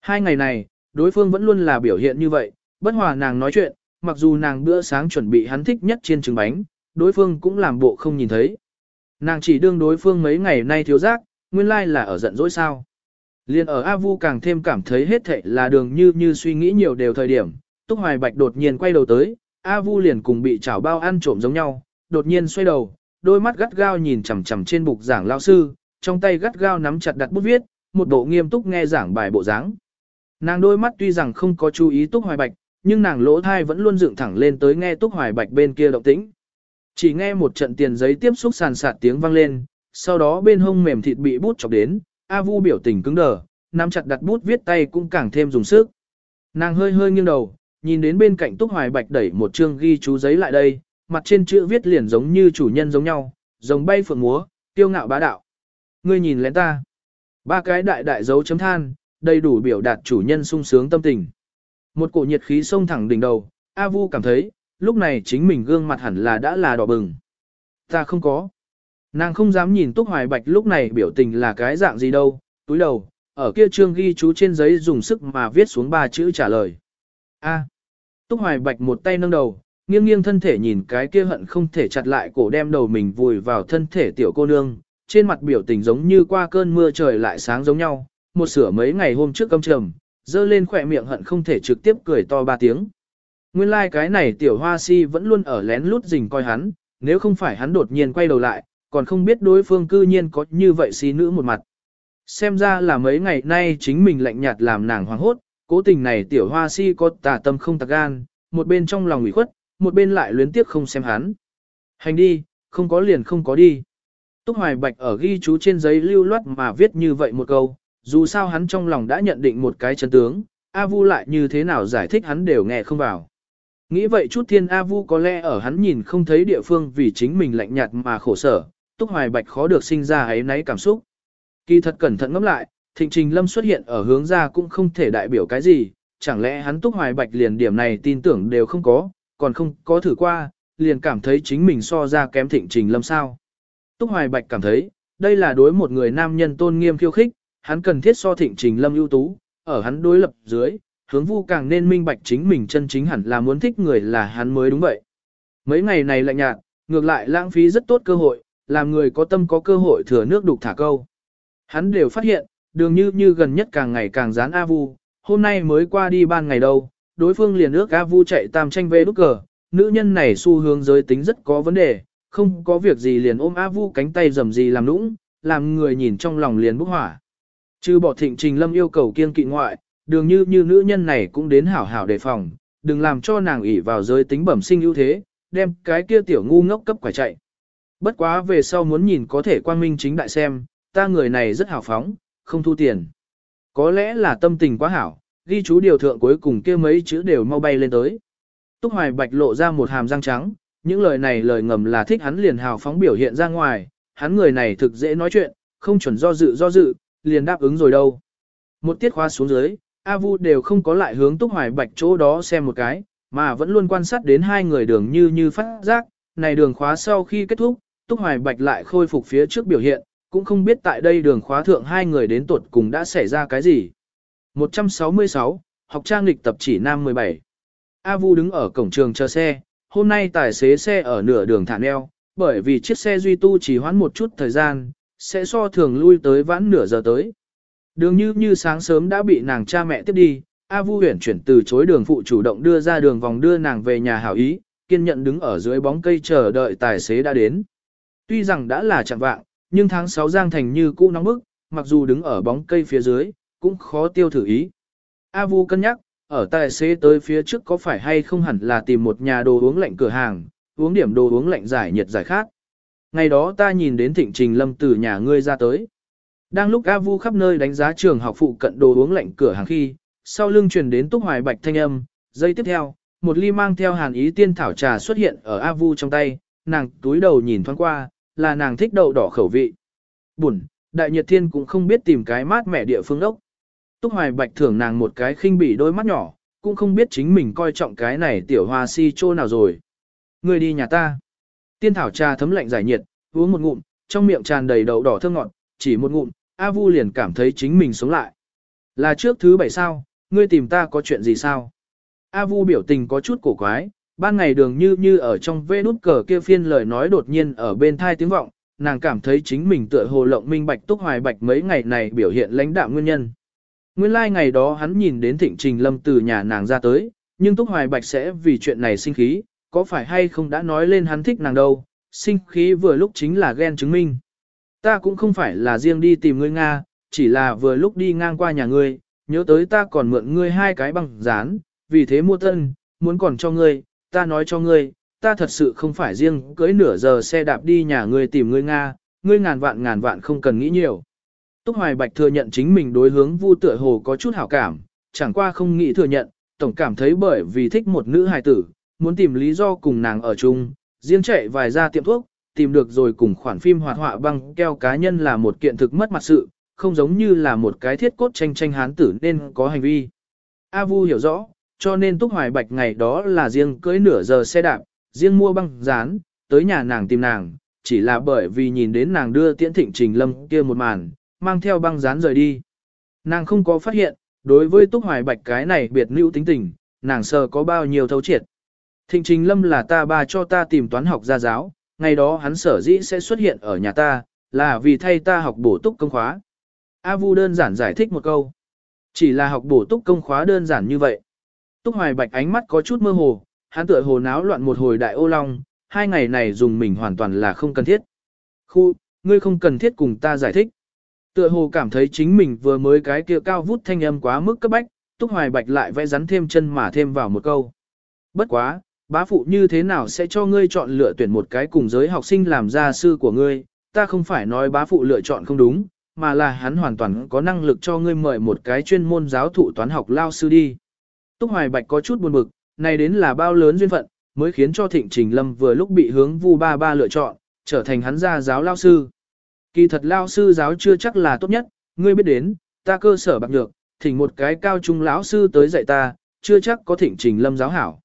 Hai ngày này, đối phương vẫn luôn là biểu hiện như vậy, bất hòa nàng nói chuyện, mặc dù nàng bữa sáng chuẩn bị hắn thích nhất trên trứng bánh, đối phương cũng làm bộ không nhìn thấy. Nàng chỉ đương đối phương mấy ngày nay thiếu giác, nguyên lai là ở giận dỗi sao. Liên ở A Vu càng thêm cảm thấy hết thệ là đường như như suy nghĩ nhiều đều thời điểm, Túc Hoài Bạch đột nhiên quay đầu tới, A Vu liền cùng bị chảo bao ăn trộm giống nhau, đột nhiên xoay đầu, đôi mắt gắt gao nhìn chằm chằm trên bục giảng lao sư, trong tay gắt gao nắm chặt đặt bút viết, một bộ nghiêm túc nghe giảng bài bộ dáng. Nàng đôi mắt tuy rằng không có chú ý Túc Hoài Bạch, nhưng nàng lỗ thai vẫn luôn dựng thẳng lên tới nghe Túc Hoài Bạch bên kia động tĩnh. Chỉ nghe một trận tiền giấy tiếp xúc sàn sạt tiếng vang lên, sau đó bên hông mềm thịt bị bút chọc đến, A Vu biểu tình cứng đờ, nắm chặt đặt bút viết tay cũng càng thêm dùng sức. Nàng hơi hơi nghiêng đầu, nhìn đến bên cạnh Túc Hoài Bạch đẩy một chương ghi chú giấy lại đây, mặt trên chữ viết liền giống như chủ nhân giống nhau, giống bay phượng múa, tiêu ngạo bá đạo. Ngươi nhìn lén ta. Ba cái đại đại dấu chấm than, đầy đủ biểu đạt chủ nhân sung sướng tâm tình. Một cổ nhiệt khí xông thẳng đỉnh đầu, A Vu cảm thấy, lúc này chính mình gương mặt hẳn là đã là đỏ bừng. Ta không có. Nàng không dám nhìn Túc Hoài Bạch lúc này biểu tình là cái dạng gì đâu, túi đầu, ở kia trương ghi chú trên giấy dùng sức mà viết xuống ba chữ trả lời. A. Túc Hoài Bạch một tay nâng đầu, nghiêng nghiêng thân thể nhìn cái kia hận không thể chặt lại cổ đem đầu mình vùi vào thân thể tiểu cô nương, trên mặt biểu tình giống như qua cơn mưa trời lại sáng giống nhau, một sửa mấy ngày hôm trước câm trầm, dơ lên khỏe miệng hận không thể trực tiếp cười to ba tiếng. Nguyên lai like cái này tiểu hoa si vẫn luôn ở lén lút rình coi hắn, nếu không phải hắn đột nhiên quay đầu lại, còn không biết đối phương cư nhiên có như vậy si nữ một mặt. Xem ra là mấy ngày nay chính mình lạnh nhạt làm nàng hoang hốt, cố tình này tiểu hoa si có tà tâm không tạc gan, một bên trong lòng ủy khuất, một bên lại luyến tiếc không xem hắn. Hành đi, không có liền không có đi. Túc Hoài Bạch ở ghi chú trên giấy lưu loát mà viết như vậy một câu, dù sao hắn trong lòng đã nhận định một cái chân tướng, A Vu lại như thế nào giải thích hắn đều nghe không vào. Nghĩ vậy chút thiên A Vu có lẽ ở hắn nhìn không thấy địa phương vì chính mình lạnh nhạt mà khổ sở, Túc Hoài Bạch khó được sinh ra ấy náy cảm xúc. Kỳ thật cẩn thận ngẫm lại, Thịnh Trình Lâm xuất hiện ở hướng ra cũng không thể đại biểu cái gì, chẳng lẽ hắn Túc Hoài Bạch liền điểm này tin tưởng đều không có, còn không có thử qua, liền cảm thấy chính mình so ra kém Thịnh Trình Lâm sao. Túc Hoài Bạch cảm thấy, đây là đối một người nam nhân tôn nghiêm khiêu khích, hắn cần thiết so Thịnh Trình Lâm ưu tú, ở hắn đối lập dưới, hướng vu càng nên minh bạch chính mình chân chính hẳn là muốn thích người là hắn mới đúng vậy. Mấy ngày này lạnh nhạt, ngược lại lãng phí rất tốt cơ hội, làm người có tâm có cơ hội thừa nước đục thả câu. Hắn đều phát hiện, đường như như gần nhất càng ngày càng dán A Vu, hôm nay mới qua đi ban ngày đâu, đối phương liền ước A Vu chạy tam tranh về đúc cờ, nữ nhân này xu hướng giới tính rất có vấn đề, không có việc gì liền ôm A Vu cánh tay dầm gì làm nũng, làm người nhìn trong lòng liền bốc hỏa. Trừ bỏ thịnh trình lâm yêu cầu kiên kỵ ngoại, đường như như nữ nhân này cũng đến hảo hảo đề phòng, đừng làm cho nàng ỷ vào giới tính bẩm sinh ưu thế, đem cái kia tiểu ngu ngốc cấp quả chạy. Bất quá về sau muốn nhìn có thể quang minh chính đại xem, ta người này rất hào phóng, không thu tiền. Có lẽ là tâm tình quá hảo, ghi chú điều thượng cuối cùng kia mấy chữ đều mau bay lên tới. Túc Hoài Bạch lộ ra một hàm răng trắng, những lời này lời ngầm là thích hắn liền hào phóng biểu hiện ra ngoài, hắn người này thực dễ nói chuyện, không chuẩn do dự do dự, liền đáp ứng rồi đâu. Một tiết khóa xuống dưới, A Vu đều không có lại hướng Túc Hoài Bạch chỗ đó xem một cái, mà vẫn luôn quan sát đến hai người đường như như phát giác, này đường khóa sau khi kết thúc, Túc Hoài Bạch lại khôi phục phía trước biểu hiện, cũng không biết tại đây đường khóa thượng hai người đến tuột cùng đã xảy ra cái gì. 166, học trang lịch tập chỉ nam 17. A Vu đứng ở cổng trường chờ xe, hôm nay tài xế xe ở nửa đường thả neo, bởi vì chiếc xe duy tu chỉ hoãn một chút thời gian, sẽ so thường lui tới vãn nửa giờ tới. Đường như như sáng sớm đã bị nàng cha mẹ tiếp đi, A Vu huyển chuyển từ chối đường phụ chủ động đưa ra đường vòng đưa nàng về nhà hảo ý, kiên nhận đứng ở dưới bóng cây chờ đợi tài xế đã đến. Tuy rằng đã là chẳng vạng, nhưng tháng 6 Giang Thành như cũ nóng bức, mặc dù đứng ở bóng cây phía dưới, cũng khó tiêu thử ý. A Vu cân nhắc, ở tài xế tới phía trước có phải hay không hẳn là tìm một nhà đồ uống lạnh cửa hàng, uống điểm đồ uống lạnh giải nhiệt giải khát. Ngày đó ta nhìn đến thịnh trình lâm từ nhà ngươi ra tới. Đang lúc A Vu khắp nơi đánh giá trường học phụ cận đồ uống lạnh cửa hàng khi, sau lưng truyền đến túc hoài bạch thanh âm, giây tiếp theo, một ly mang theo hàn ý tiên thảo trà xuất hiện ở A Vu trong tay, nàng túi đầu nhìn thoáng qua, là nàng thích đậu đỏ khẩu vị. bùn đại nhiệt thiên cũng không biết tìm cái mát mẻ địa phương ốc. Túc hoài bạch thưởng nàng một cái khinh bỉ đôi mắt nhỏ, cũng không biết chính mình coi trọng cái này tiểu hoa si chô nào rồi. Người đi nhà ta. Tiên thảo trà thấm lạnh giải nhiệt, uống một ngụm, trong miệng tràn đầy đậu đỏ thơm ngọt, chỉ một ngụm, A Vu liền cảm thấy chính mình sống lại. Là trước thứ bảy sao, ngươi tìm ta có chuyện gì sao? A Vu biểu tình có chút cổ quái, ban ngày đường như như ở trong vê nút cờ kia phiên lời nói đột nhiên ở bên thai tiếng vọng, nàng cảm thấy chính mình tựa hồ lộng minh bạch túc hoài bạch mấy ngày này biểu hiện lãnh đạo nguyên nhân. Nguyên lai like ngày đó hắn nhìn đến thịnh trình lâm từ nhà nàng ra tới, nhưng túc hoài bạch sẽ vì chuyện này sinh khí, có phải hay không đã nói lên hắn thích nàng đâu, sinh khí vừa lúc chính là ghen chứng minh. Ta cũng không phải là riêng đi tìm ngươi Nga, chỉ là vừa lúc đi ngang qua nhà ngươi, nhớ tới ta còn mượn ngươi hai cái bằng dán, vì thế mua thân muốn còn cho ngươi, ta nói cho ngươi, ta thật sự không phải riêng cưới nửa giờ xe đạp đi nhà ngươi tìm ngươi Nga, ngươi ngàn vạn ngàn vạn không cần nghĩ nhiều. Túc Hoài Bạch thừa nhận chính mình đối hướng Vu tựa hồ có chút hảo cảm, chẳng qua không nghĩ thừa nhận, tổng cảm thấy bởi vì thích một nữ hài tử, muốn tìm lý do cùng nàng ở chung, riêng chạy vài ra tiệm thuốc, tìm được rồi cùng khoản phim hoạt họa băng keo cá nhân là một kiện thực mất mặt sự, không giống như là một cái thiết cốt tranh tranh hán tử nên có hành vi. A Vu hiểu rõ, cho nên Túc Hoài Bạch ngày đó là riêng cưới nửa giờ xe đạp, riêng mua băng dán, tới nhà nàng tìm nàng, chỉ là bởi vì nhìn đến nàng đưa tiễn thịnh trình lâm kia một màn, mang theo băng dán rời đi. Nàng không có phát hiện, đối với Túc Hoài Bạch cái này biệt lưu tính tình, nàng sờ có bao nhiêu thấu triệt. Thịnh trình lâm là ta ba cho ta tìm toán học gia giáo, ngày đó hắn sở dĩ sẽ xuất hiện ở nhà ta, là vì thay ta học bổ túc công khóa. A Vu đơn giản giải thích một câu. Chỉ là học bổ túc công khóa đơn giản như vậy. Túc Hoài Bạch ánh mắt có chút mơ hồ, hắn tựa hồ náo loạn một hồi đại ô long, hai ngày này dùng mình hoàn toàn là không cần thiết. Khu, ngươi không cần thiết cùng ta giải thích. Tựa hồ cảm thấy chính mình vừa mới cái kia cao vút thanh âm quá mức cấp bách, Túc Hoài Bạch lại vẽ rắn thêm chân mà thêm vào một câu. Bất quá, bá phụ như thế nào sẽ cho ngươi chọn lựa tuyển một cái cùng giới học sinh làm gia sư của ngươi, ta không phải nói bá phụ lựa chọn không đúng, mà là hắn hoàn toàn có năng lực cho ngươi mời một cái chuyên môn giáo thụ toán học lao sư đi. Túc Hoài Bạch có chút buồn bực, này đến là bao lớn duyên phận, mới khiến cho Thịnh Trình Lâm vừa lúc bị hướng Vu Ba Ba lựa chọn, trở thành hắn gia giáo lao sư. Kỳ thật lao sư giáo chưa chắc là tốt nhất, ngươi biết đến, ta cơ sở bạc được, thỉnh một cái cao trung lão sư tới dạy ta, chưa chắc có Thịnh Trình Lâm giáo hảo.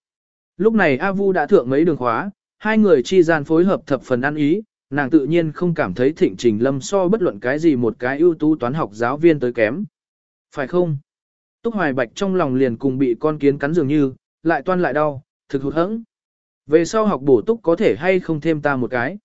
Lúc này A Vu đã thượng mấy đường khóa, hai người chi gian phối hợp thập phần ăn ý, nàng tự nhiên không cảm thấy Thịnh Trình Lâm so bất luận cái gì một cái ưu tú toán học giáo viên tới kém. Phải không? Túc Hoài Bạch trong lòng liền cùng bị con kiến cắn dường như, lại toan lại đau, thực hụt hẫng. Về sau học bổ túc có thể hay không thêm ta một cái.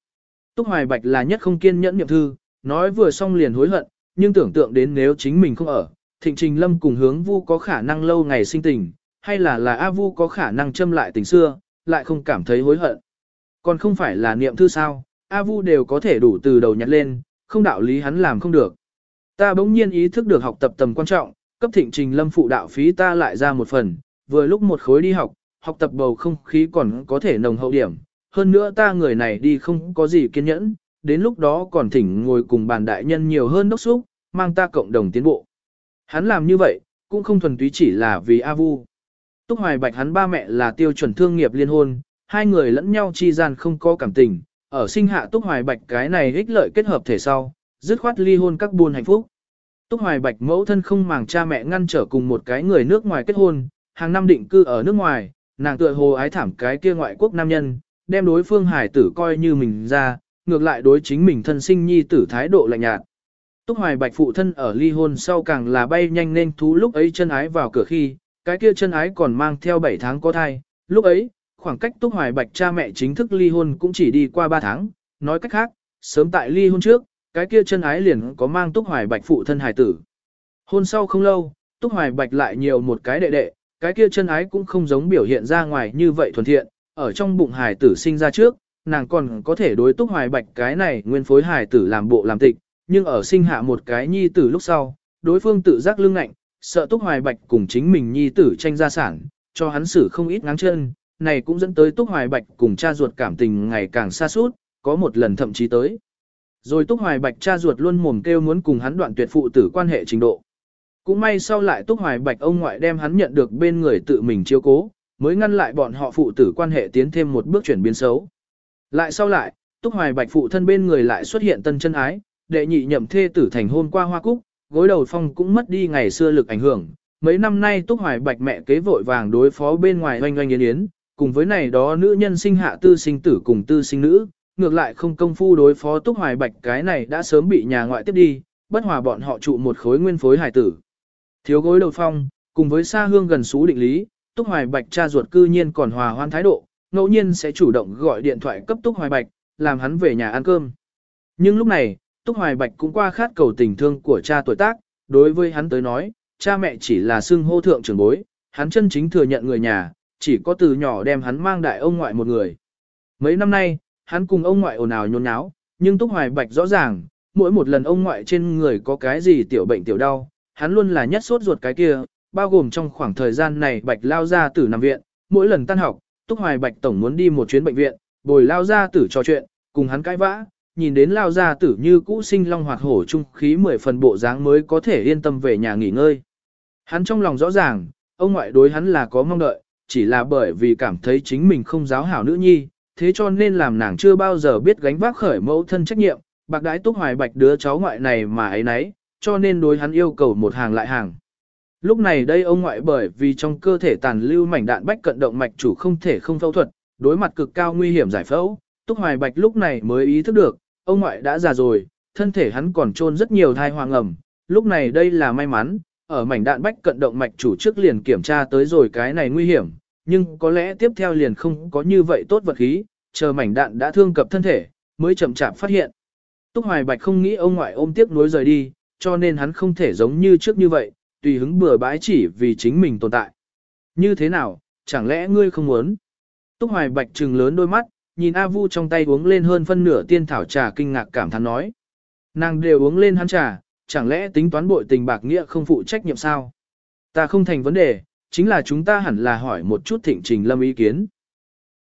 Túc Hoài Bạch là nhất không kiên nhẫn niệm thư, nói vừa xong liền hối hận, nhưng tưởng tượng đến nếu chính mình không ở, Thịnh Trình Lâm cùng hướng Vu có khả năng lâu ngày sinh tình, hay là là A Vu có khả năng châm lại tình xưa, lại không cảm thấy hối hận. Còn không phải là niệm thư sao, A Vu đều có thể đủ từ đầu nhặt lên, không đạo lý hắn làm không được. Ta bỗng nhiên ý thức được học tập tầm quan trọng, cấp thịnh trình lâm phụ đạo phí ta lại ra một phần, vừa lúc một khối đi học, học tập bầu không khí còn có thể nồng hậu điểm, hơn nữa ta người này đi không có gì kiên nhẫn, đến lúc đó còn thỉnh ngồi cùng bàn đại nhân nhiều hơn đốc xúc, mang ta cộng đồng tiến bộ. Hắn làm như vậy, cũng không thuần túy chỉ là vì A Vu. Túc Hoài Bạch hắn ba mẹ là tiêu chuẩn thương nghiệp liên hôn, hai người lẫn nhau chi gian không có cảm tình, ở sinh hạ Túc Hoài Bạch cái này ích lợi kết hợp thể sau, dứt khoát ly hôn các buôn hạnh phúc. Túc Hoài Bạch mẫu thân không màng cha mẹ ngăn trở cùng một cái người nước ngoài kết hôn, hàng năm định cư ở nước ngoài, nàng tựa hồ ái thảm cái kia ngoại quốc nam nhân, đem đối phương hải tử coi như mình ra, ngược lại đối chính mình thân sinh nhi tử thái độ lạnh nhạt. Túc Hoài Bạch phụ thân ở ly hôn sau càng là bay nhanh nên thú lúc ấy chân ái vào cửa khi, cái kia chân ái còn mang theo 7 tháng có thai, lúc ấy, khoảng cách Túc Hoài Bạch cha mẹ chính thức ly hôn cũng chỉ đi qua 3 tháng, nói cách khác, sớm tại ly hôn trước, cái kia chân ái liền có mang Túc Hoài Bạch phụ thân hài tử. Hôn sau không lâu, Túc Hoài Bạch lại nhiều một cái đệ đệ, cái kia chân ái cũng không giống biểu hiện ra ngoài như vậy thuần thiện, ở trong bụng hài tử sinh ra trước, nàng còn có thể đối Túc Hoài Bạch cái này nguyên phối hài tử làm bộ làm tịch, nhưng ở sinh hạ một cái nhi tử lúc sau, đối phương tự giác lưng ngạnh, sợ Túc Hoài Bạch cùng chính mình nhi tử tranh gia sản, cho hắn xử không ít ngáng chân, này cũng dẫn tới Túc Hoài Bạch cùng cha ruột cảm tình ngày càng xa suốt, có một lần thậm chí tới. Rồi Túc Hoài Bạch cha ruột luôn mồm kêu muốn cùng hắn đoạn tuyệt phụ tử quan hệ trình độ. Cũng may sau lại Túc Hoài Bạch ông ngoại đem hắn nhận được bên người tự mình chiếu cố, mới ngăn lại bọn họ phụ tử quan hệ tiến thêm một bước chuyển biến xấu. Lại sau lại, Túc Hoài Bạch phụ thân bên người lại xuất hiện tân chân ái, đệ nhị nhậm thê tử thành hôn qua hoa cúc, gối đầu phong cũng mất đi ngày xưa lực ảnh hưởng. Mấy năm nay Túc Hoài Bạch mẹ kế vội vàng đối phó bên ngoài oanh oanh yến yến, cùng với này đó nữ nhân sinh hạ tư sinh tử cùng tư sinh nữ, ngược lại không công phu đối phó Túc Hoài Bạch cái này đã sớm bị nhà ngoại tiếp đi, bất hòa bọn họ trụ một khối nguyên phối hải tử. Thiếu gối đầu phong, cùng với xa hương gần xú định lý, Túc Hoài Bạch cha ruột cư nhiên còn hòa hoan thái độ, ngẫu nhiên sẽ chủ động gọi điện thoại cấp Túc Hoài Bạch, làm hắn về nhà ăn cơm. Nhưng lúc này, Túc Hoài Bạch cũng qua khát cầu tình thương của cha tuổi tác, đối với hắn tới nói, cha mẹ chỉ là xưng hô thượng trưởng bối, hắn chân chính thừa nhận người nhà, chỉ có từ nhỏ đem hắn mang đại ông ngoại một người. Mấy năm nay, hắn cùng ông ngoại ồn ào nhốn nháo, nhưng Túc Hoài Bạch rõ ràng, mỗi một lần ông ngoại trên người có cái gì tiểu bệnh tiểu đau, hắn luôn là nhất sốt ruột cái kia, bao gồm trong khoảng thời gian này Bạch lao ra tử nằm viện, mỗi lần tan học, Túc Hoài Bạch tổng muốn đi một chuyến bệnh viện, bồi lao ra tử trò chuyện, cùng hắn cãi vã, nhìn đến lao ra tử như cũ sinh long hoạt hổ trung khí mười phần bộ dáng mới có thể yên tâm về nhà nghỉ ngơi. Hắn trong lòng rõ ràng, ông ngoại đối hắn là có mong đợi, chỉ là bởi vì cảm thấy chính mình không giáo hảo nữ nhi, thế cho nên làm nàng chưa bao giờ biết gánh vác khởi mẫu thân trách nhiệm, bạc đái túc hoài bạch đứa cháu ngoại này mà ấy nấy, cho nên đối hắn yêu cầu một hàng lại hàng. Lúc này đây ông ngoại bởi vì trong cơ thể tàn lưu mảnh đạn bách cận động mạch chủ không thể không phẫu thuật, đối mặt cực cao nguy hiểm giải phẫu, túc hoài bạch lúc này mới ý thức được, ông ngoại đã già rồi, thân thể hắn còn trôn rất nhiều thai hoàng ẩm, lúc này đây là may mắn, ở mảnh đạn bách cận động mạch chủ trước liền kiểm tra tới rồi cái này nguy hiểm, nhưng có lẽ tiếp theo liền không có như vậy tốt vật khí, chờ mảnh đạn đã thương cập thân thể, mới chậm chạp phát hiện. Túc Hoài Bạch không nghĩ ông ngoại ôm tiếp nối rời đi, cho nên hắn không thể giống như trước như vậy, tùy hứng bừa bãi chỉ vì chính mình tồn tại. Như thế nào, chẳng lẽ ngươi không muốn? Túc Hoài Bạch trừng lớn đôi mắt, nhìn A Vu trong tay uống lên hơn phân nửa tiên thảo trà kinh ngạc cảm thán nói. Nàng đều uống lên hắn trà, chẳng lẽ tính toán bội tình bạc nghĩa không phụ trách nhiệm sao? Ta không thành vấn đề, chính là chúng ta hẳn là hỏi một chút thịnh trình lâm ý kiến.